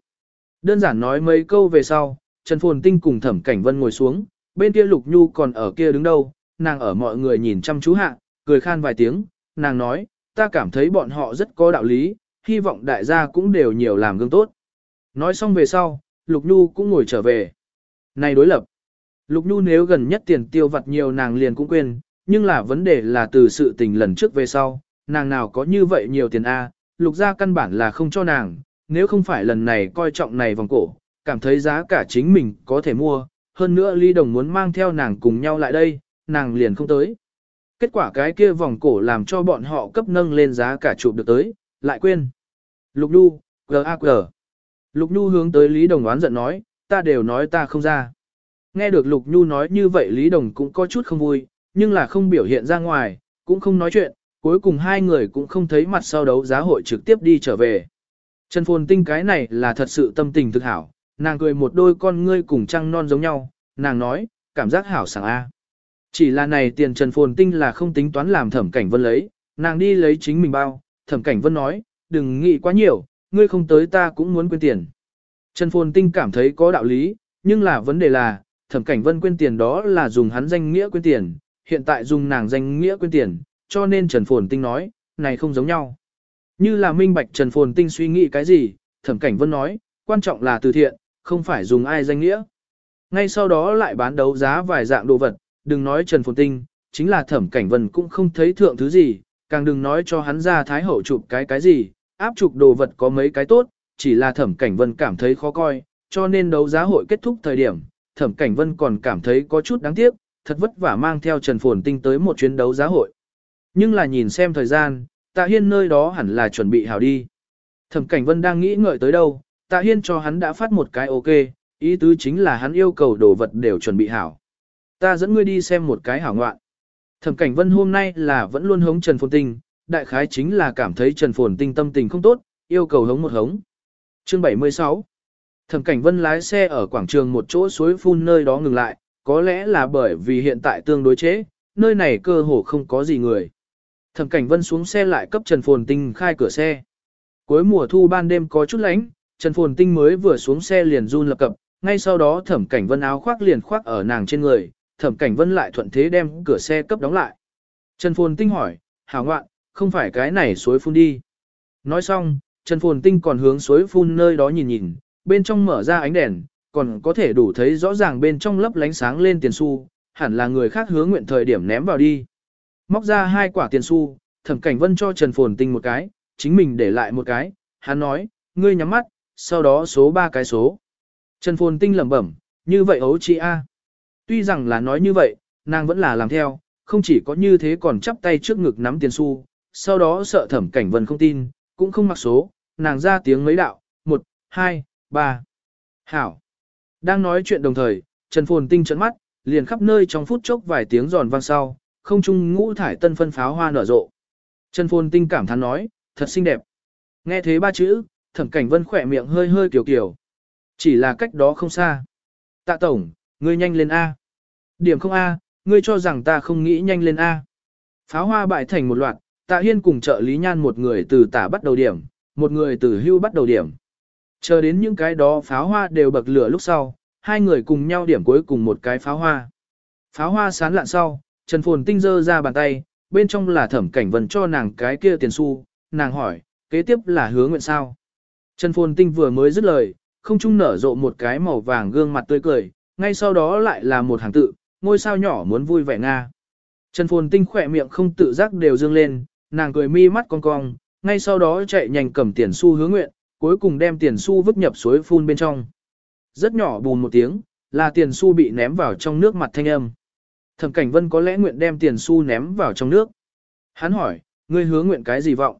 A: Đơn giản nói mấy câu về sau, Trần Phồn Tinh cùng Thẩm Cảnh Vân ngồi xuống, bên kia Lục Nhu còn ở kia đứng đâu, nàng ở mọi người nhìn chăm chú hạ, cười khan vài tiếng, nàng nói, ta cảm thấy bọn họ rất có đạo lý, hy vọng đại gia cũng đều nhiều làm gương tốt. Nói xong về sau, Lục Nhu cũng ngồi trở về. Này đối lập, Lục Nhu nếu gần nhất tiền tiêu vặt nhiều nàng liền cũng quên, nhưng là vấn đề là từ sự tình lần trước về sau, nàng nào có như vậy nhiều tiền A, lục gia căn bản là không cho nàng, nếu không phải lần này coi trọng này vòng cổ, cảm thấy giá cả chính mình có thể mua, hơn nữa Ly Đồng muốn mang theo nàng cùng nhau lại đây, nàng liền không tới. Kết quả cái kia vòng cổ làm cho bọn họ cấp nâng lên giá cả chụp được tới, lại quên. Lục Nhu, G.A.Q. Lục Nhu hướng tới Lý Đồng oán giận nói, ta đều nói ta không ra. Nghe được Lục Nhu nói như vậy Lý Đồng cũng có chút không vui, nhưng là không biểu hiện ra ngoài, cũng không nói chuyện, cuối cùng hai người cũng không thấy mặt sau đấu giá hội trực tiếp đi trở về. Trần Phồn Tinh cái này là thật sự tâm tình thực hảo, nàng cười một đôi con ngươi cùng trăng non giống nhau, nàng nói, cảm giác hảo sảng A. Chỉ là này tiền Trần Phồn Tinh là không tính toán làm thẩm cảnh vân lấy, nàng đi lấy chính mình bao, thẩm cảnh vân nói, đừng nghĩ quá nhiều, ngươi không tới ta cũng muốn quên tiền. Trần Phồn Tinh cảm thấy có đạo lý, nhưng là vấn đề là, thẩm cảnh vân quên tiền đó là dùng hắn danh nghĩa quên tiền, hiện tại dùng nàng danh nghĩa quên tiền, cho nên Trần Phồn Tinh nói, này không giống nhau. Như là minh bạch Trần Phồn Tinh suy nghĩ cái gì, thẩm cảnh vân nói, quan trọng là từ thiện, không phải dùng ai danh nghĩa. Ngay sau đó lại bán đấu giá vài dạng đồ vật, đừng nói Trần Phồn Tinh, chính là thẩm cảnh vân cũng không thấy thượng thứ gì, càng đừng nói cho hắn ra thái hậu chụp cái cái gì, áp chụp đồ vật có mấy cái tốt, chỉ là thẩm cảnh vân cảm thấy khó coi, cho nên đấu giá hội kết thúc thời điểm, thẩm cảnh vân còn cảm thấy có chút đáng tiếc, thật vất vả mang theo Trần Phồn Tinh tới một chuyến đấu giá hội. Nhưng là nhìn xem thời gian, Tạ Hiên nơi đó hẳn là chuẩn bị hảo đi. Thẩm Cảnh Vân đang nghĩ ngợi tới đâu, Tạ Hiên cho hắn đã phát một cái ok, ý tứ chính là hắn yêu cầu đồ vật đều chuẩn bị hảo. Ta dẫn ngươi đi xem một cái hảo ngoạn. Thẩm Cảnh Vân hôm nay là vẫn luôn hống Trần Phồn Tinh, đại khái chính là cảm thấy Trần Phồn Tinh tâm tình không tốt, yêu cầu hống một hống. Chương 76 Thẩm Cảnh Vân lái xe ở quảng trường một chỗ suối phun nơi đó ngừng lại, có lẽ là bởi vì hiện tại tương đối chế, nơi này cơ hồ không có gì người. Thẩm Cảnh Vân xuống xe lại cấp Trần Phồn Tinh khai cửa xe. Cuối mùa thu ban đêm có chút lạnh, Trần Phồn Tinh mới vừa xuống xe liền run lập cập, ngay sau đó Thẩm Cảnh Vân áo khoác liền khoác ở nàng trên người, Thẩm Cảnh Vân lại thuận thế đem cửa xe cấp đóng lại. Trần Phồn Tinh hỏi, hảo ngoạn, không phải cái này suối phun đi. Nói xong, Trần Phồn Tinh còn hướng suối phun nơi đó nhìn nhìn, bên trong mở ra ánh đèn, còn có thể đủ thấy rõ ràng bên trong lấp lánh sáng lên tiền xu, hẳn là người khác hướng nguyện thời điểm ném vào đi. Móc ra hai quả tiền xu, thẩm cảnh vân cho Trần Phồn Tinh một cái, chính mình để lại một cái, hắn nói, ngươi nhắm mắt, sau đó số ba cái số. Trần Phồn Tinh lẩm bẩm, như vậy ấu chị A. Tuy rằng là nói như vậy, nàng vẫn là làm theo, không chỉ có như thế còn chắp tay trước ngực nắm tiền xu, sau đó sợ thẩm cảnh vân không tin, cũng không mặc số, nàng ra tiếng mấy đạo, một, hai, ba. Hảo. Đang nói chuyện đồng thời, Trần Phồn Tinh trấn mắt, liền khắp nơi trong phút chốc vài tiếng giòn vang sau, không trung ngũ thải tân phân pháo hoa nở rộ. Trần Phồn Tinh cảm thán nói, thật xinh đẹp. Nghe thế ba chữ, thẩm cảnh vân khỏe miệng hơi hơi kiểu kiểu. Chỉ là cách đó không xa. Tạ tổng, ngươi nhanh lên A. Điểm không A, ngươi cho rằng ta không nghĩ nhanh lên A. Pháo hoa bại thành một loạt, tạ hiên cùng trợ lý nhan một người từ tả bắt đầu điểm, một người từ hưu bắt đầu điểm. Chờ đến những cái đó pháo hoa đều bậc lửa lúc sau, hai người cùng nhau điểm cuối cùng một cái pháo hoa. Pháo hoa sán lạn sau, Trần Phồn Tinh dơ ra bàn tay, bên trong là thẩm cảnh vân cho nàng cái kia tiền xu, nàng hỏi, kế tiếp là hứa nguyện sao. Trần Phồn Tinh vừa mới dứt lời, không trung nở rộ một cái màu vàng gương mặt tươi cười, ngay sau đó lại là một hàng tự, ngôi sao nhỏ muốn vui vẻ Nga. Trần Phồn Tinh khỏe miệng không tự giác đều dương lên, nàng cười mi mắt cong cong, ngay sau đó chạy nhanh cầm tiền xu hứa nguyện, cuối cùng đem tiền xu vứt nhập suối phun bên trong. Rất nhỏ bùn một tiếng, là tiền xu bị ném vào trong nước mặt thanh âm. Thẩm Cảnh Vân có lẽ nguyện đem tiền xu ném vào trong nước. Hắn hỏi, ngươi hứa nguyện cái gì vọng?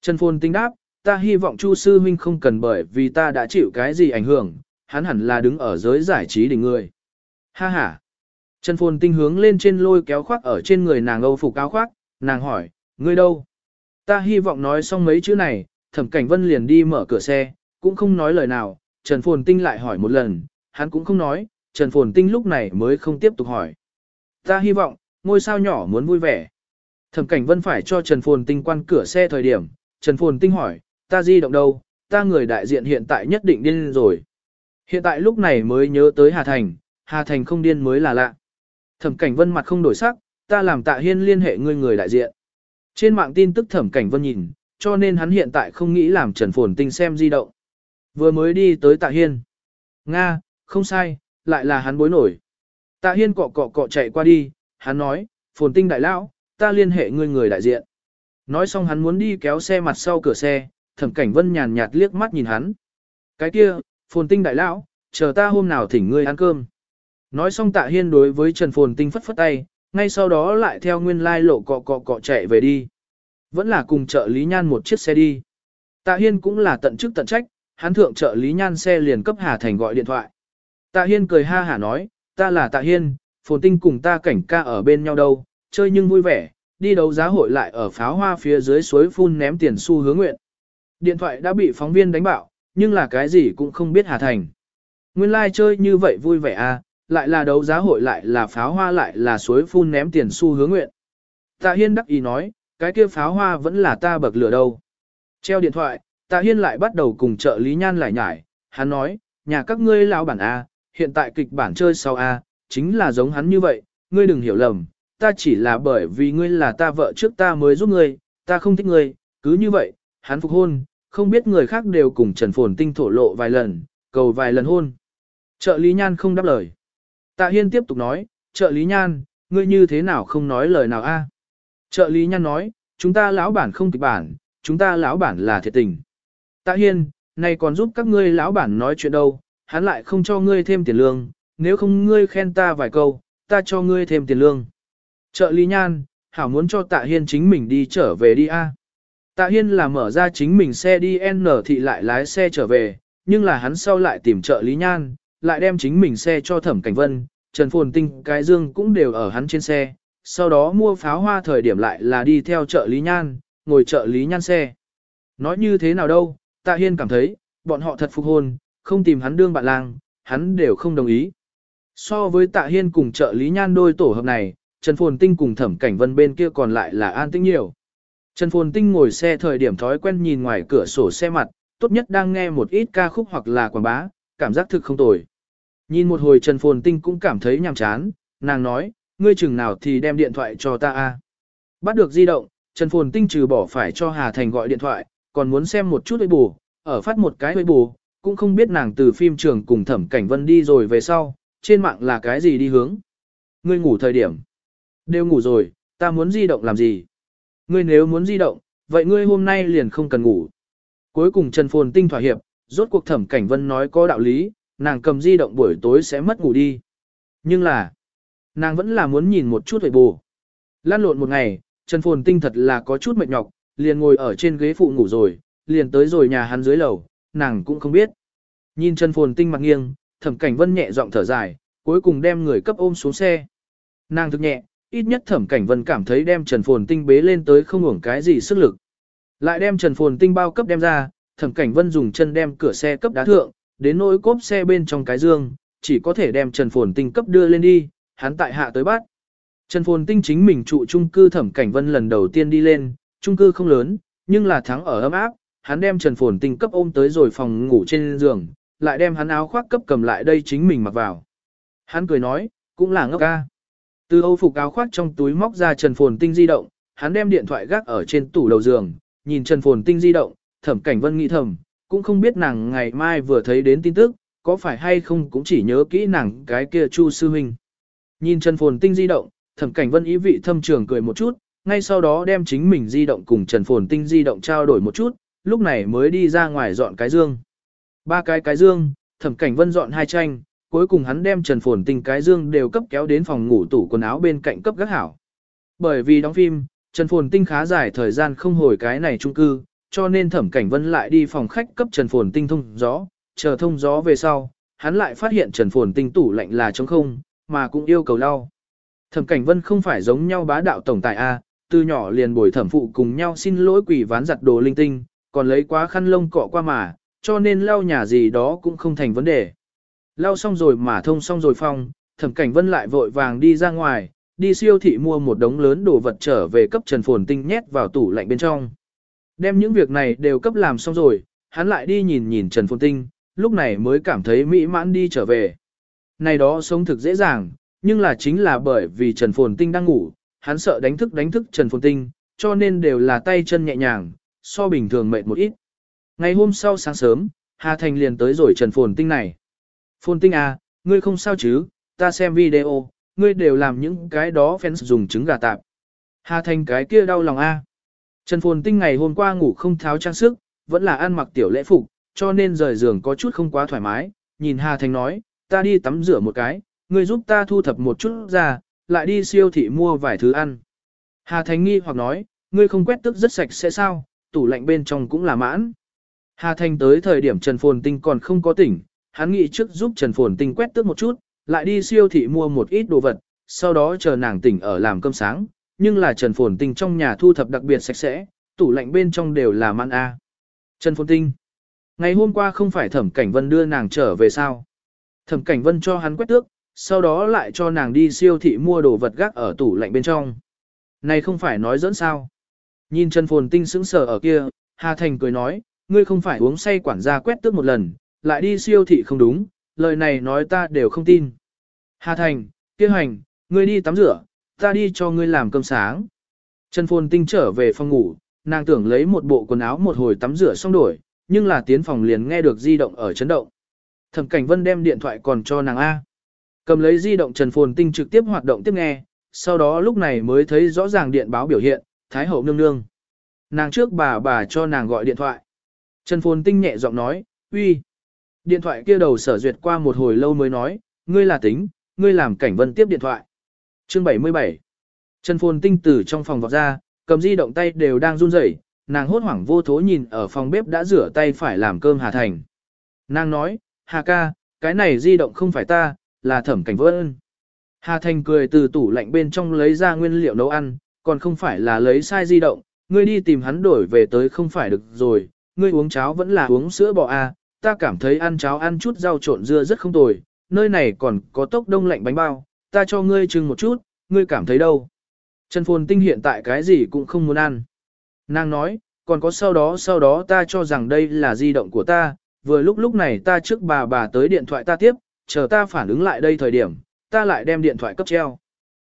A: Trần Phồn Tinh đáp, ta hy vọng Chu sư huynh không cần bởi vì ta đã chịu cái gì ảnh hưởng, hắn hẳn là đứng ở giới giải trí đỉnh người. Ha ha. Trần Phồn Tinh hướng lên trên lôi kéo khoác ở trên người nàng âu phục áo khoác, nàng hỏi, ngươi đâu? Ta hy vọng nói xong mấy chữ này, Thẩm Cảnh Vân liền đi mở cửa xe, cũng không nói lời nào, Trần Phồn Tinh lại hỏi một lần, hắn cũng không nói, Trần Phồn Tinh lúc này mới không tiếp tục hỏi. Ta hy vọng, ngôi sao nhỏ muốn vui vẻ. Thẩm Cảnh Vân phải cho Trần Phồn Tinh quan cửa xe thời điểm, Trần Phồn Tinh hỏi, ta di động đâu, ta người đại diện hiện tại nhất định điên rồi. Hiện tại lúc này mới nhớ tới Hà Thành, Hà Thành không điên mới là lạ. Thẩm Cảnh Vân mặt không đổi sắc, ta làm tạ hiên liên hệ ngươi người đại diện. Trên mạng tin tức Thẩm Cảnh Vân nhìn, cho nên hắn hiện tại không nghĩ làm Trần Phồn Tinh xem di động. Vừa mới đi tới tạ hiên. Nga, không sai, lại là hắn bối nổi. Tạ hiên cọ cọ cọ chạy qua đi, hắn nói, Phồn Tinh đại lão, ta liên hệ ngươi người đại diện. Nói xong hắn muốn đi kéo xe mặt sau cửa xe, thẩm cảnh vân nhàn nhạt liếc mắt nhìn hắn. Cái kia, phồn tinh đại lão, chờ ta hôm nào thỉnh ngươi ăn cơm. Nói xong tạ hiên đối với Trần Phồn Tinh phất phất tay, ngay sau đó lại theo nguyên lai lộ cọ cọ cọ chạy về đi. Vẫn là cùng trợ lý nhan một chiếc xe đi. Tạ hiên cũng là tận chức tận trách, hắn thượng trợ lý nhan xe liền cấp Hà Thành gọi điện thoại. Tạ hiên cười ha hả nói, ta là tạ hiên, phồn tinh cùng ta cảnh ca ở bên nhau đâu, chơi nhưng vui vẻ, đi đấu giá hội lại ở pháo hoa phía dưới suối phun ném tiền xu hướng nguyện. Điện thoại đã bị phóng viên đánh bạo, nhưng là cái gì cũng không biết Hà Thành. Nguyên lai like chơi như vậy vui vẻ à, lại là đấu giá hội lại là pháo hoa lại là suối phun ném tiền xu hướng nguyện. Tạ Hiên đắc ý nói, cái kia pháo hoa vẫn là ta bậc lửa đâu. Treo điện thoại, Tạ Hiên lại bắt đầu cùng trợ lý nhan lại nhải, hắn nói, nhà các ngươi lão bản A, hiện tại kịch bản chơi sau A, chính là giống hắn như vậy, ngươi đừng hiểu lầm, ta chỉ là bởi vì ngươi là ta vợ trước ta mới giúp ngươi, ta không thích ngươi, cứ như vậy, hắn phục hôn, không biết người khác đều cùng Trần Phồn Tinh thổ lộ vài lần, cầu vài lần hôn. Trợ lý nhan không đáp lời. Tạ Hiên tiếp tục nói, trợ lý nhan, ngươi như thế nào không nói lời nào a? Trợ lý nhan nói, chúng ta lão bản không kịch bản, chúng ta lão bản là thiệt tình. Tạ Hiên, này còn giúp các ngươi lão bản nói chuyện đâu, hắn lại không cho ngươi thêm tiền lương, nếu không ngươi khen ta vài câu, ta cho ngươi thêm tiền lương. Trợ lý nhan, hảo muốn cho tạ hiên chính mình đi trở về đi a. Tạ hiên là mở ra chính mình xe đi N thị lại lái xe trở về, nhưng là hắn sau lại tìm trợ lý nhan, lại đem chính mình xe cho thẩm cảnh vân, Trần Phồn Tinh cái dương cũng đều ở hắn trên xe, sau đó mua pháo hoa thời điểm lại là đi theo trợ lý nhan, ngồi trợ lý nhan xe. Nói như thế nào đâu, Tạ Hiên cảm thấy, bọn họ thật phục hồn, không tìm hắn đương bạn lang, hắn đều không đồng ý. So với Tạ Hiên cùng trợ lý nhan đôi tổ hợp này, Trần Phồn Tinh cùng Thẩm Cảnh Vân bên kia còn lại là an tĩnh nhiều. Trần Phồn Tinh ngồi xe thời điểm thói quen nhìn ngoài cửa sổ xe mặt, tốt nhất đang nghe một ít ca khúc hoặc là quảng bá, cảm giác thực không tồi. Nhìn một hồi Trần Phồn Tinh cũng cảm thấy nhàm chán, nàng nói, ngươi chừng nào thì đem điện thoại cho ta a. Bắt được di động, Trần Phồn Tinh trừ bỏ phải cho Hà Thành gọi điện thoại, còn muốn xem một chút hơi bù, ở phát một cái hơi bù, cũng không biết nàng từ phim trường cùng Thẩm Cảnh Vân đi rồi về sau, trên mạng là cái gì đi hướng. Ngươi ngủ thời điểm. Đều ngủ rồi, ta muốn di động làm gì? Ngươi nếu muốn di động, vậy ngươi hôm nay liền không cần ngủ. Cuối cùng Trần Phồn Tinh thỏa hiệp, rốt cuộc thẩm cảnh vân nói có đạo lý, nàng cầm di động buổi tối sẽ mất ngủ đi. Nhưng là, nàng vẫn là muốn nhìn một chút hội bù. Lan lộn một ngày, Trần Phồn Tinh thật là có chút mệt nhọc, liền ngồi ở trên ghế phụ ngủ rồi, liền tới rồi nhà hắn dưới lầu, nàng cũng không biết. Nhìn Trần Phồn Tinh mặt nghiêng, thẩm cảnh vân nhẹ giọng thở dài, cuối cùng đem người cấp ôm xuống xe. Nàng thực nhẹ, ít nhất thẩm cảnh vân cảm thấy đem Trần Phồn Tinh bế lên tới không hưởng cái gì sức lực. Lại đem Trần Phồn Tinh bao cấp đem ra, thẩm cảnh vân dùng chân đem cửa xe cấp đá thượng, đến nỗi cốp xe bên trong cái dương, chỉ có thể đem Trần Phồn Tinh cấp đưa lên đi, hắn tại hạ tới bắt. Trần Phồn Tinh chính mình trụ trung cư thẩm cảnh vân lần đầu tiên đi lên, trung cư không lớn, nhưng là thắng ở ấm áp, hắn đem Trần Phồn Tinh cấp ôm tới rồi phòng ngủ trên giường, lại đem hắn áo khoác cấp cầm lại đây chính mình mặc vào. Hắn cười nói, cũng là ngốc ca. Từ Âu phục áo khoác trong túi móc ra Trần Phồn Tinh di động, hắn đem điện thoại gác ở trên tủ đầu giường, nhìn Trần Phồn Tinh di động, thẩm cảnh vân nghĩ thầm, cũng không biết nàng ngày mai vừa thấy đến tin tức, có phải hay không cũng chỉ nhớ kỹ nàng cái kia Chu sư huynh. Nhìn Trần Phồn Tinh di động, thẩm cảnh vân ý vị thâm trường cười một chút, ngay sau đó đem chính mình di động cùng Trần Phồn Tinh di động trao đổi một chút, lúc này mới đi ra ngoài dọn cái dương. Ba cái cái dương, thẩm cảnh vân dọn hai tranh, cuối cùng hắn đem Trần Phồn Tinh cái dương đều cấp kéo đến phòng ngủ tủ quần áo bên cạnh cấp gác hảo. Bởi vì đóng phim, Trần Phồn Tinh khá dài thời gian không hồi cái này chung cư, cho nên thẩm cảnh vân lại đi phòng khách cấp Trần Phồn Tinh thông gió, chờ thông gió về sau, hắn lại phát hiện Trần Phồn Tinh tủ lạnh là trống không, mà cũng yêu cầu lau. Thẩm cảnh vân không phải giống nhau bá đạo tổng tài A, từ nhỏ liền bồi thẩm phụ cùng nhau xin lỗi quỷ ván giặt đồ linh tinh, còn lấy quá khăn lông cọ qua mà, cho nên lau nhà gì đó cũng không thành vấn đề. Lau xong rồi mà thông xong rồi phong, thẩm cảnh vân lại vội vàng đi ra ngoài, đi siêu thị mua một đống lớn đồ vật trở về cấp Trần Phồn Tinh nhét vào tủ lạnh bên trong. Đem những việc này đều cấp làm xong rồi, hắn lại đi nhìn nhìn Trần Phồn Tinh, lúc này mới cảm thấy mỹ mãn đi trở về. Này đó sống thực dễ dàng, nhưng là chính là bởi vì Trần Phồn Tinh đang ngủ, hắn sợ đánh thức đánh thức Trần Phồn Tinh, cho nên đều là tay chân nhẹ nhàng, so bình thường mệt một ít. Ngày hôm sau sáng sớm, Hà Thành liền tới rồi Trần Phồn Tinh này. Phồn Tinh à, ngươi không sao chứ, ta xem video, ngươi đều làm những cái đó fans dùng trứng gà tạp. Hà Thành cái kia đau lòng a. Trần Phồn Tinh ngày hôm qua ngủ không tháo trang sức, vẫn là ăn mặc tiểu lễ phục, cho nên rời giường có chút không quá thoải mái. Nhìn Hà Thành nói, ta đi tắm rửa một cái, ngươi giúp ta thu thập một chút ra, lại đi siêu thị mua vài thứ ăn. Hà Thành nghi hoặc nói, ngươi không quét tức rất sạch sẽ sao, tủ lạnh bên trong cũng là mãn. Hà Thành tới thời điểm Trần Phồn Tinh còn không có tỉnh, hắn nghĩ trước giúp Trần Phồn Tinh quét tước một chút, lại đi siêu thị mua một ít đồ vật, sau đó chờ nàng tỉnh ở làm cơm sáng, nhưng là Trần Phồn Tinh trong nhà thu thập đặc biệt sạch sẽ, tủ lạnh bên trong đều là man A. Trần Phồn Tinh, ngày hôm qua không phải Thẩm Cảnh Vân đưa nàng trở về sao? Thẩm Cảnh Vân cho hắn quét tước, sau đó lại cho nàng đi siêu thị mua đồ vật gác ở tủ lạnh bên trong. Này không phải nói dẫn sao? Nhìn Trần Phồn Tinh sững sờ ở kia, Hà Thành cười nói, ngươi không phải uống say quản gia quét tước một lần, lại đi siêu thị không đúng, lời này nói ta đều không tin. Hà Thành, kia hành, ngươi đi tắm rửa, ta đi cho ngươi làm cơm sáng. Trần Phồn Tinh trở về phòng ngủ, nàng tưởng lấy một bộ quần áo một hồi tắm rửa xong đổi, nhưng là tiến phòng liền nghe được di động ở chấn động. Thẩm Cảnh Vân đem điện thoại còn cho nàng A. Cầm lấy di động Trần Phồn Tinh trực tiếp hoạt động tiếp nghe, sau đó lúc này mới thấy rõ ràng điện báo biểu hiện, Thái Hậu nương nương. Nàng trước bà bà cho nàng gọi điện thoại. Trần Phồn Tinh nhẹ giọng nói, uy. Điện thoại kia đầu sở duyệt qua một hồi lâu mới nói, ngươi là tính, ngươi làm cảnh vân tiếp điện thoại. Chương 77 Trần Phồn Tinh từ trong phòng vọt ra, cầm di động tay đều đang run rẩy, nàng hốt hoảng vô thố nhìn ở phòng bếp đã rửa tay phải làm cơm Hà Thành. Nàng nói, Hà ca, cái này di động không phải ta, là thẩm cảnh vân. Hà Thành cười từ tủ lạnh bên trong lấy ra nguyên liệu nấu ăn, còn không phải là lấy sai di động, ngươi đi tìm hắn đổi về tới không phải được rồi, ngươi uống cháo vẫn là uống sữa bò à, ta cảm thấy ăn cháo ăn chút rau trộn dưa rất không tồi, nơi này còn có tốc đông lạnh bánh bao, ta cho ngươi chừng một chút, ngươi cảm thấy đâu. Trần Phồn Tinh hiện tại cái gì cũng không muốn ăn. Nàng nói, còn có sau đó sau đó ta cho rằng đây là di động của ta, vừa lúc lúc này ta trước bà bà tới điện thoại ta tiếp, chờ ta phản ứng lại đây thời điểm, ta lại đem điện thoại cấp treo.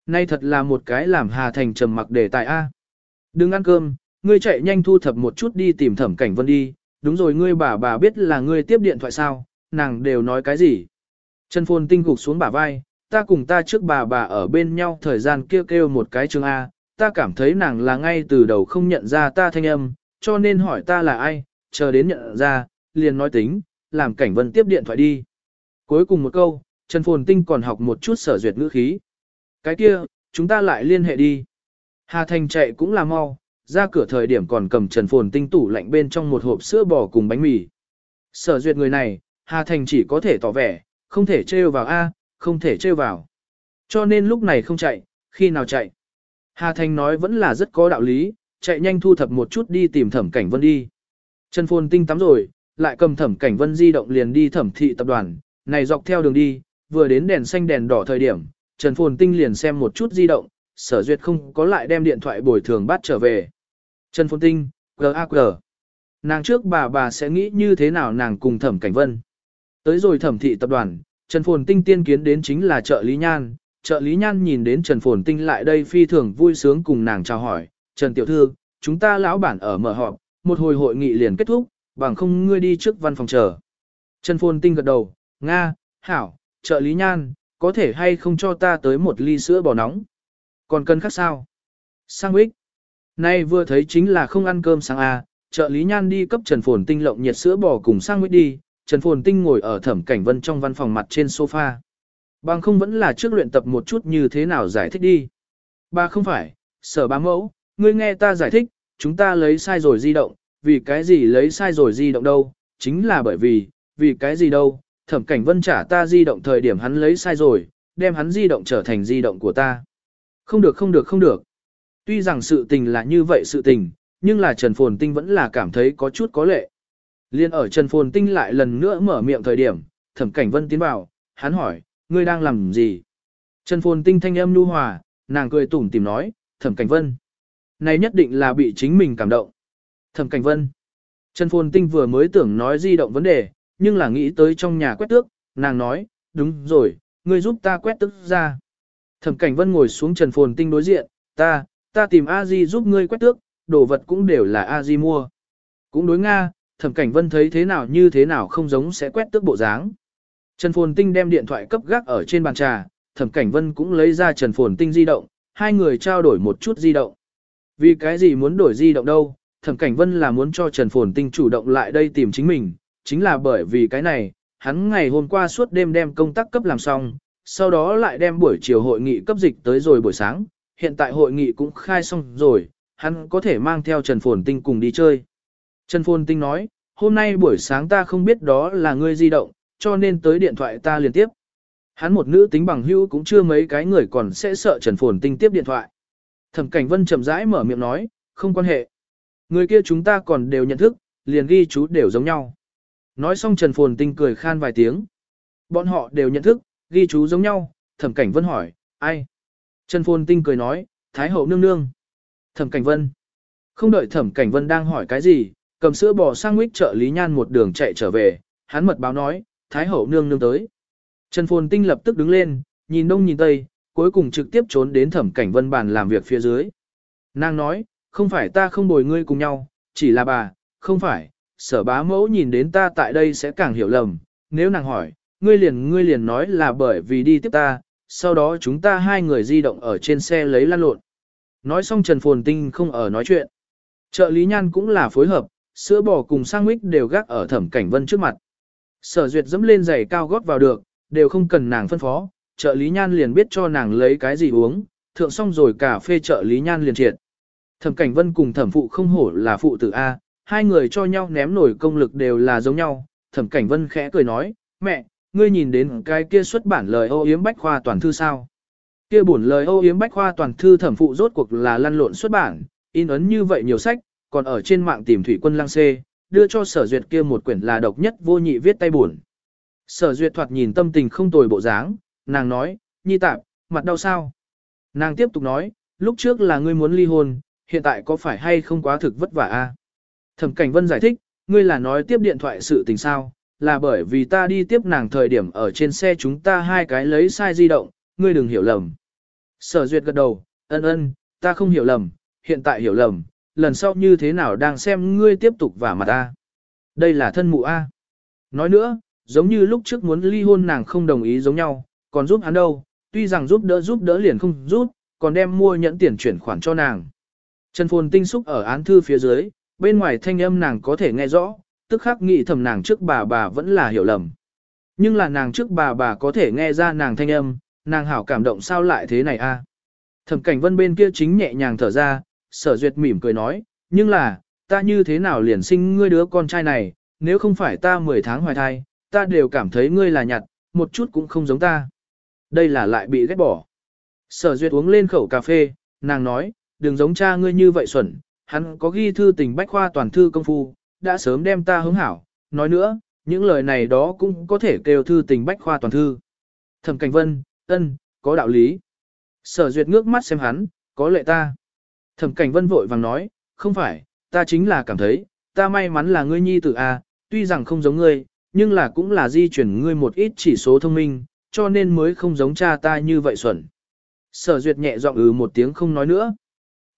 A: Nay thật là một cái làm Hà Thành trầm mặc để tại A. Đừng ăn cơm, ngươi chạy nhanh thu thập một chút đi tìm thẩm cảnh vân đi, đúng rồi ngươi bà bà biết là ngươi tiếp điện thoại sao, nàng đều nói cái gì. Trần Phồn tinh gục xuống bả vai, ta cùng ta trước bà bà ở bên nhau thời gian kêu kêu một cái chương A, ta cảm thấy nàng là ngay từ đầu không nhận ra ta thanh âm, cho nên hỏi ta là ai, chờ đến nhận ra, liền nói tính, làm cảnh vân tiếp điện thoại đi. Cuối cùng một câu, Trần Phồn Tinh còn học một chút sở duyệt ngữ khí. Cái kia, chúng ta lại liên hệ đi. Hà Thành chạy cũng là mau, ra cửa thời điểm còn cầm Trần Phồn Tinh tủ lạnh bên trong một hộp sữa bò cùng bánh mì. Sở duyệt người này, Hà Thành chỉ có thể tỏ vẻ, không thể trêu vào A, không thể trêu vào. Cho nên lúc này không chạy, khi nào chạy. Hà Thành nói vẫn là rất có đạo lý, chạy nhanh thu thập một chút đi tìm thẩm cảnh vân đi. Trần Phồn Tinh tắm rồi, lại cầm thẩm cảnh vân di động liền đi thẩm thị tập đoàn, này dọc theo đường đi, vừa đến đèn xanh đèn đỏ thời điểm, Trần Phồn Tinh liền xem một chút di động, sở duyệt không có lại đem điện thoại bồi thường bắt trở về. Trần Phồn Tinh, G.A.G. Nàng trước bà bà sẽ nghĩ như thế nào nàng cùng thẩm cảnh vân. Tới rồi thẩm thị tập đoàn, Trần Phồn Tinh tiên kiến đến chính là trợ lý nhan. Trợ lý nhan nhìn đến Trần Phồn Tinh lại đây phi thường vui sướng cùng nàng chào hỏi. Trần Tiểu Thư, chúng ta lão bản ở mở họp, một hồi hội nghị liền kết thúc, bằng không ngươi đi trước văn phòng chờ. Trần Phồn Tinh gật đầu, Nga, Hảo, trợ lý nhan, có thể hay không cho ta tới một ly sữa bò nóng. Còn cần khác sao? Sang ích. Nay vừa thấy chính là không ăn cơm sáng à, trợ lý nhan đi cấp Trần Phồn Tinh lộng nhiệt sữa bò cùng sang ích đi, Trần Phồn Tinh ngồi ở thẩm cảnh vân trong văn phòng mặt trên sofa. Bằng không vẫn là trước luyện tập một chút như thế nào giải thích đi. Bà không phải, sở bá mẫu, ngươi nghe ta giải thích, chúng ta lấy sai rồi di động, vì cái gì lấy sai rồi di động đâu, chính là bởi vì, vì cái gì đâu, thẩm cảnh vân trả ta di động thời điểm hắn lấy sai rồi, đem hắn di động trở thành di động của ta. Không được không được không được. Tuy rằng sự tình là như vậy sự tình, nhưng là Trần Phồn Tinh vẫn là cảm thấy có chút có lệ. Liên ở Trần Phồn Tinh lại lần nữa mở miệng thời điểm, thẩm cảnh vân tiến vào, hắn hỏi, ngươi đang làm gì? Trần Phồn Tinh thanh âm nu hòa, nàng cười tủm tìm nói, thẩm cảnh vân. Này nhất định là bị chính mình cảm động. Thẩm cảnh vân. Trần Phồn Tinh vừa mới tưởng nói di động vấn đề, nhưng là nghĩ tới trong nhà quét tước, nàng nói, đúng rồi, ngươi giúp ta quét tước ra. Thẩm cảnh vân ngồi xuống Trần Phồn Tinh đối diện, ta, ta tìm a di giúp ngươi quét tước, đồ vật cũng đều là a di mua. Cũng đối Nga, thẩm cảnh vân thấy thế nào như thế nào không giống sẽ quét tước bộ dáng. Trần Phồn Tinh đem điện thoại cấp gác ở trên bàn trà, thẩm cảnh vân cũng lấy ra Trần Phồn Tinh di động, hai người trao đổi một chút di động. Vì cái gì muốn đổi di động đâu, thẩm cảnh vân là muốn cho Trần Phồn Tinh chủ động lại đây tìm chính mình, chính là bởi vì cái này, hắn ngày hôm qua suốt đêm đem công tác cấp làm xong, sau đó lại đem buổi chiều hội nghị cấp dịch tới rồi buổi sáng, hiện tại hội nghị cũng khai xong rồi, hắn có thể mang theo Trần Phồn Tinh cùng đi chơi. Trần Phồn Tinh nói, hôm nay buổi sáng ta không biết đó là ngươi di động, cho nên tới điện thoại ta liên tiếp. Hắn một nữ tính bằng hữu cũng chưa mấy cái người còn sẽ sợ Trần Phồn Tinh tiếp điện thoại. Thẩm Cảnh Vân chậm rãi mở miệng nói, không quan hệ. Người kia chúng ta còn đều nhận thức, liền ghi chú đều giống nhau. Nói xong Trần Phồn Tinh cười khan vài tiếng. Bọn họ đều nhận thức, ghi chú giống nhau, Thẩm Cảnh Vân hỏi, ai? Trần Phồn Tinh cười nói, Thái hậu nương nương. Thẩm Cảnh Vân. Không đợi Thẩm Cảnh Vân đang hỏi cái gì, cầm sữa bò sang nguyết trợ Lý Nhan một đường chạy trở về, hắn mật báo nói, Thái hậu nương nương tới. Trần Phồn Tinh lập tức đứng lên, nhìn đông nhìn tây, cuối cùng trực tiếp trốn đến Thẩm Cảnh Vân bàn làm việc phía dưới. Nàng nói, không phải ta không bồi ngươi cùng nhau, chỉ là bà, không phải, sở bá mẫu nhìn đến ta tại đây sẽ càng hiểu lầm, nếu nàng hỏi, ngươi liền ngươi liền nói là bởi vì đi tiếp ta, sau đó chúng ta hai người di động ở trên xe lấy lan lộn. Nói xong Trần Phồn Tinh không ở nói chuyện. Trợ lý nhan cũng là phối hợp, sữa bò cùng sang mít đều gác ở thẩm cảnh vân trước mặt. Sở duyệt dẫm lên giày cao gót vào được, đều không cần nàng phân phó, trợ lý nhan liền biết cho nàng lấy cái gì uống, thượng xong rồi cà phê trợ lý nhan liền triệt. Thẩm cảnh vân cùng thẩm phụ không hổ là phụ tử A, hai người cho nhau ném nổi công lực đều là giống nhau. Thẩm cảnh vân khẽ cười nói, mẹ, ngươi nhìn đến cái kia xuất bản lời ô yếm bách khoa toàn thư sao? Kia bổn lời ô yếm bách khoa toàn thư thẩm phụ rốt cuộc là lăn lộn xuất bản, in ấn như vậy nhiều sách, còn ở trên mạng tìm thủy quân lang xê, đưa cho sở duyệt kia một quyển là độc nhất vô nhị viết tay buồn. Sở duyệt thoạt nhìn tâm tình không tồi bộ dáng, nàng nói, nhi tạm, mặt đau sao? Nàng tiếp tục nói, lúc trước là ngươi muốn ly hôn, hiện tại có phải hay không quá thực vất vả a? Thẩm Cảnh Vân giải thích, ngươi là nói tiếp điện thoại sự tình sao, là bởi vì ta đi tiếp nàng thời điểm ở trên xe chúng ta hai cái lấy sai di động, ngươi đừng hiểu lầm. Sở Duyệt gật đầu, ân ân, ta không hiểu lầm, hiện tại hiểu lầm, lần sau như thế nào đang xem ngươi tiếp tục vả mặt ta. Đây là thân mụ A. Nói nữa, giống như lúc trước muốn ly hôn nàng không đồng ý giống nhau, còn giúp hắn đâu, tuy rằng giúp đỡ giúp đỡ liền không giúp, còn đem mua nhẫn tiền chuyển khoản cho nàng. Trần Phồn tinh xúc ở án thư phía dưới, bên ngoài thanh âm nàng có thể nghe rõ, tức khắc nghĩ thầm nàng trước bà bà vẫn là hiểu lầm. Nhưng là nàng trước bà bà có thể nghe ra nàng thanh âm, nàng hảo cảm động sao lại thế này a? Thẩm cảnh vân bên kia chính nhẹ nhàng thở ra, sở duyệt mỉm cười nói, nhưng là, ta như thế nào liền sinh ngươi đứa con trai này, nếu không phải ta 10 tháng hoài thai, ta đều cảm thấy ngươi là nhặt, một chút cũng không giống ta. Đây là lại bị ghét bỏ. Sở duyệt uống lên khẩu cà phê, nàng nói, đừng giống cha ngươi như vậy xuẩn, hắn có ghi thư tình bách khoa toàn thư công phu, đã sớm đem ta hứng hảo, nói nữa, những lời này đó cũng có thể kêu thư tình bách khoa toàn thư. Thẩm Cảnh Vân, ân, có đạo lý. Sở Duyệt ngước mắt xem hắn, có lệ ta. Thẩm Cảnh Vân vội vàng nói, không phải, ta chính là cảm thấy, ta may mắn là ngươi nhi tử a, tuy rằng không giống ngươi, nhưng là cũng là di chuyển ngươi một ít chỉ số thông minh, cho nên mới không giống cha ta như vậy xuẩn. Sở Duyệt nhẹ giọng ừ một tiếng không nói nữa.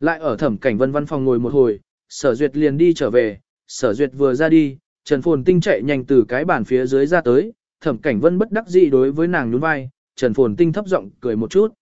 A: Lại ở thẩm cảnh vân văn phòng ngồi một hồi, sở Duyệt liền đi trở về, sở Duyệt vừa ra đi, Trần Phồn Tinh chạy nhanh từ cái bàn phía dưới ra tới, thẩm cảnh vân bất đắc dĩ đối với nàng nhún vai, Trần Phồn Tinh thấp giọng cười một chút.